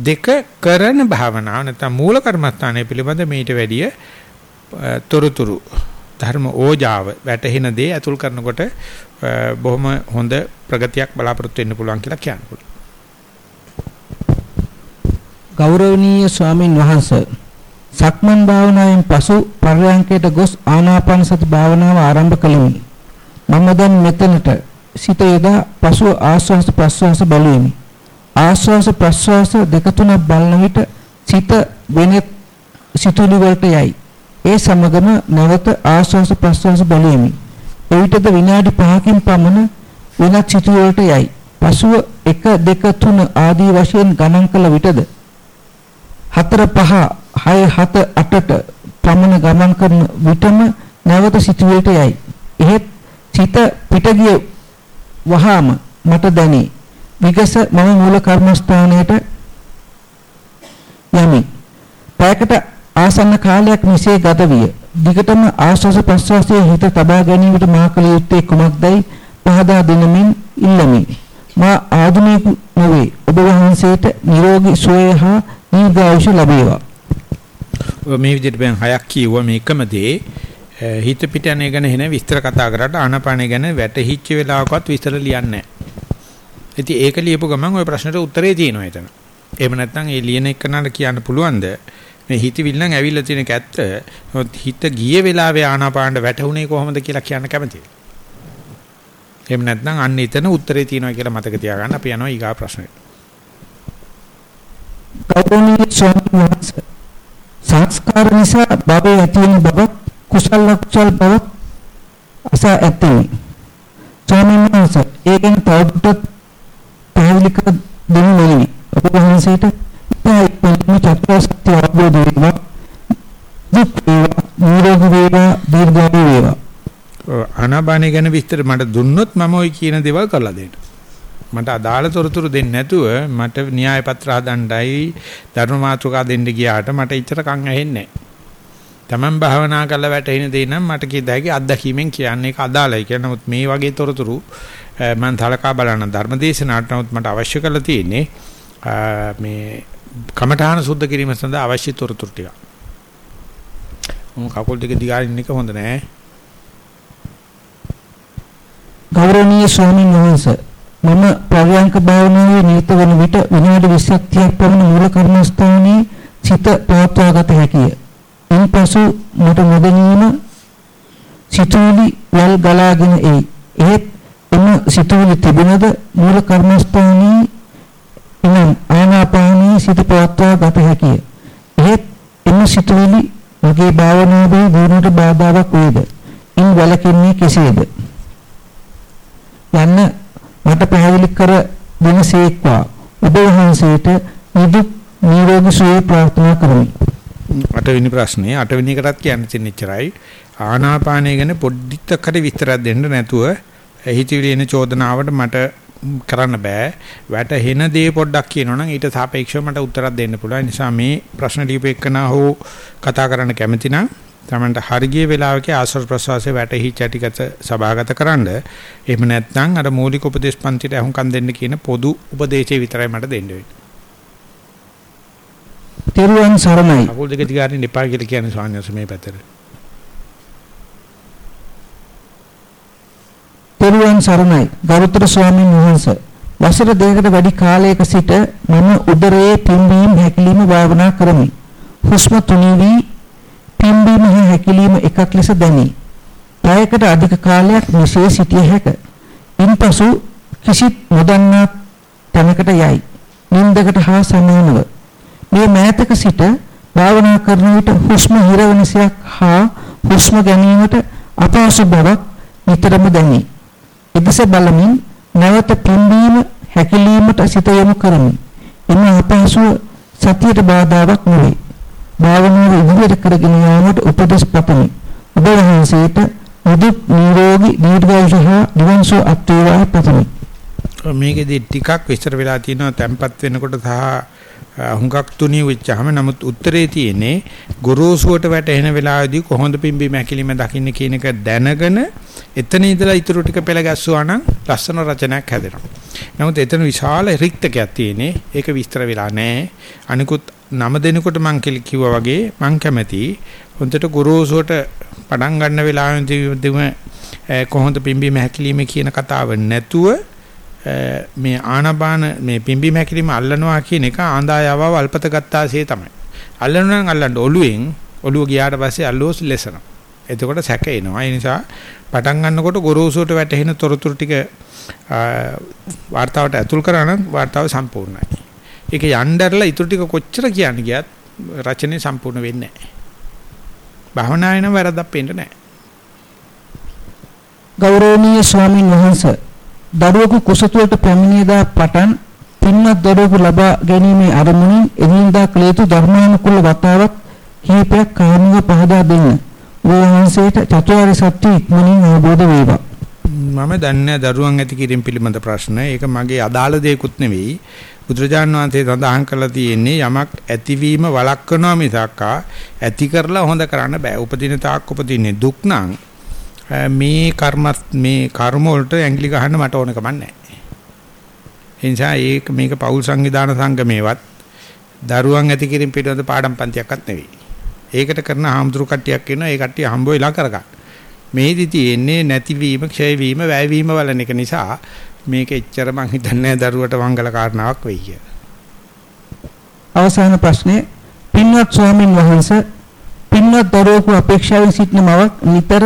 දෙක කරන භාවනාව නැත්නම් මූල කර්මස්ථානය පිළිබඳ මේට වැඩිය තොරතුරු ධර්ම ඕජාව වැටහෙන දේ ඇතුල් කරනකොට බොහොම හොඳ ප්‍රගතියක් බලාපොරොත්තු වෙන්න පුළුවන් කියලා කියන්න පුළුවන් ගෞරවනීය ස්වාමින් වහන්සේ සක්මන් භාවනාවෙන් පසු පර්යංකයට ගොස් ආනාපාන සති භාවනාව ආරම්භ කළෙමි. මම දැන් මෙතනට සිත යොදා පසු ආශ්වාස ප්‍රශ්වාස බලුවෙමි. ආශ්වාස ප්‍රශ්වාස දෙක තුනක් බලන විට සිත වෙන සිතුවිලි වලට යයි. ඒ සමගම නැවත ආශ්වාස ප්‍රශ්වාස බලුවෙමි. එවිටද විනාඩි 5කින් පමණ වෙනත් සිතුවිලි වලට යයි. පසුව 1 2 3 ආදී වශයෙන් ගණන් කළ විටද 4 5 6 7 8ට පමණ ගමන් කරන විටම නැවත සිතුවිල්ට යයි. එහෙත් සිත පිට ගිය වහාම මට දැනේ. විගස මම මූල කර්මස්ථානයට යමි. පැයකට ආසන්න කාලයක් මෙසේ ගත විය. දිගටම ආශ්වාස ප්‍රශ්වාසයේ හිත තබා ගැනීමට මා කළ යුත්තේ කුමක්දයි පහදා දෙනමින් ඉල්ලමි. මා ආධුනික නොවේ. ඔබ වහන්සේට නිරෝගී සුවය හා දීර්ඝායුෂ ලැබේවා. මේ විදිහට බෙන් හයක් කිව්වා මේකම දේ හිත පිට යන ගැන එන විස්තර කතා කරාට ආනපාන ගැන වැටහිච්ච වෙලාවකවත් විස්තර ලියන්නේ නැහැ. ඉතින් ඒක ලියපු ගමන් ওই ප්‍රශ්නට උත්තරේ තියෙනවා එතන. එහෙම නැත්නම් ඒ ලියන එකනට කියන්න පුළුවන්ද මේ හිතවිල්ල නම් ඇවිල්ලා තියෙන කැත්ත හිත ගිය වෙලාවේ ආනාපානට වැටුනේ කොහොමද කියලා කියන්න කැමතියි. එහෙම නැත්නම් අන්න එතන උත්තරේ තියෙනවා කියලා මතක තියාගන්න අපි යනවා ඊගා ප්‍රශ්නෙට. ගෞරවනීය ස්වාමීන් වහන්සේ සංස්කාර නිසා භවයේ ඇතිවන බවත් කුසල කුසල බවත් අසා ඇතේ ස්වාමීන් වහන්සේ ඒ ගැන තවදුරටත් පැහැදිලි කර දෙනු මැනවි ඔබ වහන්සේට ඉතාම චතුරාර්ය සත්‍ය අවබෝධ වේවා දුක් වේවා නිරෝගී වේවා දීර්ඝායු වේවා ආනාපාන ගැන විස්තර මට දුන්නොත් මම ওই කියන දේවල් කරලා දෙන්න මට අදාළ තොරතුරු දෙන්නේ නැතුව මට න්‍යාය පත්‍ර හදන්නයි ධර්ම මාතෘකා දෙන්න ගියාට මට ඉච්චර කන් ඇහෙන්නේ Taman භාවනා කරලා වැටෙන දේ නම් මට කිය တဲ့ අත්දැකීමෙන් කියන්නේ ඒක අදාළයි කියලා. නමුත් මේ වගේ තොරතුරු මම තලකා බලන ධර්මදේශනාට නමුත් මට අවශ්‍ය කරලා තියෙන්නේ මේ කමඨාන සුද්ධ කිරීම සඳහා අවශ්‍ය තොරතුරු ටික. මම කකුල් දෙක දිගාරින්න එක හොඳ නෑ. ගෞරවනීය ස්වාමීන් වහන්සේ මම ප්‍රව්‍යංක භාවනාවේ නිරත වන විට විනාඩි 20ක් 30ක් පමණ මූල කර්මස්ථානයේ සිත පවත්වා ගත හැකිය. ඉන්පසු මට නොදැනීම සිතුවිලි වල් ගලාගෙන එයි. එහෙත් එම සිතුවිලි තිබුණද මූල කර්මස්ථානයේ එනම් ආනාපානයේ සිත පවත්වා ගත හැකිය. එහෙත් එම සිතුවිලි මගේ භාවනාවේ දිනුවට බාධාවක් වේද? ඉන් වැළකෙන්නේ කෙසේද? යන්න මට පැහැදිලි කර දෙනසේක්වා. ඔබ වහන්සේට නිදුක් නිරෝගී සුවය ප්‍රාර්ථනා කරමි. අටවෙනි ප්‍රශ්නේ අටවෙනි එකටත් කියන්න තියෙන ඉච්චරයි. ආනාපානය ගැන පොඩ්ඩක් හරි විස්තරයක් දෙන්න නැතුව හිතවිලි එන චෝදනාවට මට කරන්න බෑ. වැටහෙන දේ පොඩ්ඩක් කියනවනම් ඊට සාපේක්ෂව මට උත්තරයක් දෙන්න පුළුවන්. නිසා මේ ප්‍රශ්න ලියපෙකනා හෝ කතා කරන්න කැමති නම් තමන්ට හරිය වෙලාවක ආශ්‍රව ප්‍රසවාසයේ වැටහි චටිගත සභාගත කරන්න. එහෙම නැත්නම් අර මූලික උපදේශ පන්තිට අහුම්කම් දෙන්න කියන පොදු උපදේශය විතරයි මට දෙන්න වෙන්නේ. තෙරුවන් සරණයි. අකුල් දෙක දිගාරින් එපා කියලා කියන්නේ ස්වාමීන් වහන්සේ මේ පැත්තට. තෙරුවන් සරණයි. ගරුතර ස්වාමීන් වහන්සේ. වසර දෙකකට වැඩි කාලයක සිට මම උදරයේ පිම්බීම හැකිලිම භාවනා කරමි. හුස්ම තුනී පිම්බීම හැකිලිම එකක් ලෙස දැනේ. පැයකට අධික කාලයක් මෙසේ සිටිය හැක. ඉන්පසු කිසිත් නොදන්නා තැනකට යයි. නින්දකට හා සමානව මේ මෑතක සිට භාවනා කරන විට හුස්ම හිරවනසයක් හා හුස්ම ගැනීමට අපහසු බවක් නිතරම දැනේ. එදෙස බලමින් නැවත පිම්බීම හැකිලීමට සිත යොමු කරමි. එම අපහසුව සතියට බාධාවක් නොවේ. භාවනාව ඉදිරියට කරගෙන යාමට උපදෙස් පතමි. ඔබ වහන්සේට මුදුක් නිරෝගී දීර්ඝායුෂ හා නිවන් සුව අත් වේවා පතමි. මේකෙදි ටිකක් විස්තර වෙලා තියෙනවා තැම්පත් වෙනකොට සහ හුඟක් තුනී වෙච්චාම නමුත් උත්තරේ තියෙන්නේ ගොරෝසුවට වැටෙන වෙලාවේදී කොහොමද පිම්බීම හැකිලිම දකින්න කියන එක දැනගෙන එතන ඉඳලා ඊටු ටික පෙළ ගැස්සුවා නම් ලස්සන රචනයක් හැදෙනවා. නමුත් එතන විශාල රික්තකයක් තියෙන්නේ. ඒක විස්තර වෙලා නැහැ. අනිකුත් නම දෙනකොට මං කිව්වා වගේ මං කැමති හොඳට ගොරෝසුවට පටන් ගන්න වෙලාවෙදී කොහොමද පිම්බීම හැකිලිම කියන කතාව නැතුව මේ ආනපාන මේ පිම්බීම හැකිරීම අල්ලනවා කියන එක ආඳායාව වල්පත ගත්තාසේ තමයි. අල්ලනවා නම් අල්ලන්න ඔළුවෙන් ඔළුව ගියාට පස්සේ අල්ලුවොස් ලෙසනවා. එතකොට සැක එනවා. ඒ නිසා පටන් ගන්නකොට ගොරෝසුට වැටෙන තොරතුරු ටික වார்த்தාවට ඇතුල් කරා නම් වார்த்தාව සම්පූර්ණයි. ඒක යnderලා ඉතුරු ටික කොච්චර කියන්න ගියත් රචනය සම්පූර්ණ වෙන්නේ නැහැ. භවනායන වැරද්දක් පේන්න නැහැ. ගෞරවනීය ස්වාමින් වහන්සේ දරුවෙකු කුසතුලට පැමිණියදා පටන් පින්වත් දරුවෙකු ලබා ගැනීමේ අරමුණින් එදිනදා කළ යුතු ධර්මානුකූල වතාවක් කීපයක් කාරණා පහදා දෙන්න. වහන්සේට චතුරාර්ය සත්‍ය ඉක්මනින් අවබෝධ වේවා. මම දන්නේ දරුවන් ඇති කිරීම පිළිබඳ ප්‍රශ්න. ඒක මගේ අදාළ දෙයක්ුත් නෙවෙයි. බුදුරජාණන් වහන්සේ සඳහන් කරලා තියෙන්නේ යමක් ඇතිවීම වළක්වනවා මිසක් ඇති කරලා හොඳ කරන්න බෑ. උපදින තාක් උපදින්නේ දුක් නම් මේ කර්මත් මේ කර්ම වලට ඇඟිලි ගහන්න මට ඕන කමක් නැහැ. ඒ නිසා ඒක මේක පෞල් සංවිධාන සංගමේවත් දරුවන් ඇති කිරීම පිටවෙද පාඩම් පන්තියක්වත් නෙවෙයි. ඒකට කරන ආම්දුරු කට්ටියක් වෙනවා ඒ කට්ටිය හම්බ වෙලා කරගන්න. මේදි තියෙන්නේ නැතිවීම, ක්ෂය වීම, වැය වීම වලන එක නිසා මේක එච්චර මං හිතන්නේ දරුවට මංගල කාරණාවක් වෙයි කියලා. අවසාන ප්‍රශ්නේ පින්වත් ස්වාමින් වහන්සේ පින්වත් දරුවෙකු අපේක්ෂාවෙන් සිටින මවක් නිතර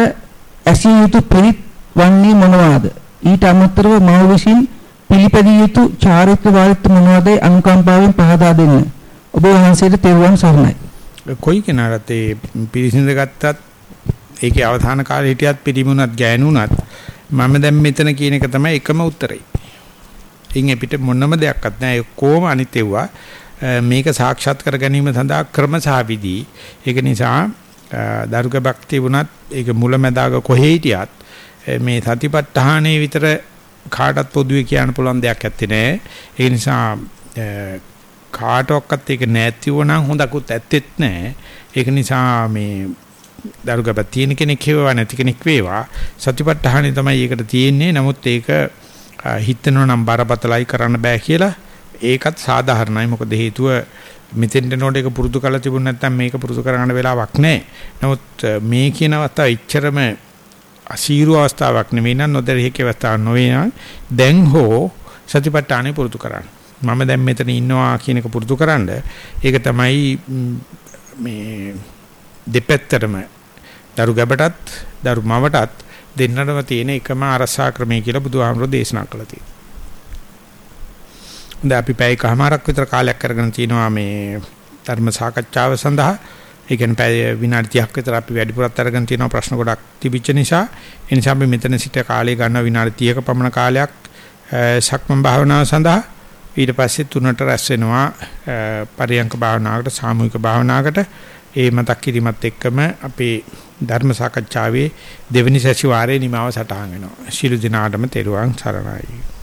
ඇසිය යුතු පිරිත් වන්නේ මොනවාද? ඊට අමතරව මව විසින් පිළිපැදිය යුතු චාරිත්‍ර වාරිත්‍ර මොනවාදයි අනුකම්පාවෙන් පහදා දෙන්න. ඔබ වහන්සේට තෙරුවන් සරණයි. කොයි කෙනාට ඒ පිරිසිඳ ගත්තත් ඒකේ අවධාන කාලේ හිටියත් පිළිමුණත් ගෑනුණත් මම දැන් මෙතන කියන එක තමයි එකම උත්තරේ. ඉන් අපිට මොනම දෙයක්වත් නැහැ. කොහොම අනිතෙව්වා මේක සාක්ෂාත් කර ගැනීම සඳහා ක්‍රම සහ විදි. ඒක නිසා දරුක භක්තිය වුණත් ඒක මුලැමැදාග කොහේ හිටියත් මේ සතිපට්ඨානේ විතර කාටත් පොදුවේ කියන්න පුළුවන් දෙයක් ඇත්තේ නෑ. ඒ නිසා කාටවත් ඒක නැති වුණා හොඳකුත් ඇත්තෙත් නෑ. ඒක නිසා මේ දරුගබ තියෙන කෙනෙක් හේවා නැති කෙනෙක් වේවා සතිපට්ඨානෙ තමයි ඒකට තියෙන්නේ නමුත් ඒක හිතනවා නම් බරපතලයි කරන්න බෑ කියලා ඒකත් සාධාරණයි මොකද හේතුව මෙතෙන්ට නෝඩ එක පුරුදු කරලා තිබුණ නැත්නම් මේක පුරුදු කරගන්න වෙලාවක් නැහැ. නමුත් මේ කියන අවස්ථාව ඉච්චරම අසීරු අවස්ථාවක් නෙවෙයි නම් නොදැරියක අවස්ථාවක් නොවේ නම් දැන් හෝ සතිපට්ඨානෙ පුරුදු කරන්න. මම දැන් මෙතන ඉන්නවා කියන එක පුරුදු කරන්න. ඒක තමයි මේ දෙපැත්තටම දරු ගැබටත් දරු මවටත් දෙන්නටම තියෙන එකම අරසා ක්‍රමය කියලා බුදුහාමුදුරෝ දේශනා කළා තියෙනවා. දැන් අපි පැය කමාරක් විතර කාලයක් කරගෙන තිනවා මේ ධර්ම සාකච්ඡාව සඳහා. ඒ කියන්නේ පැය විනාඩි 30ක් විතර අපි වැඩිපුරත් අරගෙන තිනවා ප්‍රශ්න ගොඩක් තිබිච්ච නිසා. ඒ නිසා අපි මෙතන සිට කාලය ගන්න විනාඩි 30ක පමණ කාලයක් සක්මන් භාවනාව සඳහා ඊට පස්සේ තුනට රැස් වෙනවා පරියංක භාවනාවකට සාමූහික භාවනාවකට ඒ මතක් කිරීමත් එක්කම අපේ ධර්ම සාකච්ඡාවේ දෙවෙනි සැසිවාරයේ නිමාව සටහන් වෙනවා. ශිළු දිනාටම තෙරුවන් සරණයි.